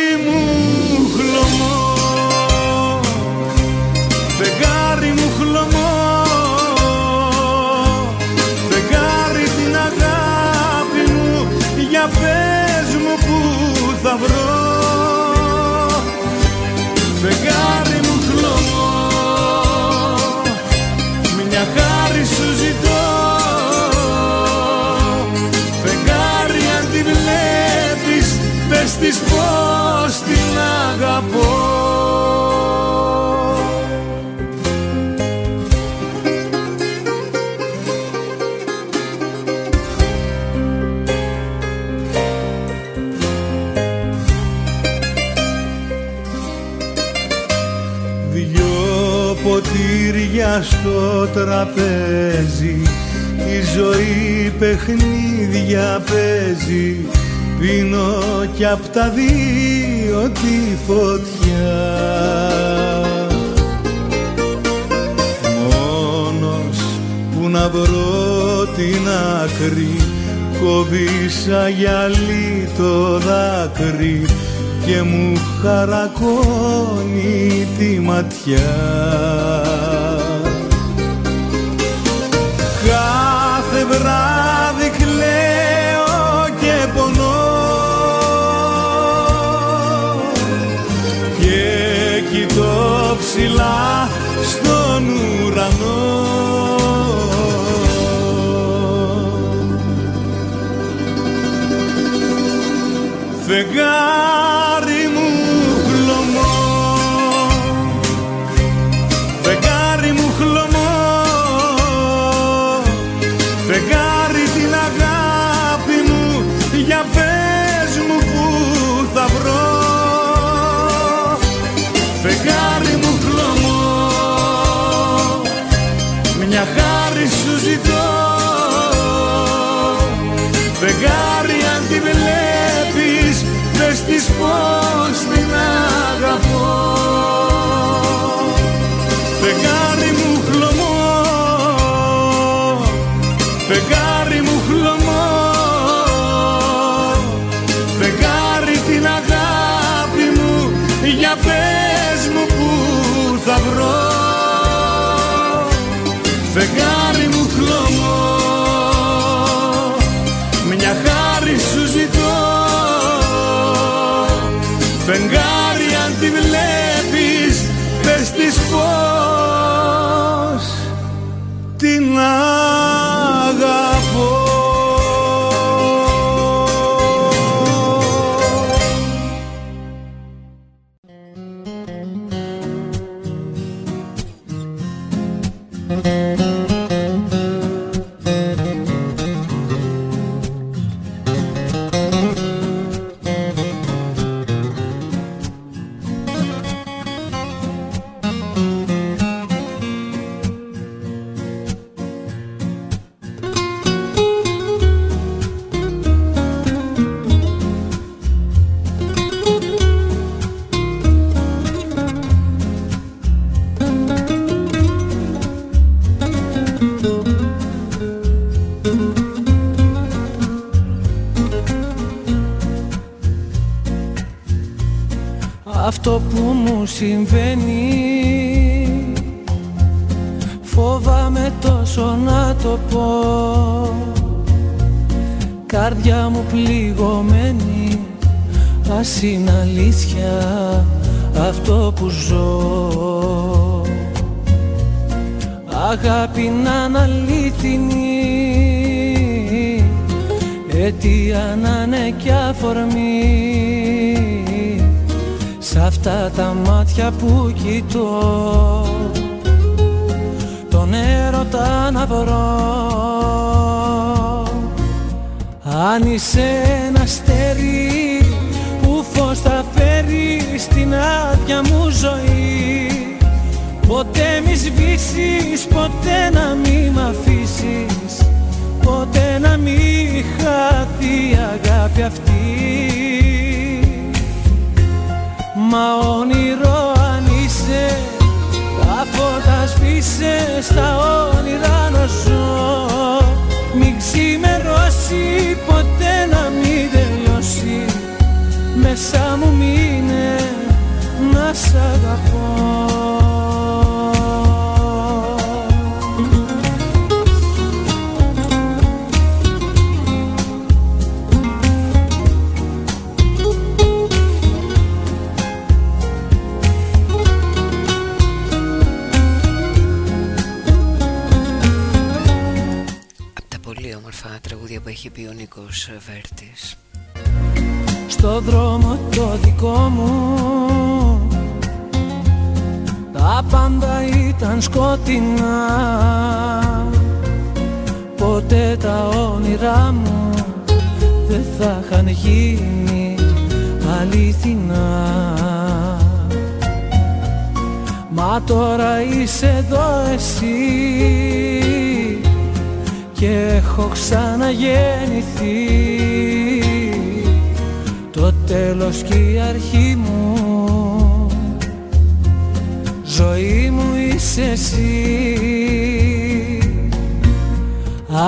ποτήρια στο τραπέζι. Η ζωή παιχνίδια παίζει. Πίνω κι απ' τα δύο τη φωτιά. Μόνος που να βρω την άκρη Κόβησα γυαλί το δάκρυ και μου χαρακώνει τη ματιά βράδυ κλαίω και πονώ. Και κοιτώ ψηλά στον ουρανό. Φεγγάρι συμβαίνει. Φόβαμαι τόσο να το πω. Καρδιά μου πληγωμένη Ας είναι αλήθεια αυτό που ζω. Αγάπη να είναι αλήθινη Αιτία να είναι κι αφορμή Σ' αυτά τα μάτια που κοιτώ. Τον έρωτα να βρω. Αν είσαι ένα αστέρι Που φως θα φέρει στην άδεια μου ζωή Ποτέ μη σβήσεις, ποτέ να μη μ' αφήσεις Ποτέ να μη χαθεί η αγάπη Μα όνειρο αν είσαι Τα φώτα σβήσε στα όνειρα να ζω. Μην ξημερώσει ποτέ να μην τελειώσει. Μέσα μου μείνε να σ' αγαπώ πει ο Νίκος Βέρτης. Στο δρόμο το δικό μου τα πάντα ήταν σκοτεινά. Ποτέ τα όνειρά μου δεν θα είχαν γίνει αληθινά. Μα τώρα είσαι εδώ εσύ και έχω ξαναγεννηθεί. Το τέλος και η αρχή μου. Ζωή μου είσαι εσύ.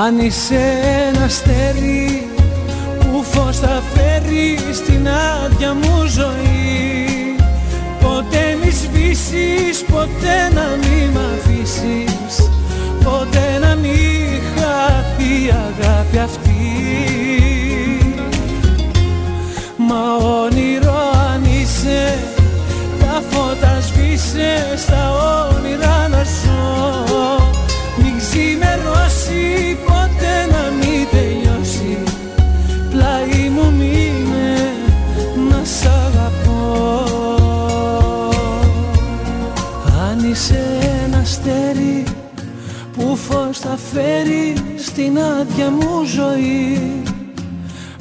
Αν είσαι ένα αστέρι που φως θα φέρει στην άδεια μου ζωή ποτέ μη σβήσεις, ποτέ να μη μ' αφήσεις ποτέ να μη χαθεί η αγάπη στην άδεια μου ζωή.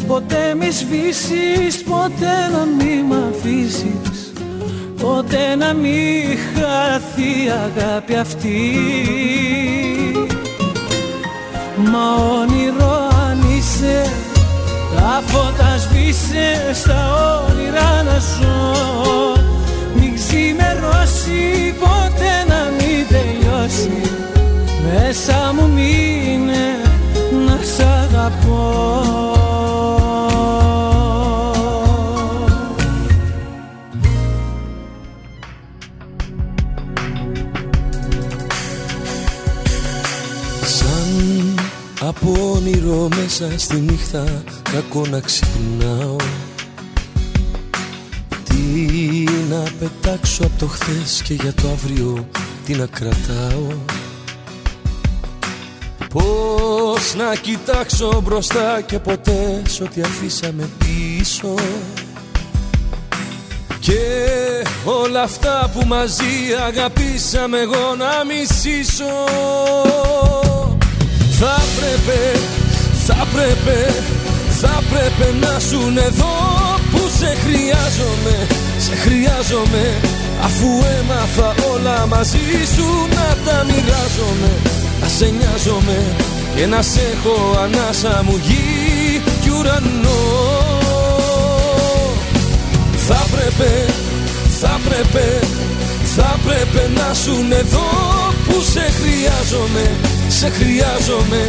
Ποτέ μη σβήσεις, ποτέ να μη μ' αφήσεις. Ποτέ να μη χαθεί η αγάπη αυτή. Μα όνειρο αν είσαι Τα φώτα σβήσε στα όνειρα να ζω. Μην ξημερώσει ποτέ να μην τελειώσει. Μέσα μου μείνε σ' αγαπώ. Σαν από όνειρο μέσα στη νύχτα κακό να ξυπνάω. Τι να πετάξω από το χθες και για το αύριο τι να κρατάω. Να κοιτάξω μπροστά και ποτέ σ' ό,τι αφήσαμε πίσω. Και όλα αυτά που μαζί αγαπήσαμε εγώ να μισήσω. Θα πρέπει, θα πρέπει, θα πρέπει να σου εδώ που σε χρειάζομαι, σε χρειάζομαι. Αφού έμαθα όλα μαζί σου να τα μοιράζομαι Να σε νοιάζομαι και να σε έχω ανάσα μου γη κι ουρανό. Θα πρέπει, θα πρέπει, θα πρέπει να σου εδώ που σε χρειάζομαι, σε χρειάζομαι.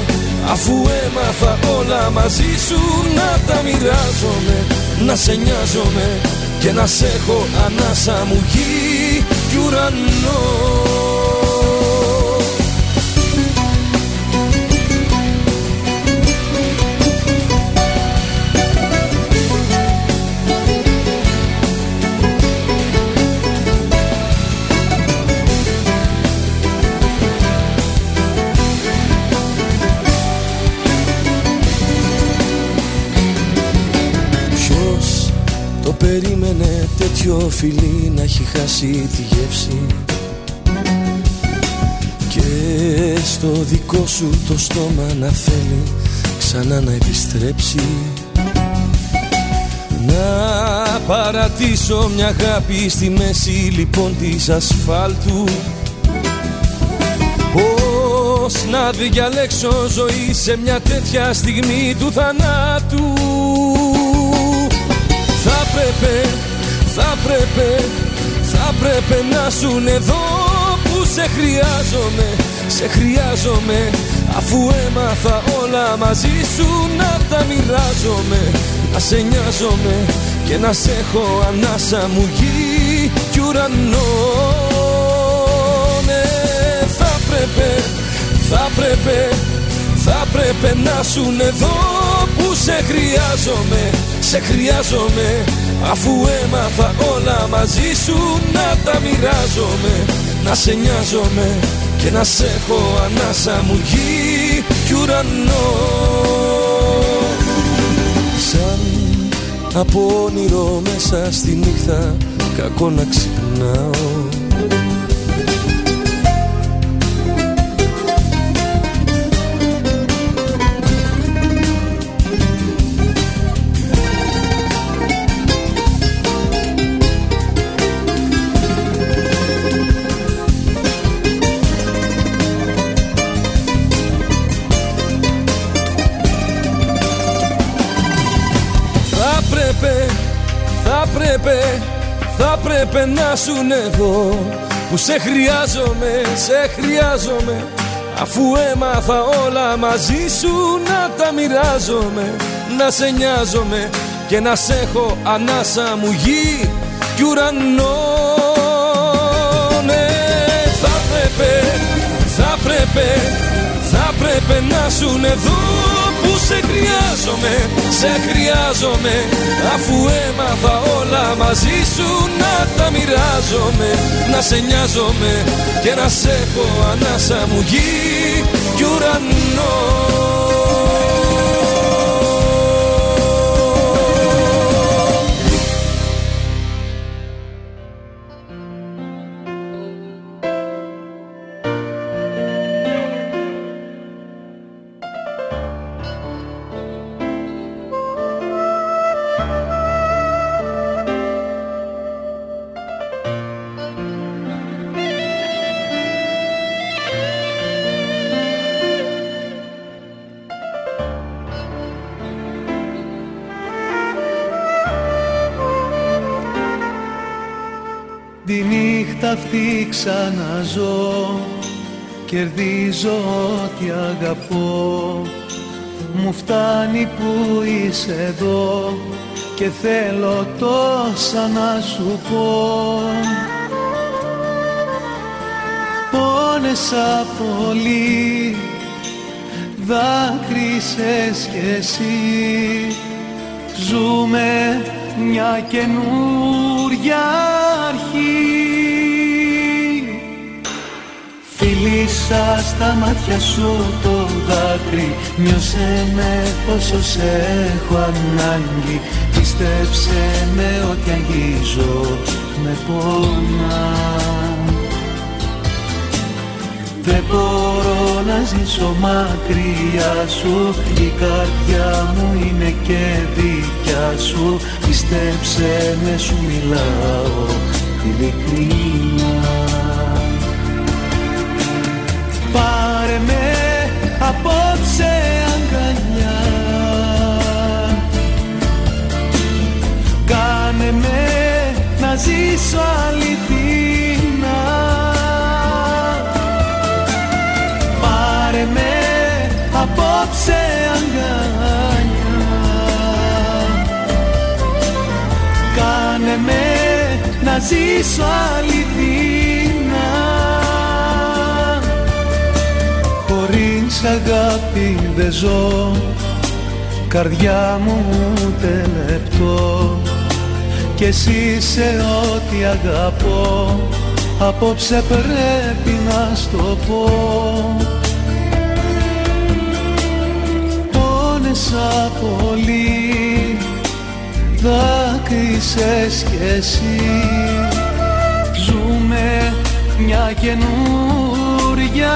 Αφού έμαθα όλα μαζί σου να τα μοιράζομαι Να σε νοιάζομαι. Και να σε έχω ανάσα μου γη κι ουρανό περίμενε τέτοιο φιλί να έχει χάσει τη γεύση. Και στο δικό σου το στόμα να θέλει ξανά να επιστρέψει. Να παρατήσω μια αγάπη στη μέση λοιπόν της ασφάλτου. Πώς να διαλέξω ζωή σε μια τέτοια στιγμή του θανάτου θα πρέπει, θα πρέπει, θα πρέπει να σου εδώ που σε χρειάζομαι, σε χρειάζομαι. Αφού έμαθα όλα μαζί σου να τα μοιράζομαι Να σε νοιάζομαι και να σε έχω ανάσα μου γη κι ουρανό Ναι, θα πρέπει, θα πρέπει, θα πρέπει να σου εδώ που σε χρειάζομαι σε χρειάζομαι Αφού έμαθα όλα μαζί σου να τα μοιράζομαι Να σε νοιάζομαι και να σε έχω ανάσα μου γη κι ουρανό. Σαν από όνειρο μέσα στη νύχτα κακό να ξυπνάω θα πρέπει να σου εδώ. Που σε χρειάζομαι, σε χρειάζομαι. Αφού έμαθα όλα μαζί σου να τα μοιράζομαι. Να σε νοιάζομαι και να σε έχω ανάσα μου γη κι ουρανό Ναι, θα πρέπει, θα πρέπει, θα πρέπει να σου εδώ. που σε χρειάζομαι, σε χρειάζομαι Αφού έμαθα όλα μαζί σου να τα μοιράζομαι Να σε νοιάζομαι και να σε έχω ανάσα μου γη κι ουρανό Κερδίζω ό,τι αγαπώ. Μου φτάνει που είσαι εδώ Και θέλω τόσα να σου πω. Πόνεσα πολύ δάκρυσες κι εσύ. Ζούμε μια καινούρια αρχή Φίλησα στα μάτια σου το δάκρυ. Νιώσε με πόσο σε έχω ανάγκη. Πίστεψε με ότι αγγίζω με πόνα. Δεν μπορώ να ζήσω μακριά σου. Η καρδιά μου είναι και δικιά σου. Πιστέψε με σου μιλάω ειλικρινά απόψε αγκαλιά. Κάνε με να ζήσω αληθινά με απόψε αγκάνια Κάνε με να ζήσω αληθινά Χωρίς αγάπη δεν ζω. Καρδιά μου ούτε λεπτό Κι εσύ σε ό,τι αγαπώ Απόψε πρέπει να στο πω. Μέσα πολύ δάκρυσες κι εσύ. Ζούμε μια καινούρια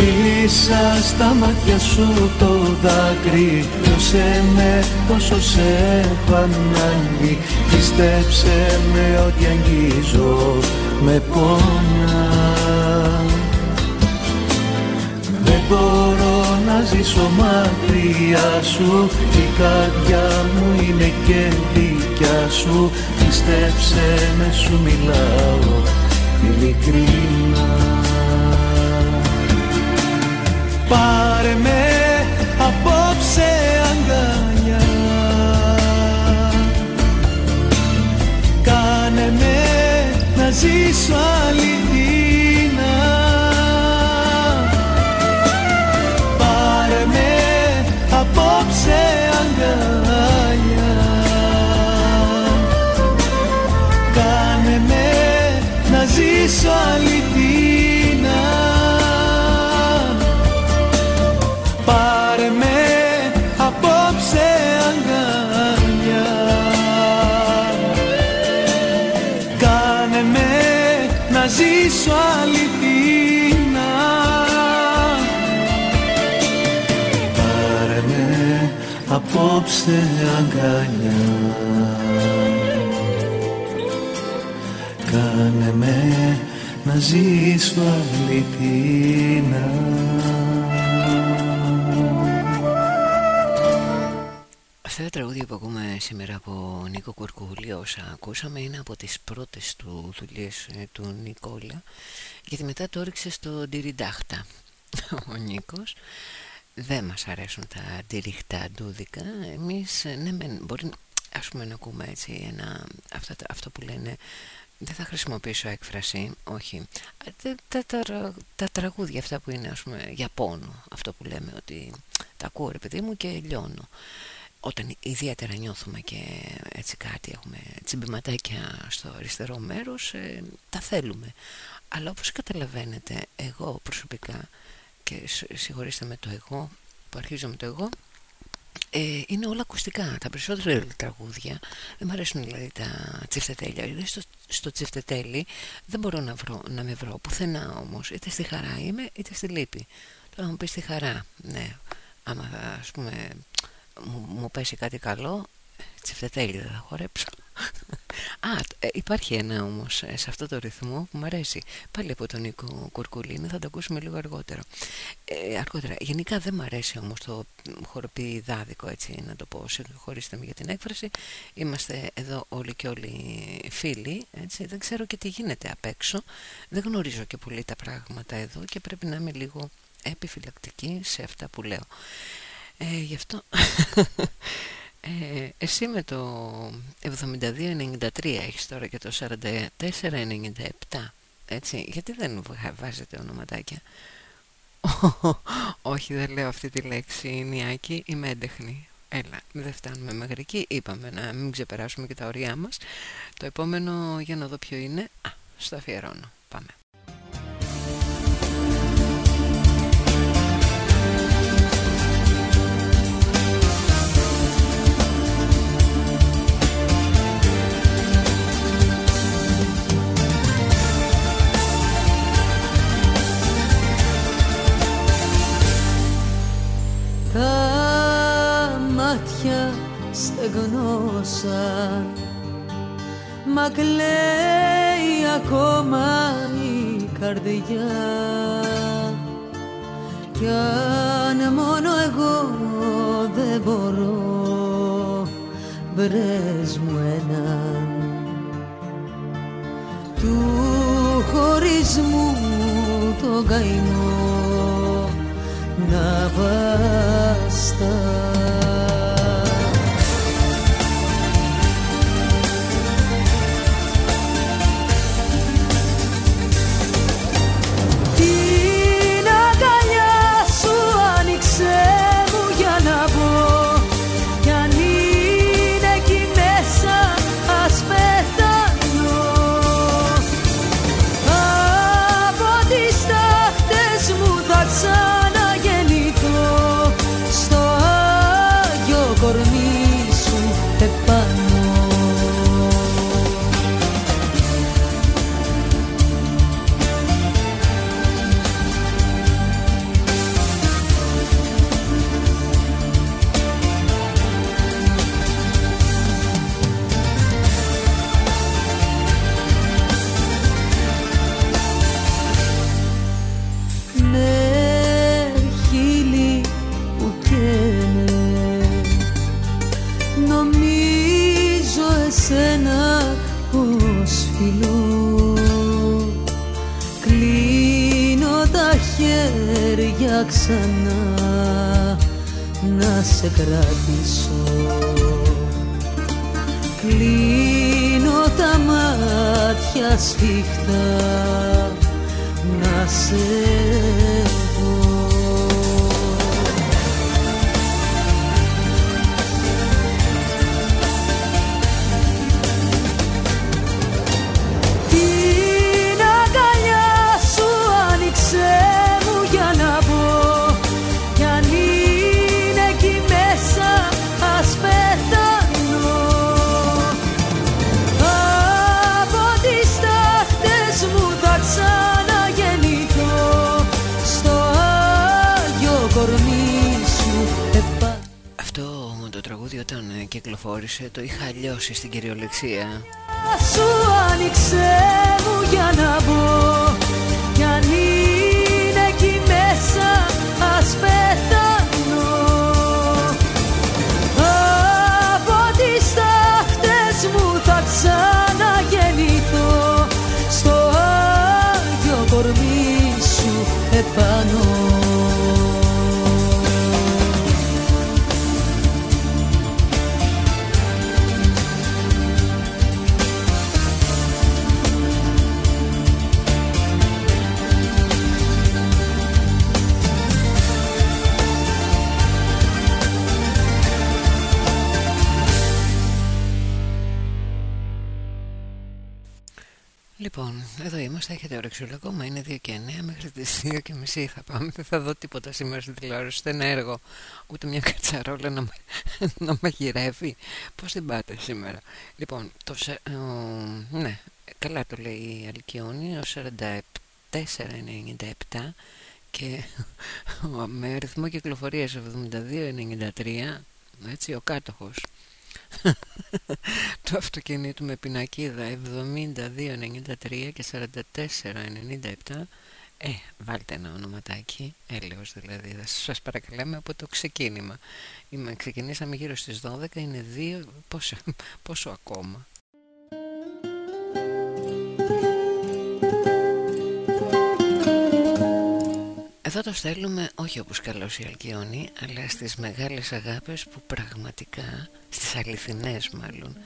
Φίλησα στα μάτια σου το δάκρυ Δώσε με πόσο σε έχω ανάγκη. Πιστέψε με ότι αγγίζω με πόνα. Μπορώ να ζήσω μακριά σου Η καρδιά μου είναι και δικιά σου. Πιστέψε με σου μιλάω ειλικρινά Πάρε με απόψε αγκαλιά. Κάνε με να ζήσω αληθινά απόψε αγκαλιά. Κάνε με να ζήσω αληθινά απόψε αγκαλιά. Κάνε με να ζήσω αληθινά Αυτά τα τραγούδια που ακούμε σήμερα από Νίκο Κουρκούλη όσα ακούσαμε είναι από τις πρώτες του δουλειές ε, του Νικόλα. Γιατί μετά το έριξε στο Ντυριντάχτα (laughs) ο Νίκος δεν μας αρέσουν τα αντιρρηχτά ντούδικα. Εμείς ναι μεν μπορεί ας πούμε να ακούμε έτσι ένα, αυτό, αυτό που λένε δεν θα χρησιμοποιήσω έκφραση όχι. Τα, τα, τα, τραγούδια αυτά που είναι ας πούμε για πόνο αυτό που λέμε ότι τα ακούω ρε παιδί μου και λιώνω. Όταν ιδιαίτερα νιώθουμε και έτσι κάτι έχουμε τσιμπηματάκια στο αριστερό μέρος ε, τα θέλουμε. Αλλά όπως καταλαβαίνετε εγώ προσωπικά και συγχωρήστε με το εγώ που αρχίζω με το εγώ ε, είναι όλα ακουστικά. Τα περισσότερα τραγούδια δεν μου αρέσουν δηλαδή τα τσιφτετέλια. Δηλαδή στο, στο τσιφτετέλι δεν μπορώ να, βρω, να με βρω. Πουθενά όμως είτε στη χαρά είμαι είτε στη λύπη. Τώρα μου πεις στη χαρά ναι άμα ας πούμε μου, μου πέσει κάτι καλό τσιφτετέλι δεν θα χορέψω (laughs) Α, ε, υπάρχει ένα όμως ε, σε αυτό το ρυθμό που μου αρέσει. Πάλι από τον Νίκο Κουρκουλίνη Θα το ακούσουμε λίγο αργότερο ε, Αργότερα, γενικά δεν μου αρέσει όμως το χοροπηδάδικο έτσι να το πω Συγχωρήστε με για την έκφραση. Είμαστε εδώ όλοι και όλοι φίλοι έτσι. Δεν ξέρω και τι γίνεται απ' έξω. Δεν γνωρίζω και πολύ τα πράγματα εδώ Και πρέπει να είμαι λίγο επιφυλακτική σε αυτά που λέω. Ε, Γι' αυτό (laughs) ε, εσύ με το 72-93 έχεις τώρα και το 44-97 έτσι γιατί δεν βάζετε ονοματάκια; (laughs) Όχι δεν λέω αυτή τη λέξη νιάκη είμαι έντεχνη Έλα, δεν φτάνουμε μέχρι εκεί. Είπαμε να μην ξεπεράσουμε και τα ωριά μας. Το επόμενο, για να δω ποιο είναι. Α, στο αφιερώνω. Πάμε. Μάτια στεγνώσαν. Μα κλαίει ακόμα η καρδιά. Κι αν μόνο εγώ δεν μπορώ Βρες μου έναν. Του χωρισμού το καημό να βαστά ξανά να σε κρατήσω. Κλείνω τα μάτια σφιχτά να σε κυκλοφόρησε το είχα λιώσει στην κυριολεξία. Σου άνοιξε μου για να μπω Κι αν είναι εκεί μέσα ας πεθάνω εδώ είμαστε, έχετε όρεξη ακόμα, είναι 2 και 9 μέχρι τις 2 και μισή. Θα πάμε, δεν θα δω τίποτα σήμερα στην τηλεόραση, ούτε ένα έργο, ούτε μια κατσαρόλα να, (laughs) να μαγειρεύει. Πώς την πάτε σήμερα; Λοιπόν, το, ο, ναι, καλά το λέει η Αλκιόνη, ο 4497 και (laughs) με αριθμό κυκλοφορίας 7293, έτσι, ο κάτοχος (laughs) το αυτοκίνητο με πινακίδα 7293 και 4497 ε, βάλτε ένα ονοματάκι, έλεος δηλαδή, θα σας παρακαλάμε από το ξεκίνημα. Είμαι, ξεκινήσαμε γύρω στις 12, είναι 2, πόσο, (laughs) πόσο ακόμα; Εδώ το στέλνουμε όχι όπως καλώς η Αλκιόνη αλλά στις μεγάλες αγάπες που πραγματικά, στις αληθινές μάλλον,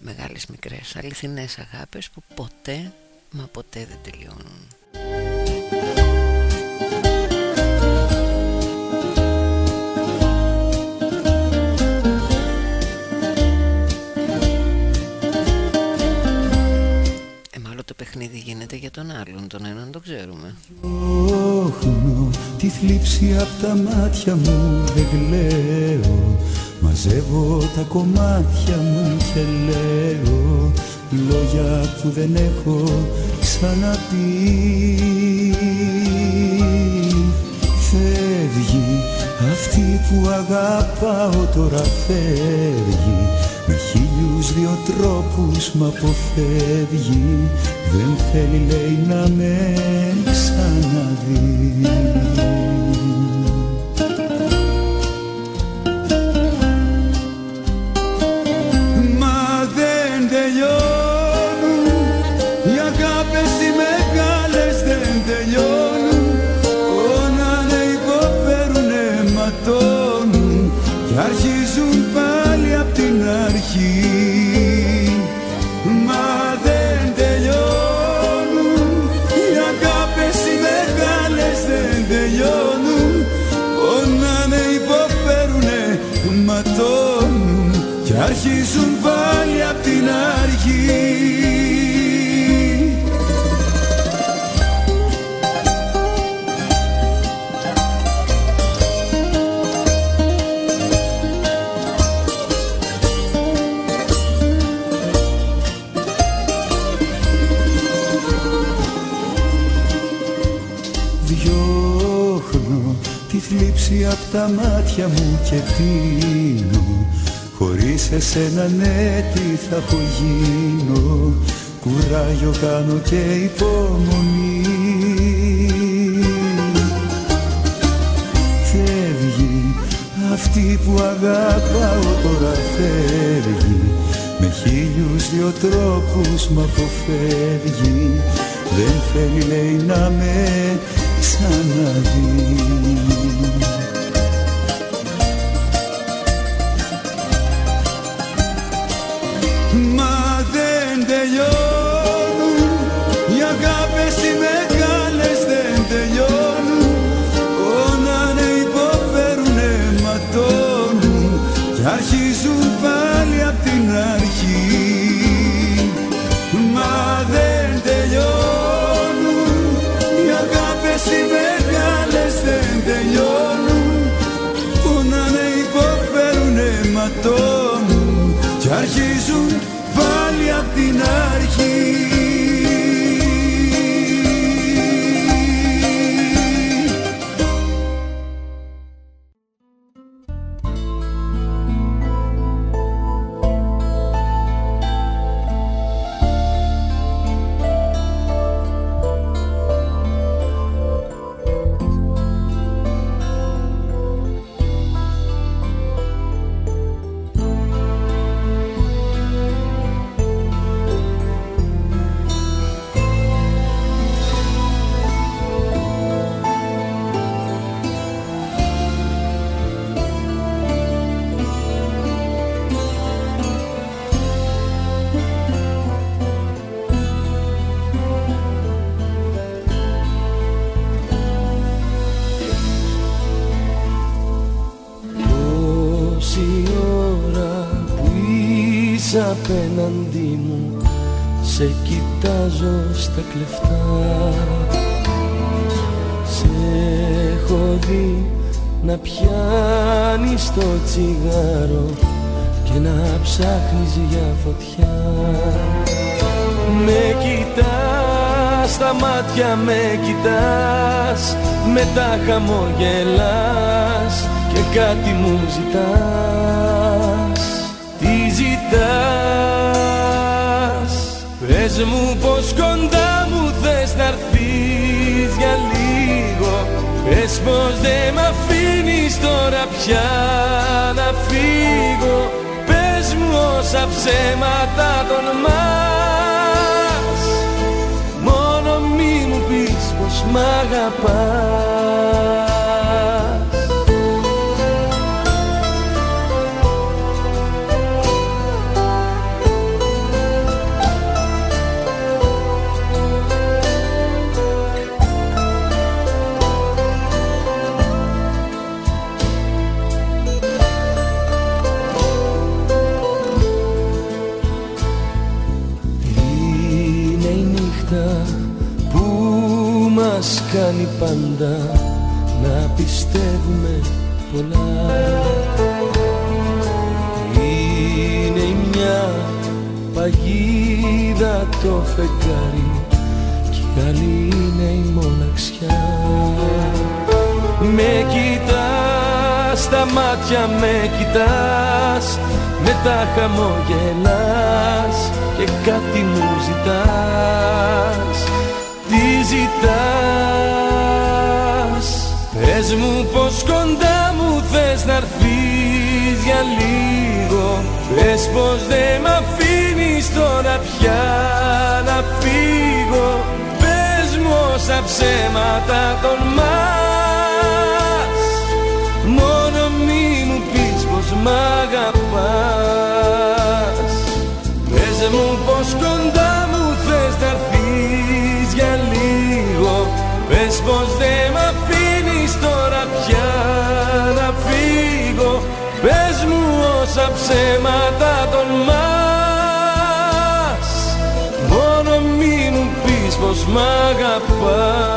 μεγάλες μικρές, αληθινές αγάπες που ποτέ μα ποτέ δεν τελειώνουν. Ε, μάλλον το παιχνίδι γίνεται για τον άλλον, τον έναν το ξέρουμε. Όχνω τη θλίψη απ' τα μάτια μου δεν κλαίω Μαζεύω τα κομμάτια μου και λέω Λόγια που δεν έχω ξαναπεί. Φεύγει αυτή που αγαπάω τώρα φεύγει. Με χίλιους δυο τρόπους μ' αποφεύγει. Δεν θέλει λέει να με ξαναδεί απ' τα μάτια μου και πίνω. Χωρίς εσένα ναι τι θα πω γίνω. Κουράγιο κάνω και υπομονή. Φεύγει αυτή που αγαπάω τώρα φεύγει. Με χίλιους δυο τρόπους μ' αποφεύγει. Δεν θέλει λέει να με ξαναδεί την αρχή τσιγάρο Και να ψάχνεις για φωτιά. Με κοιτάς στα μάτια με κοιτάς Μετά χαμογελάς και κάτι μου ζητάς. Τι ζητάς; Πες μου πως κοντά μου θες να έρθεις για λίγο. Πες πως δεν μ' αφήνεις τώρα πια να φύγω Πες μου όσα ψέματα τολμάς Μόνο μη μου πεις πως μ' αγαπάς πιστεύουμε πολλά. Είναι η μια παγίδα το φεγγάρι κι η άλλη είναι η μοναξιά. Με κοιτάς, στα μάτια με κοιτάς μετά χαμογελάς και κάτι μου ζητάς. Τι ζητάς; Πες μου πως κοντά μου θες να για λίγο. Πες πως δεν μ' αφήνεις τώρα πια να φύγω. Πες μου όσα ψέματα τολμάς. Μόνο μη μου πεις πως μ' αγαπάς. Πες μου πως κοντά μου θες να για λίγο. Πες πως δεν μ' όσα ψέματα τολμάς Μόνο μη μου πεις πως μ' αγαπάς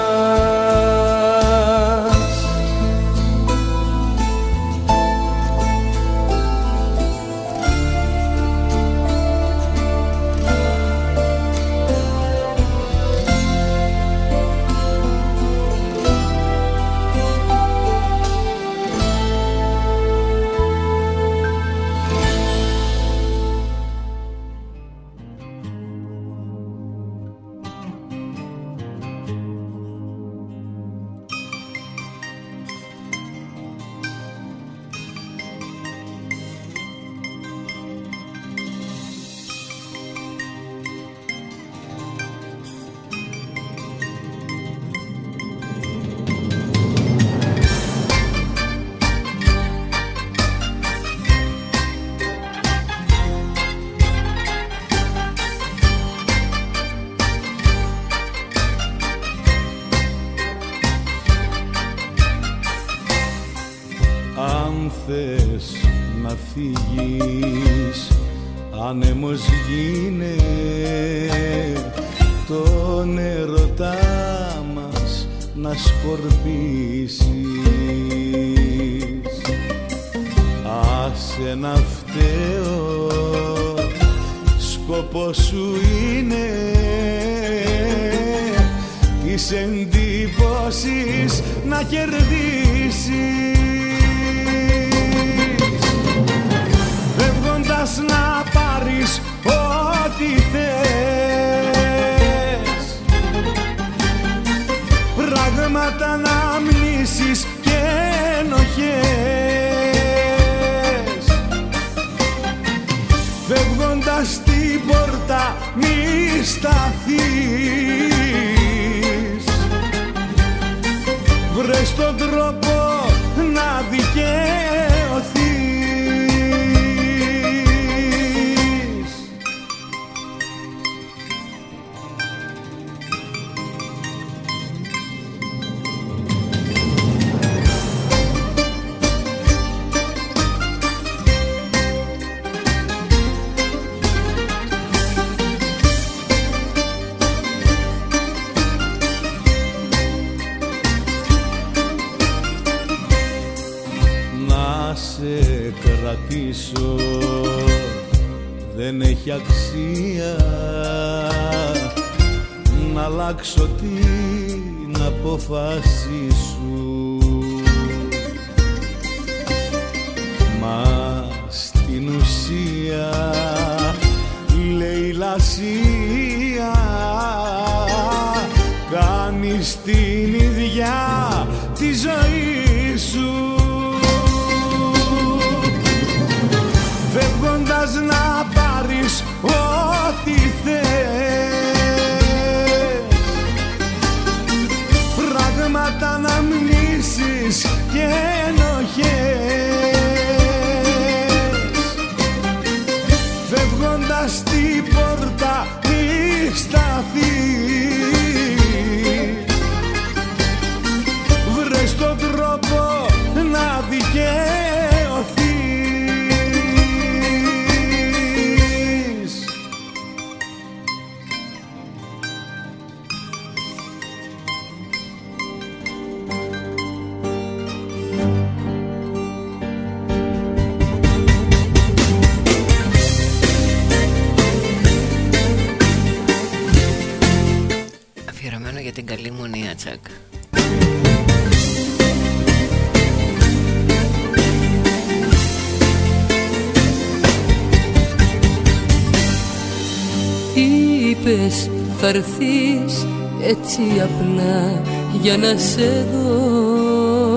Είπες θα έτσι απλά για να σε δω.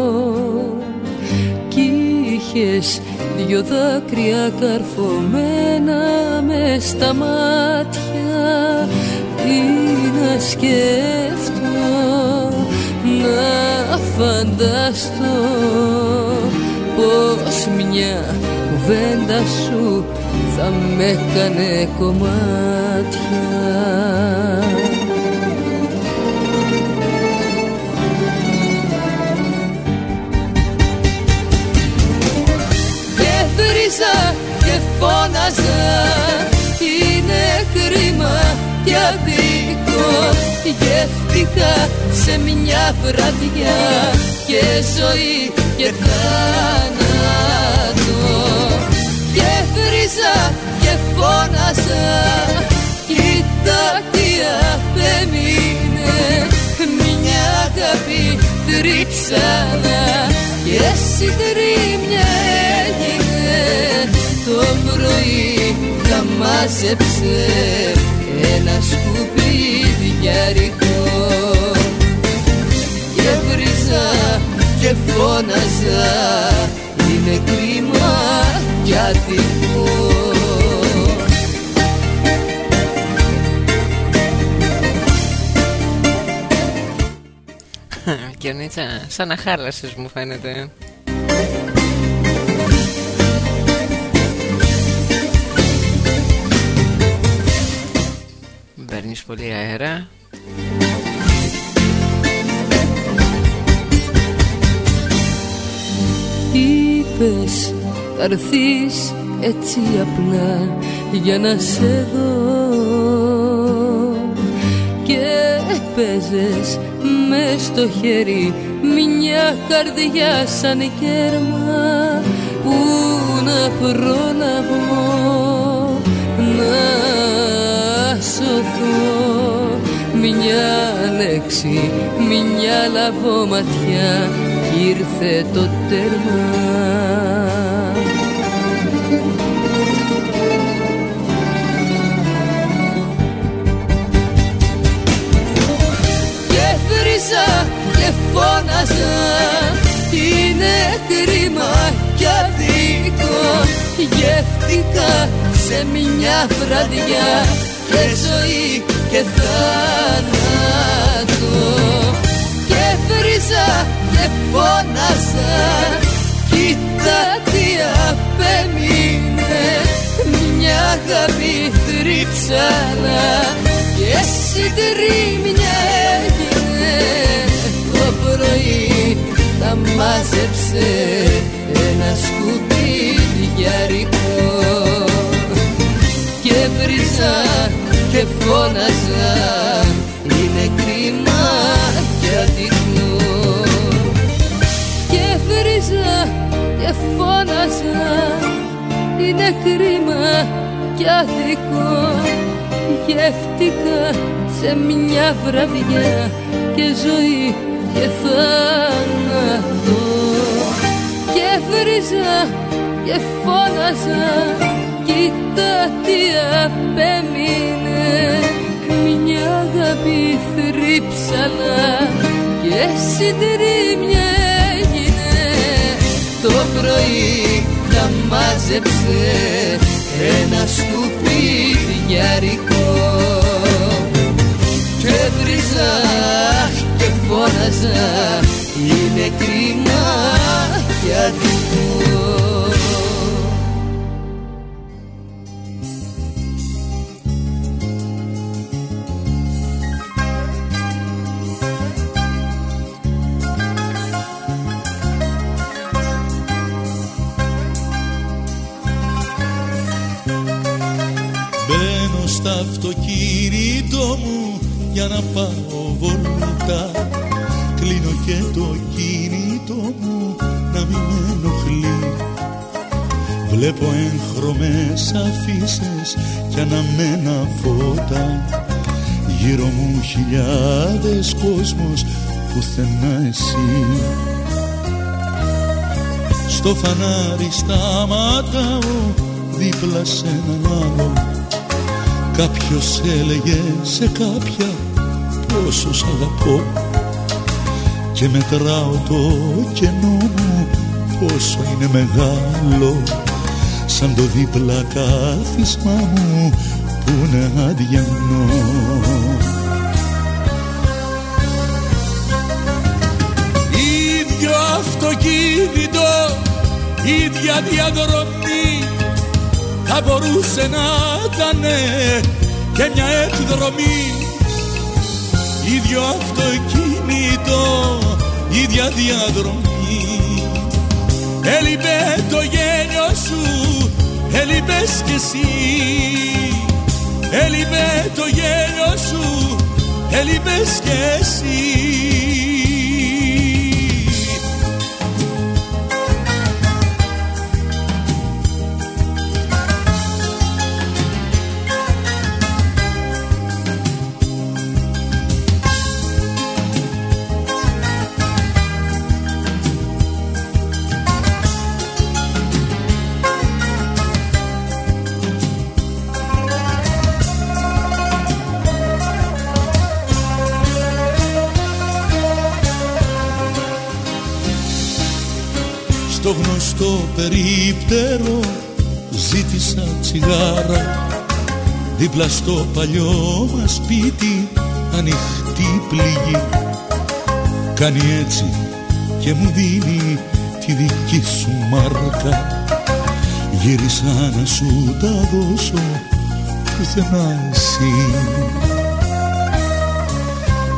Κι είχες δυο δάκρυα καρφωμένα μες στα μάτια. Τι να σκέφτω, να φανταστώ Πως μια κουβέντα σου θα με έκανε κομμάτια φώναζα είναι κρίμα και αδίκο Γεύτηκα σε μια βραδιά και ζωή και θάνατο. Έβριζα και φώναζα Κοίτα τι απέμεινε Μια αγάπη τρίψανα Και συντρίμια έγινε Το πρωί τα μάζεψε Ένα σκουπιδιαρικό Και βρίζα και φώναζα Είναι κρίμα αδικό Κιονίτσα, σαν να χάλασες μου φαίνεται πολύ αέρα. Είπες θα έτσι απλά για να σε δω. Και παίζες με στο χέρι μια καρδιά σαν κέρμα που να προλαβώ να σωθώ μια λέξη, μια λαβόματιά ήρθε το τέρμα. Και φώναζα Είναι κρίμα κι αδίκο. Γεύτηκα σε μια βραδιά και ζωή και θάνατο. Και βρίζα και φώναζα. Κοίτα τι απέμεινε. Μια αγάπη θρύψανα. Και συντρίμια το πρωί τα μάζεψε. Ένα σκουπιδιαρικό και βρίζα και φώναζα. Είναι κρίμα και αδικό και βρίζα και φώναζα. Είναι κρίμα και αδικό. Γεύτηκα σε μια βραδιά και ζωή και θάνατο. Και βρίζα και φώναζα κοίτα τι απέμεινε. Μια αγάπη θρύψαλα και συντρίμια έγινε. Το πρωί τα μάζεψε. Ένα σκουπιδιαρικό και βρίζα και φώναζα είναι κρίμα και αδικό αυτοκίνητο μου για να πάω βόλτα. Κλείνω και το κινητό μου να μην με ενοχλεί. Βλέπω έγχρωμες αφήσεις κι αναμένα φώτα. Γύρω μου χιλιάδες κόσμος πουθενά εσύ. Στο φανάρι σταματάω δίπλα σε έναν άλλο Κάποιος έλεγε σε κάποια πόσο σ' αγαπώ. Και μετράω το κενό μου πόσο είναι μεγάλο. Σαν το δίπλα κάθισμα μου που είναι αδιανό. Ίδιο αυτοκίνητο, ίδια διαδρομή θα μπορούσε να ήταν και μια εκδρομή. Ίδιο αυτοκίνητο, ίδια διαδρομή. Έλειπε το γένιο σου, έλειπες κι εσύ. Έλειπε το γένιο σου, έλειπες κι εσύ στο γνωστό περίπτερο ζήτησα τσιγάρα. Δίπλα στο παλιό μας σπίτι ανοιχτή πληγή. Κάνει έτσι και μου δίνει τη δική σου μάρκα. Γύρισα να σου τα δώσω πουθενά εσύ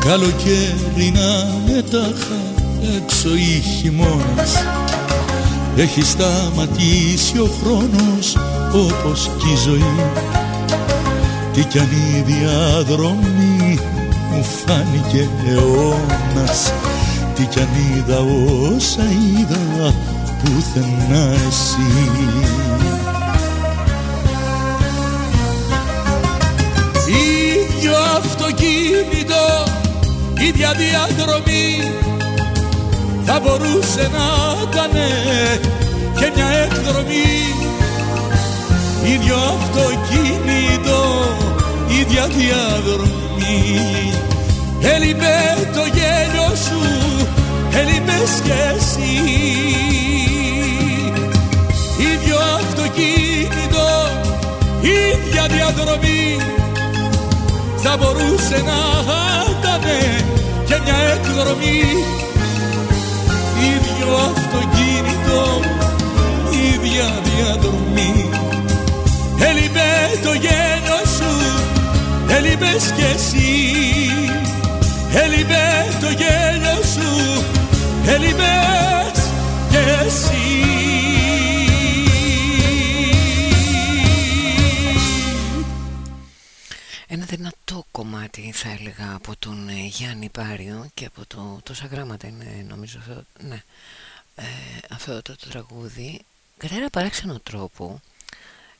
καλοκαίρι να είναι τάχα έξω ή χειμώνας έχει σταματήσει ο χρόνος όπως κι η ζωή. Τι κι αν η διαδρομή μου φάνηκε αιώνας. Τι κι αν είδα όσα είδα πουθενά εσύ. Ίδιο αυτοκίνητο, ίδια διαδρομή θα μπορούσε να ήταν και μια εκδρομή. Ίδιο αυτοκίνητο, ίδια διαδρομή. Έλειπε το γέλιο σου, έλειπες κι εσύ. Ίδιο αυτοκίνητο, ίδια διαδρομή. Θα μπορούσε να ήταν και μια εκδρομή ίδιο αυτοκίνητο, ίδια διαδρομή. Έλειπε το γένος σου, έλειπες κι εσύ. Έλειπε το γέλιο σου, έλειπες κι εσύ κομμάτι θα έλεγα από τον ε, Γιάννη Πάριο και από το τόσα γράμματα είναι νομίζω αυτό, ναι, ε, αυτό το, το τραγούδι. Κατά ένα παράξενο τρόπο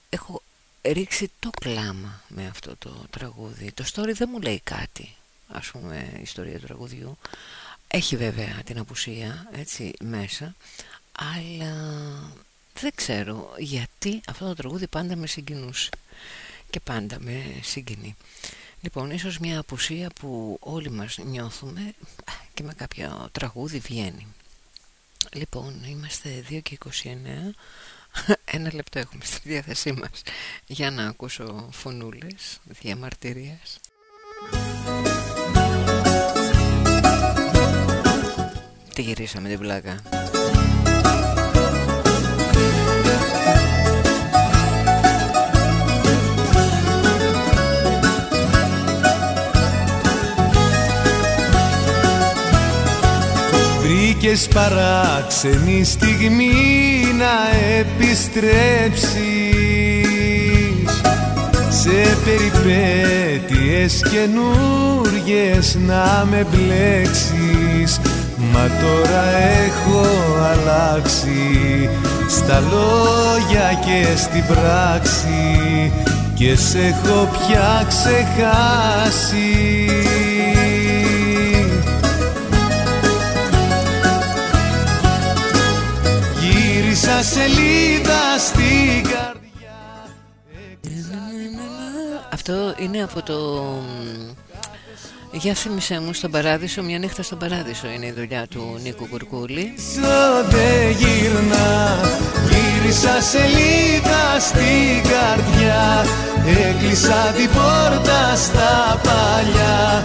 έχω ρίξει το κλάμα με αυτό το τραγούδι. Το story δεν μου λέει κάτι ας πούμε η ιστορία του τραγουδιού. Έχει βέβαια την απουσία έτσι μέσα αλλά δεν ξέρω γιατί αυτό το τραγούδι πάντα με συγκινούσε και πάντα με συγκινεί. Λοιπόν, ίσως μια απουσία που όλοι μας νιώθουμε και με κάποιο τραγούδι βγαίνει. Λοιπόν, είμαστε 2 και 29. (laughs) Ένα λεπτό έχουμε στη διάθεσή μας για να ακούσω φωνούλες διαμαρτυρίας. Τι γυρίσαμε την πλάκα; Βρήκες παράξενη στιγμή να επιστρέψεις. Σε περιπέτειες καινούριες να με μπλέξεις. Μα τώρα έχω αλλάξει στα λόγια και στην πράξη. Και σε έχω πια ξεχάσει Γύρισα σελίδα στην καρδιά. Αυτό είναι από το... Για θύμισέ μου στον παράδεισο, μια νύχτα στον παράδεισο είναι η δουλειά του Νίκου Κουρκούλη. δεν γύρνα, γύρισα σελίδα στην καρδιά. Έκλεισα την πόρτα στα παλιά.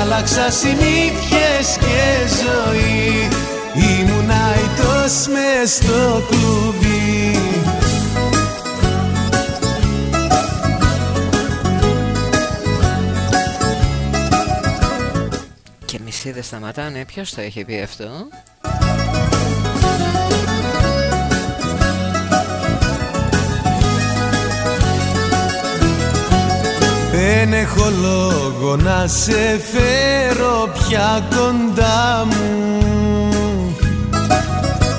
Άλλαξα συνήθειες και ζωή Ήμουν αητός μες στο κλουβί. Και μισή δεν σταματάνε, ποιος το έχει πει αυτό; Δεν έχω λόγο να σε φέρω πια κοντά μου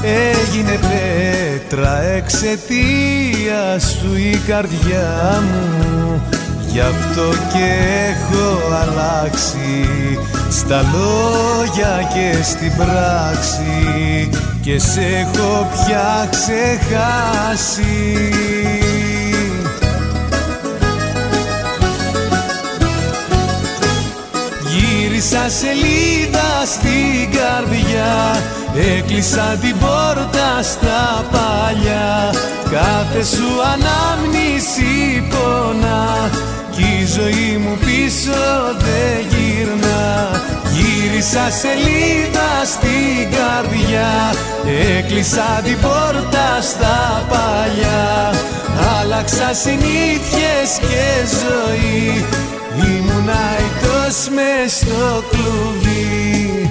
Έγινε πέτρα εξαιτίας σου η καρδιά μου. Γι' αυτό και έχω αλλάξει Στα λόγια και στην πράξη. Και σε έχω πια ξεχάσει Γύρισα σελίδα στην καρδιά. Έκλεισα την πόρτα στα παλιά. Κάθε σου ανάμνηση πονά. Κι η ζωή μου πίσω δεν γυρνά. Γύρισα σελίδα στην καρδιά. Έκλεισα την πόρτα στα παλιά. Άλλαξα συνήθειες και ζωή Ήμουν αητός μες στο κλουβί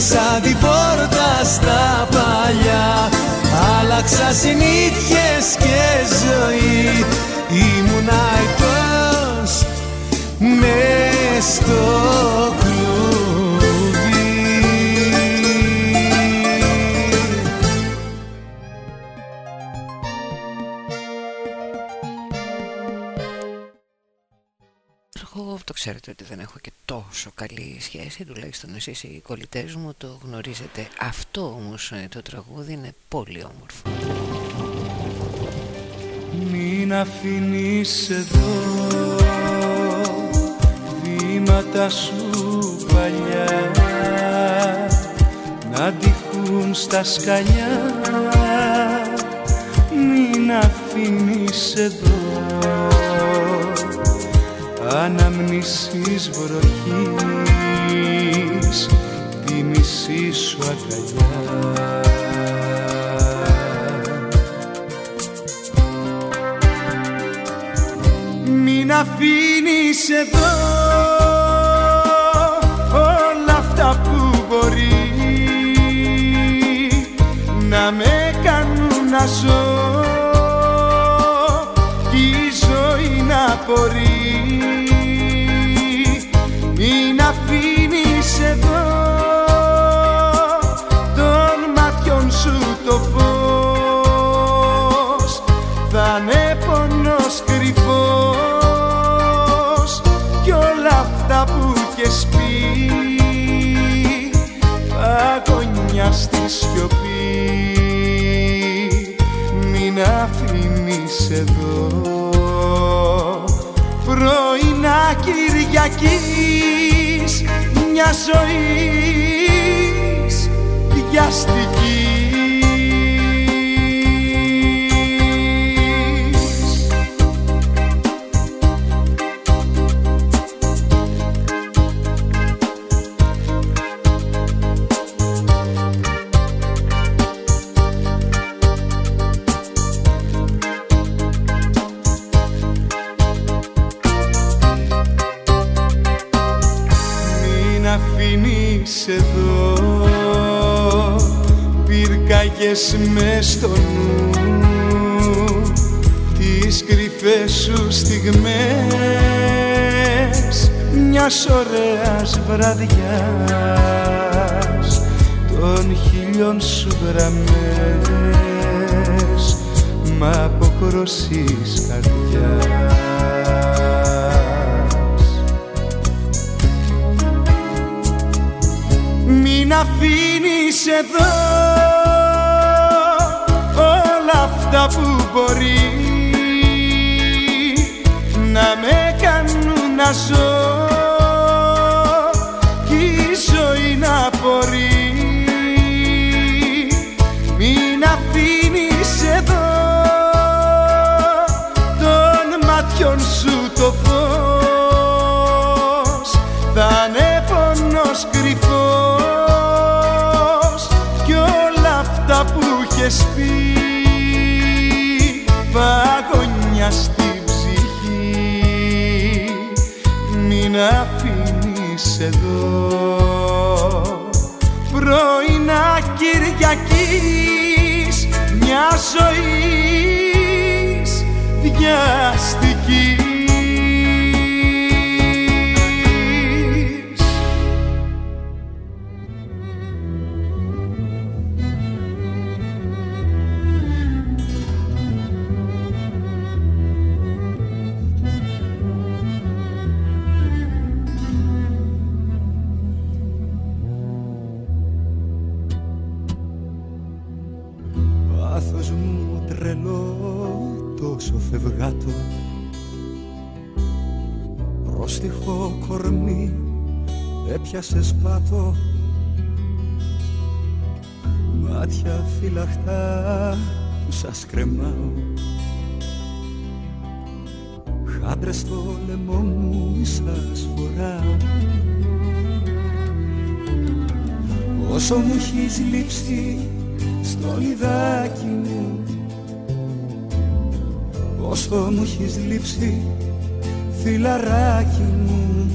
Έκλεισα την πόρτα στα παλιά. Άλλαξα συνήθειες και ζωή. Ήμουν αητός μες στο το ξέρετε ότι δεν έχω και τόσο καλή σχέση Τουλάχιστον εσείς οι κολλητές μου το γνωρίζετε. Αυτό όμως ε, το τραγούδι είναι πολύ όμορφο. Μην αφήνεις εδώ βήματα σου παλιά να τυχούν στα σκαλιά. Μην αφήνεις εδώ αναμνήσεις βροχής τη μισή σου αγκαλιά. Μην αφήνεις εδώ όλα αυτά που μπορεί να με κάνουν να ζω κι η ζωή να απορεί στη σιωπή. Μην αφήνεις εδώ. Πρωινά Κυριακής μια ζωής βιαστικής αφήνεις εδώ πυρκαγιές μες στο νου. Τις κρυφές σου στιγμές μιας μιας ωραίας βραδιάς. Των χιλιών σου γραμμές μα αποκροσείς καρδιάς Μην αφήνεις εδώ. Όλα αυτά που μπορεί να με κάνουν να ζω εδώ. Πρωινά Κυριακής μια ζωής βιαστικής τόσο φευγάτο Πρόστιχο κορμί έπιασες σπάτο Μάτια φυλαχτά που σας κρεμάω. Χάντρες στο λαιμό μου σας φοράω. Όσο μου έχεις λείψει στο λιδάκι μου Πόσο μου έχεις λείψει φιλαράκι μου;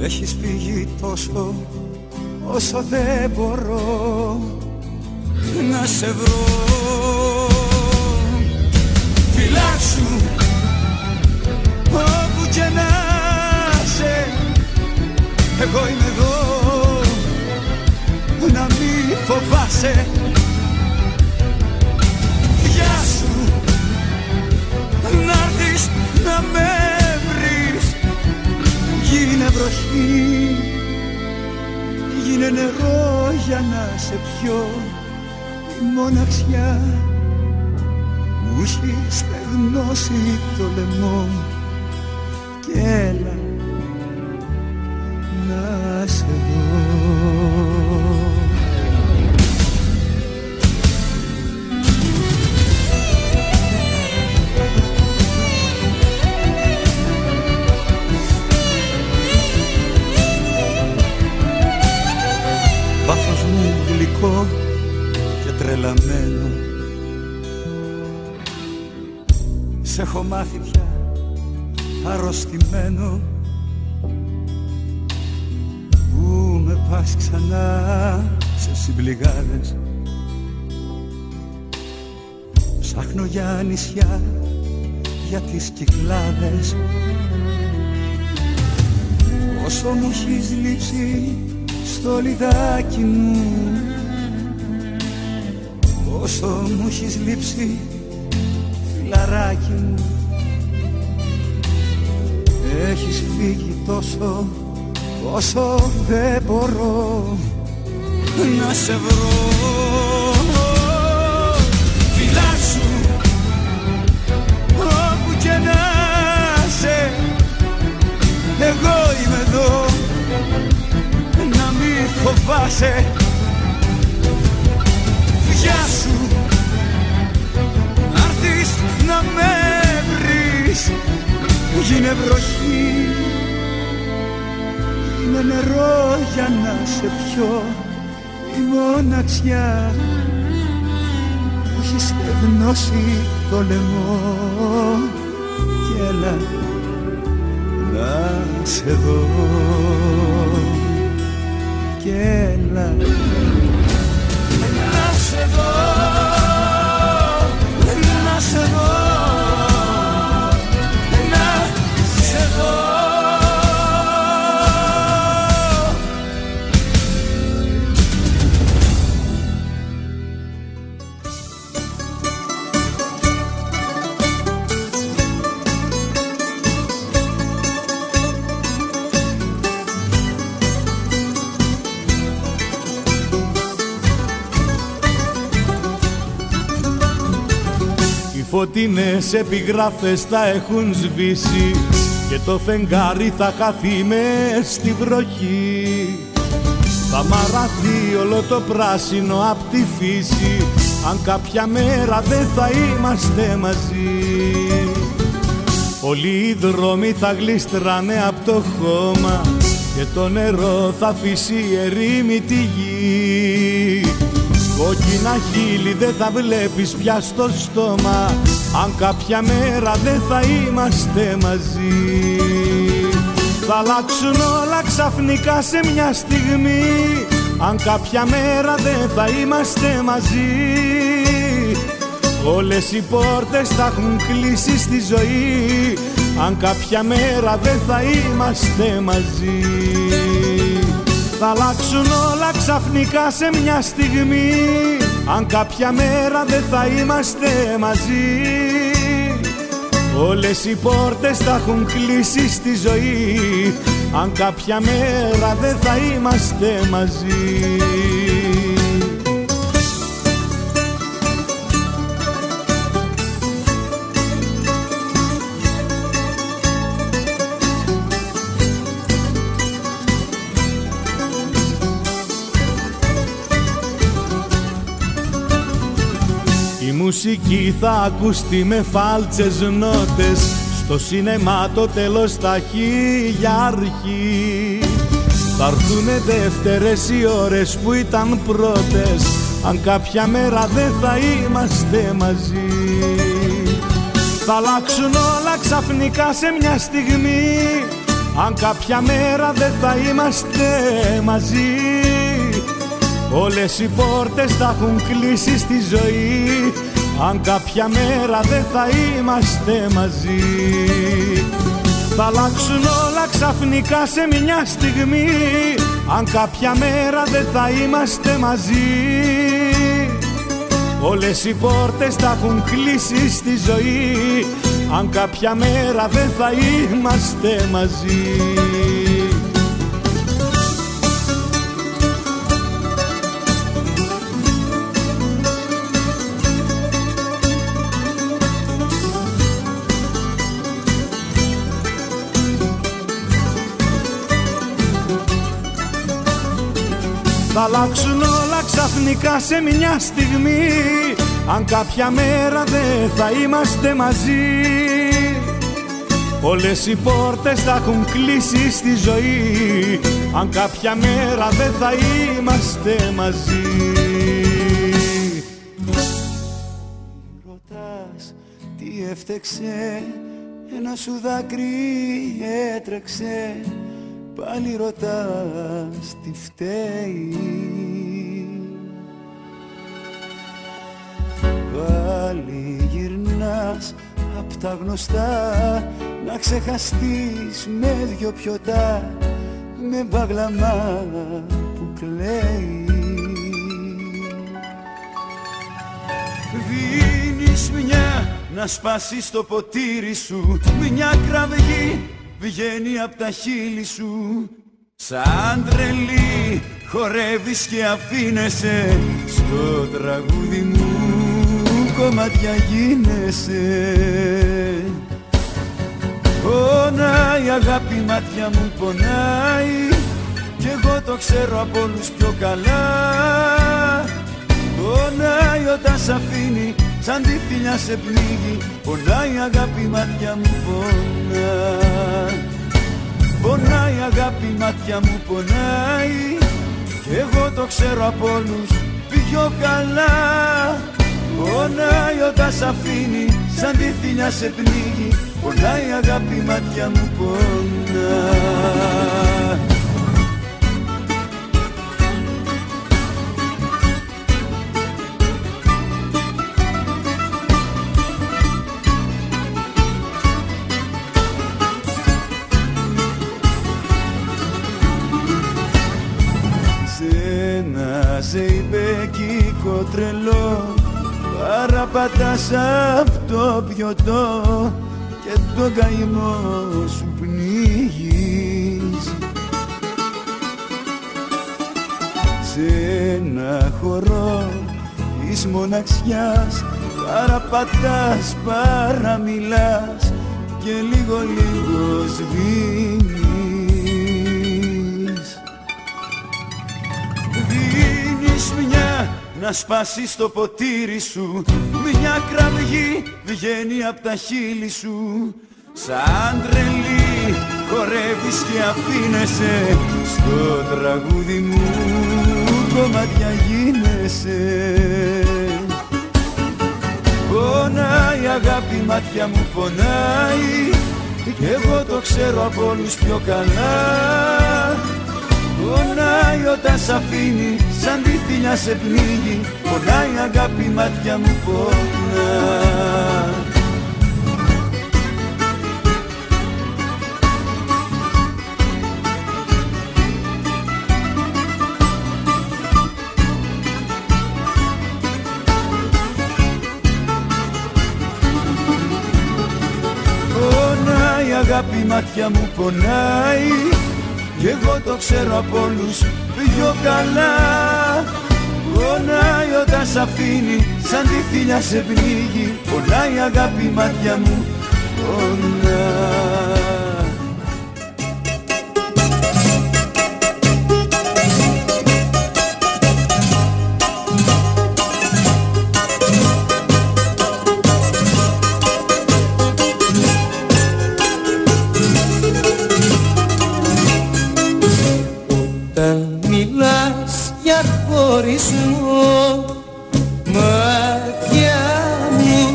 Έχεις φύγει τόσο όσο δεν μπορώ να σε βρω. Φυλάξου όπου και να σε εγώ είμαι εδώ. Να μη φοβάσαι να με βρεις. Γίνε βροχή Γίνε νερό για να σε πιω. Η μοναξιά μου έχει στεγνώσει το λαιμό. Κι έλα για νησιά για τις κυκλάδες. Όσο μου έχεις λείψει στο λιδάκι μου Όσο μου έχεις λείψει φιλαράκι μου. Έχεις φύγει τόσο όσο δεν μπορώ να σε βρω και να σε. Εγώ είμαι εδώ να μη φοβάσαι. Γεια σου. Να έρθεις να με βρεις. Γίνε βροχή. Γίνε νερό για να σε πιω. Η μοναξιά που έχεις στεγνώσει το λαιμό. Κι έλα να σε δω. Κι έλα να σε δω. Να σε δω. Να σε δω φωτεινές επιγράφες θα έχουν σβήσει και το φεγγάρι θα χαθεί μες στη βροχή. Θα μαραθεί όλο το πράσινο απ' τη φύση αν κάποια μέρα δεν θα είμαστε μαζί. Όλοι οι δρόμοι θα γλιστράνε από το χώμα και το νερό θα αφήσει ερήμη τη γη Κόκκινα χείλη δεν θα βλέπεις πια στο στόμα. Αν κάποια μέρα δεν θα είμαστε μαζί. Θα αλλάξουν όλα ξαφνικά σε μια στιγμή. Αν κάποια μέρα δεν θα είμαστε μαζί. Όλες οι πόρτες θα έχουν κλείσει στη ζωή. Αν κάποια μέρα δεν θα είμαστε μαζί Θα αλλάξουν όλα ξαφνικά σε μια στιγμή. Αν κάποια μέρα δεν θα είμαστε μαζί. Όλες οι πόρτες θα έχουν κλείσει στη ζωή. Αν κάποια μέρα δεν θα είμαστε μαζί μουσική θα ακουστεί με φάλτσες νότες. Στο σινεμά το τέλος θα έχει για αρχή Θα έρθουνε δεύτερες οι ώρες που ήταν πρώτες. Αν κάποια μέρα δεν θα είμαστε μαζί. Θα αλλάξουν όλα ξαφνικά σε μια στιγμή. Αν κάποια μέρα δεν θα είμαστε μαζί. Όλες οι πόρτες θα έχουν κλείσει στη ζωή αν κάποια μέρα δεν θα είμαστε μαζί Θα αλλάξουν όλα ξαφνικά σε μια στιγμή. Αν κάποια μέρα δεν θα είμαστε μαζί Όλες οι πόρτες θα έχουν κλείσει στη ζωή. Αν κάποια μέρα δεν θα είμαστε μαζί Θα αλλάξουν όλα ξαφνικά σε μια στιγμή. Αν κάποια μέρα δεν θα είμαστε μαζί. Όλες οι πόρτες θα έχουν κλείσει στη ζωή. Αν κάποια μέρα δεν θα είμαστε μαζί. Ρωτάς τι έφτεξε Ένα σου δάκρυ έτρεξε Πάλι ρωτάς τι φταίει. Πάλι γυρνάς απ' τα γνωστά Να ξεχαστείς με δυο πιωτά Με μπαγλαμά που κλαίει. Δίνεις μια να σπάσεις το ποτήρι σου Μια κραυγή βγαίνει από τα χείλη σου Σαν τρελή. Χορεύεις και αφήνεσαι Στο τραγούδι μου κομμάτια γίνεσαι. Πονάει αγάπη μάτια μου πονάει Κι εγώ το ξέρω από όλους πιο καλά. Πονάει όταν σ' αφήνει σαν τη φιλιά σε πνίγει Πονάει αγάπη μάτια μου πονάει. Πονάει αγάπη μάτια μου πονάει. Κι εγώ το ξέρω από όλους πιο καλά. Πονάει όταν σ' αφήνει σαν τη φιλιά σε πνίγει Πονάει αγάπη μάτια μου πονάει ζεϊμπέκικο τρελό Παραπατάς απ' το πιωτό. Και το καημό σου πνίγεις. Σε ένα χορό της μοναξιάς Παραπατάς, παραμιλάς και λίγο λίγο σβήνεις Δίνεις μια να σπάσεις το ποτήρι σου. Μια κραυγή βγαίνει από τα χείλη σου. Σαν τρελή χορεύεις και αφήνεσαι. Στο τραγούδι μου κομμάτια γίνεσαι. Πονάει αγάπη μάτια μου πονάει. Κι εγώ το ξέρω από όλους πιο καλά Πονάει όταν σ' αφήνει σαν τη θηλιά σε πνίγει. Πονάει αγάπη μάτια μου πονάει αγάπη μάτια μου πονάει Κι εγώ το ξέρω από όλους. Πιο καλά. Πονάει όταν σ' αφήνει σαν τη θηλιά σε πνίγει. Πονάει αγάπη μάτια μου. Πονάει σου μάτια μου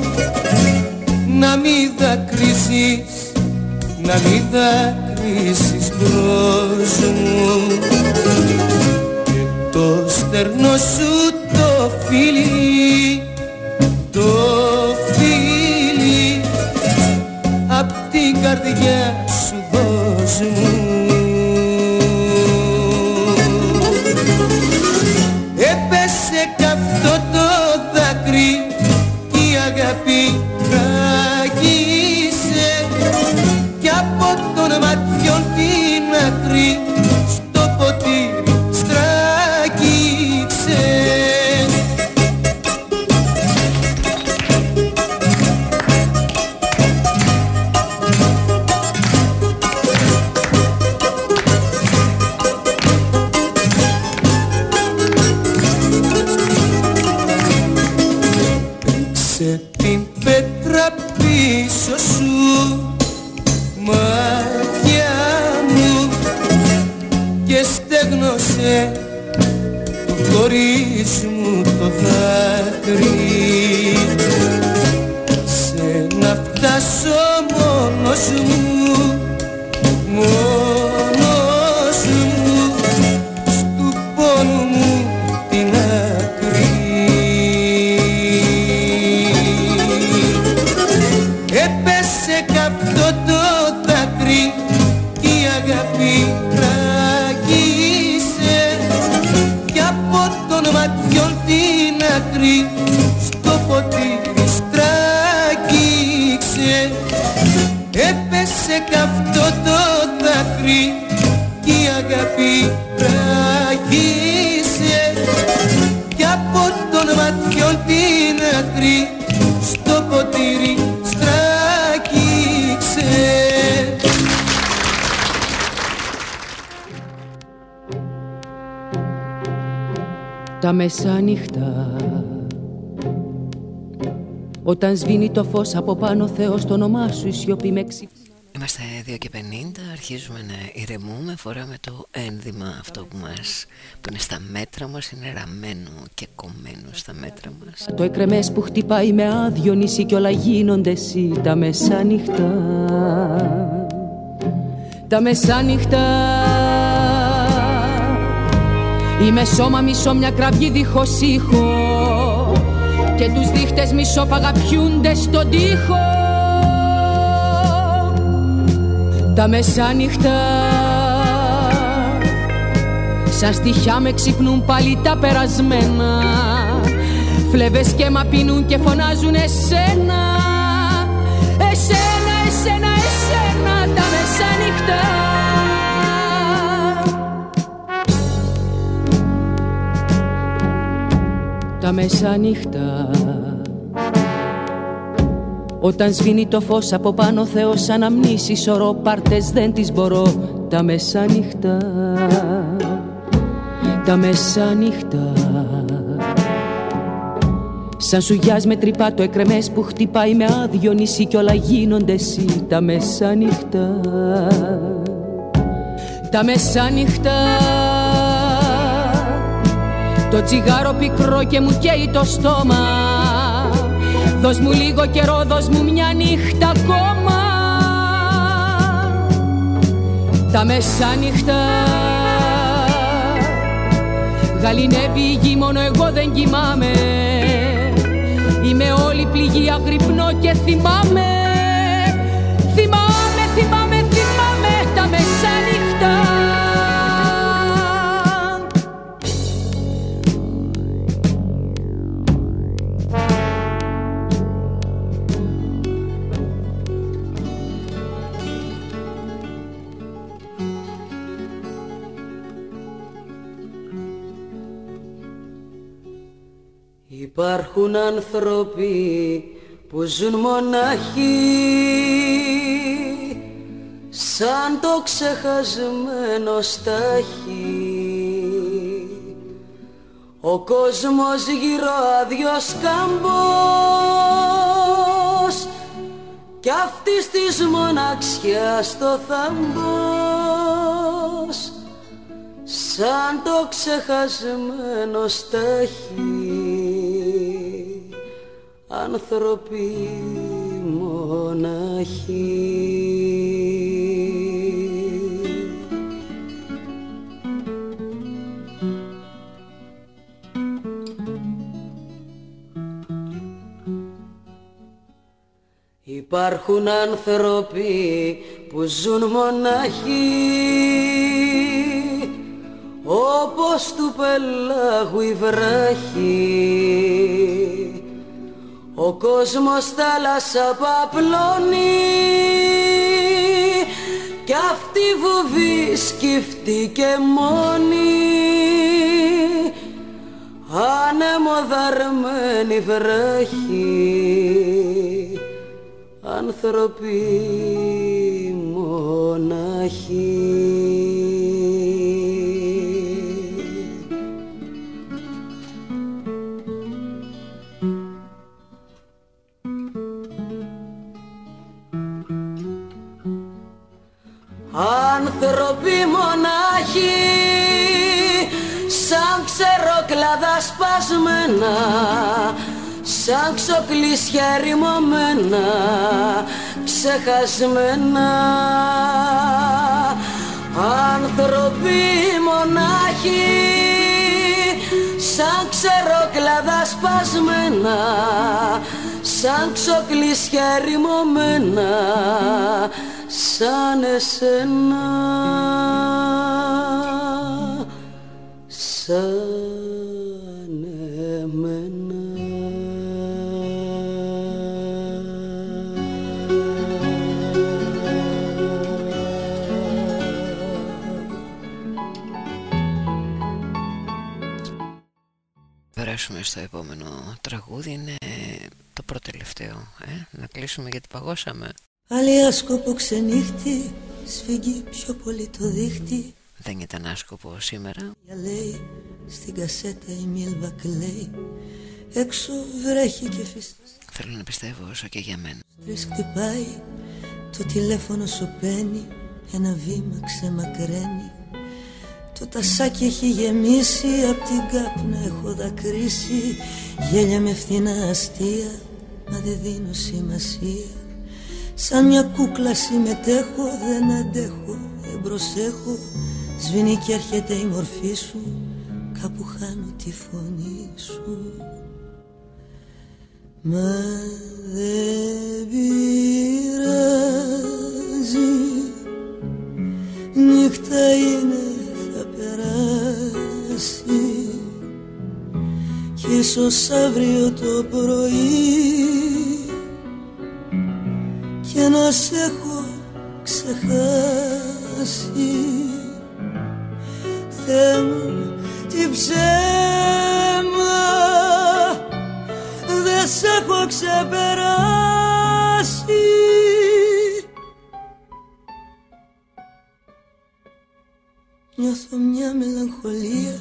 να μην δακρύσεις, να μην δακρύσεις μπρος μου. Και το στερνό σου το φίλι το φίλι απ' την καρδιά σου δώσ' μου. δάκρυ. Σε να φτάσω μόνος μου Μόνος μου Στου πόνου μου την άκρη. Έπεσε καυτό το δάκρυ Η αγάπη Όταν σβήνει το φως από πάνω Θεός το όνομά σου η σιωπή με Είμαστε 2 και 50, αρχίζουμε να ηρεμούμε, φοράμε το ένδυμα αυτό που μας που είναι στα μέτρα μας, είναι ραμμένο και κομμένο στα μέτρα μας. Το εκρεμές που χτυπάει με άδειο νησί κι όλα γίνονται εσύ τα μεσάνυχτα. Τα μεσάνυχτα Είμαι σώμα μισό μια κραυγή δίχως ήχο. Και τους δείχτες μισοπαγαπιούνται στον τοίχο. Τα μεσάνυχτα σαν στοιχιά με ξυπνούν πάλι τα περασμένα. Φλέβες και μα πίνουν και φωνάζουν εσένα. Εσένα, εσένα, εσένα τα μεσάνυχτα τα μεσάνυχτα. Όταν σβήνει το φως από πάνω Θεός αναμνήσει σωρό πάρτες δεν τις μπορώ. Τα μεσάνυχτα. Τα μεσάνυχτα. Σαν σουγιάς με τρυπάτο εκρεμές που χτυπάει με άδειο νησί κι όλα γίνονται εσύ τα μεσάνυχτα. Τα μεσάνυχτα το τσιγάρο πικρό και μου καίει το στόμα. Δώσ' μου λίγο καιρό, δώσ' μου μια νύχτα ακόμα. Τα μεσάνυχτα Γαλινεύει η γη, μόνο εγώ δεν κοιμάμαι. Είμαι όλη πληγή, αγρυπνώ και θυμάμαι Υπάρχουν άνθρωποι που ζουν μονάχοι σαν το ξεχασμένο στάχι. Ο κόσμος γύρω άδειος κάμπος κι αυτής της μοναξιάς το θάμπος σαν το ξεχασμένο στάχι άνθρωποι μοναχοί. Υπάρχουν άνθρωποι που ζουν μοναχοί όπως του πελάγου η βράχη ο κόσμος θάλασσα παπλώνει κι αυτή βουβή σκυφτεί και μόνη. Ανεμοδαρμένη βρέχει άνθρωποι μοναχοί Άνθρωποι μονάχοι σαν ξεροκλάδα σπασμένα σαν ξοκλήσια ρημωμένα ξεχασμένα. Άνθρωποι μονάχοι σαν ξεροκλάδα σπασμένα σαν ξοκλήσια ρημωμένα σαν εσένα σαν εμένα. Περάσουμε στο επόμενο τραγούδι. Είναι το πρώτο τελευταίο ε; να κλείσουμε γιατί παγώσαμε Άλλη άσκοπο ξενύχτη Σφίγγει πιο πολύ το δίχτυ. Δεν ήταν άσκοπο σήμερα. Λέει στην κασέτα η Μίλβα κλαίει Έξω βρέχει και φυσά Θέλω να πιστεύω όσο και για μένα. Τρεις χτυπάει Το τηλέφωνο σωπαίνει Ένα βήμα ξεμακραίνει. Το τασάκι έχει γεμίσει Απ' την κάπνα έχω δακρύσει. Γέλια με φθηνά αστεία Μα δεν δίνω σημασία Σαν μια κούκλα συμμετέχω Δεν αντέχω, δεν προσέχω. Σβήνει και έρχεται η μορφή σου Κάπου χάνω τη φωνή σου. Μα δεν πειράζει. Νύχτα είναι θα περάσει. Κι ίσως αύριο το πρωί και να σε έχω ξεχάσει. Θεέ μου τι ψέμα. Δεν σε έχω ξεπεράσει. Νιώθω μια μελαγχολία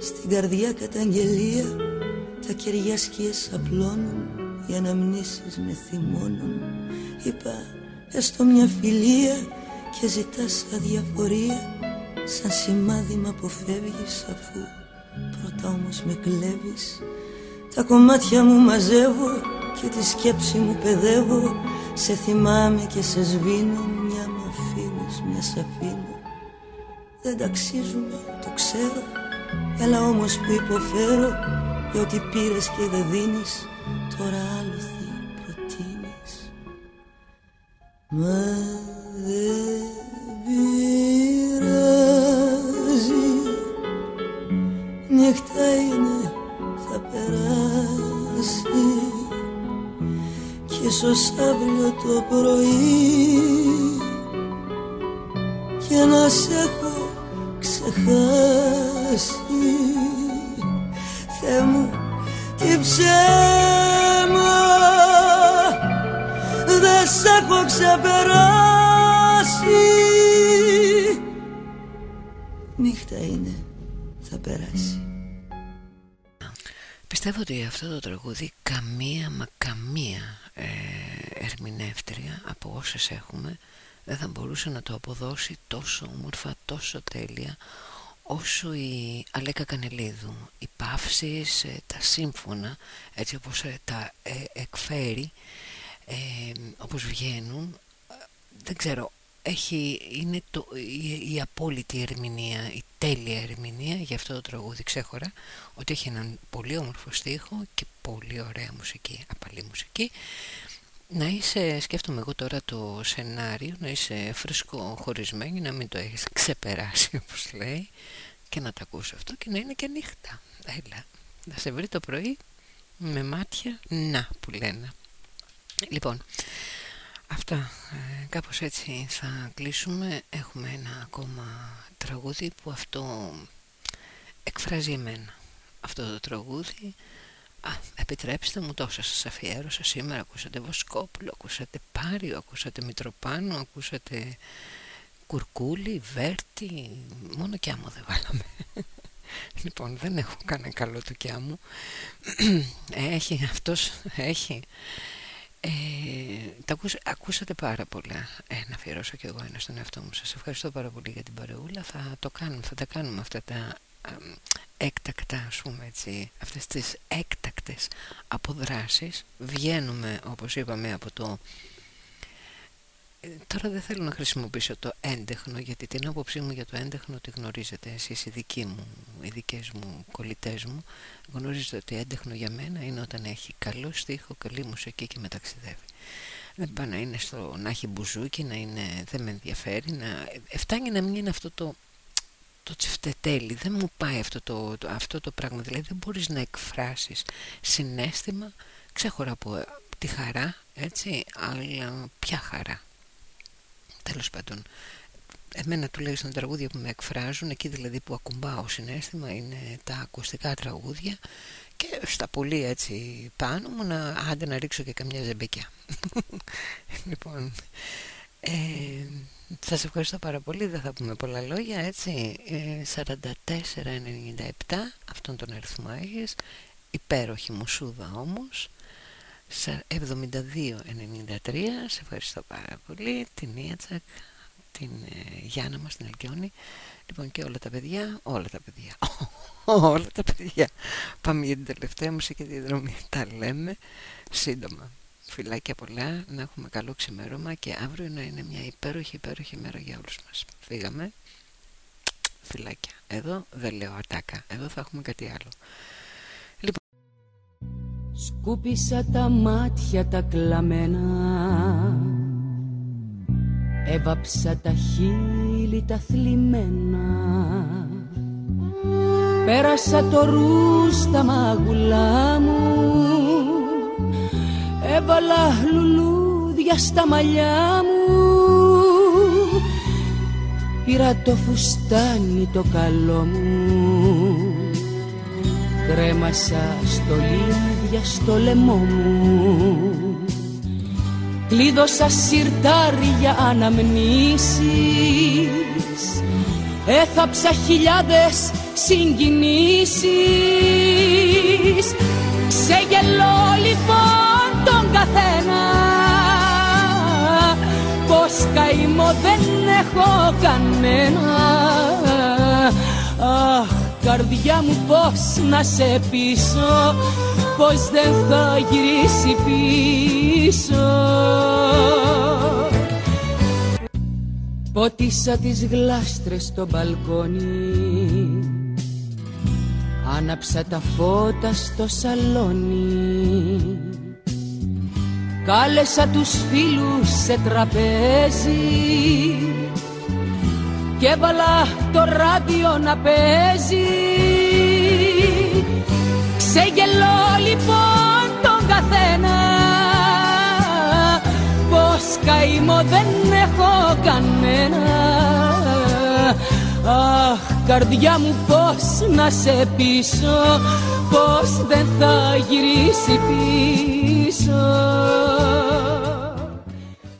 στην καρδιά καταγγελία. Τα κεριά σκιές απλώνουν. Οι αναμνήσεις με θυμώνουν Είπα έστω μια φιλία Και ζητάς αδιαφορία. Σαν σημάδι μ' αποφεύγεις Αφού πρώτα όμως με κλέβεις. Τα κομμάτια μου μαζεύω Και τη σκέψη μου παιδεύω. Σε θυμάμαι και σε σβήνω Μια μ' αφήνεις, μια σ' αφήνω. Δεν ταξίζουμε, το ξέρω Έλα όμως που υποφέρω. Για ό,τι πήρες και δεν δίνεις Τώρα άλλο τι προτείνεις. Μα δεν πειράζει. Νύχτα είναι, θα περάσει. Κι ίσως αύριο το πρωί. Και να σε έχω ξεχάσει. Θεέ μου τι ψέμα. Δεν σ' έχω ξεπεράσει. Νύχτα είναι, θα περάσει. Πιστεύω ότι αυτό το τραγούδι καμία μα καμία ε, ερμηνεύτρια από όσες έχουμε δεν θα μπορούσε να το αποδώσει τόσο όμορφα, τόσο τέλεια όσο η Αλέκα Κανελίδου οι παύσεις, ε, τα σύμφωνα έτσι όπως ε, τα ε, εκφέρει ε, όπως βγαίνουν δεν ξέρω έχει, είναι το, η, η, απόλυτη ερμηνεία η τέλεια ερμηνεία για αυτό το τραγούδι ξέχωρα ότι έχει έναν πολύ όμορφο στίχο και πολύ ωραία μουσική απαλή μουσική να είσαι, σκέφτομαι εγώ τώρα το σενάριο, να είσαι φρέσκο χωρισμένη, να μην το έχεις ξεπεράσει όπως λέει και να τα ακούσει αυτό και να είναι και νύχτα. Έλα, να σε βρει το πρωί με μάτια να που λένε. Λοιπόν, αυτά ε, κάπως έτσι θα κλείσουμε. Έχουμε ένα ακόμα τραγούδι που αυτό εκφράζει εμένα. Αυτό το τραγούδι Α, επιτρέψτε μου τόσα σας αφιέρωσα σήμερα. Ακούσατε Βοσκόπουλο, ακούσατε Πάριο, ακούσατε Μητροπάνο Ακούσατε Κουρκούλη, Βέρτη. Μόνο κι άμμο δεν βάλαμε. (laughs) Λοιπόν δεν έχω κάνει καλό το κι άμμο (clears throat) Έχει αυτός, έχει. Ε, τα ακούσατε πάρα πολλά. Ε, Να αφιερώσω κι εγώ ένα στον εαυτό μου. Σας ευχαριστώ πάρα πολύ για την παρεούλα. Θα το κάνουμε, θα τα κάνουμε αυτά τα έκτακτα ας πούμε έτσι αυτές τις έκτακτες αποδράσεις. Βγαίνουμε όπως είπαμε από το ε, τώρα δεν θέλω να χρησιμοποιήσω το έντεχνο γιατί την άποψή μου για το έντεχνο τη γνωρίζετε εσείς οι δικοί μου οι δικές μου κολλητές μου. Γνωρίζετε ότι έντεχνο για μένα είναι όταν έχει καλό στίχο, καλή μουσική και μεταξιδεύει δεν πάει να είναι στο να έχει μπουζούκι, να είναι, δεν με ενδιαφέρει να, ε, φτάνει να μην είναι αυτό το το τσεφτετέλι δεν μου πάει αυτό το, το, αυτό το πράγμα. Δηλαδή δεν μπορείς να εκφράσεις συνέστημα ξέχωρα από ε, τη χαρά έτσι αλλά ποια χαρά. Τέλος πάντων εμένα τουλάχιστον τα τραγούδια που με εκφράζουν εκεί δηλαδή που ακουμπάω συνέστημα είναι τα ακουστικά τραγούδια και στα πολύ έτσι πάνω μου να άντε να ρίξω και καμιά ζεμπεκιά. (laughs) Λοιπόν ε, θα σε ευχαριστώ πάρα πολύ, δεν θα πούμε πολλά λόγια, έτσι. 44-97, αυτόν τον αριθμό έχεις. Υπέροχη μουσούδα όμως. 72-93, σε ευχαριστώ πάρα πολύ. Την Ιατσακ, την ε, Γιάννα μας, την Αλκιόνη. Λοιπόν και όλα τα παιδιά, όλα τα παιδιά, (laughs) όλα τα παιδιά. Πάμε για την τελευταία μουσική διαδρομή. Τα λέμε σύντομα. Φιλάκια πολλά, να έχουμε καλό ξημέρωμα και αύριο να είναι μια υπέροχη υπέροχη μέρα για όλους μας. Φύγαμε. Φιλάκια. Εδώ δεν λέω ατάκα. Εδώ θα έχουμε κάτι άλλο. Λοιπόν. Σκούπισα τα μάτια τα κλαμμένα Έβαψα τα χείλη τα θλιμμένα Πέρασα το ρου στα μάγουλά μου Έβαλα λουλούδια στα μαλλιά μου. Πήρα το φουστάνι το καλό μου. Κρέμασα στολίδια στο λαιμό μου. Κλείδωσα σιρτάρια αναμνήσεις. Έθαψα χιλιάδες συγκινήσεις. Σε γελώ λοιπόν τον καθένα. Πως καημό δεν έχω κανένα. Αχ καρδιά μου πως να σε πείσω Πως δεν θα γυρίσει πίσω. Πότισα τις γλάστρες στο μπαλκόνι. Άναψα τα φώτα στο σαλόνι Κάλεσα τους φίλους σε τραπέζι Και έβαλα το ράδιο να παίζει. Ξεγελώ λοιπόν τον καθένα Πως καημό δεν έχω κανένα. Αχ καρδιά μου πως να σε πείσω Πως δεν θα γυρίσει πίσω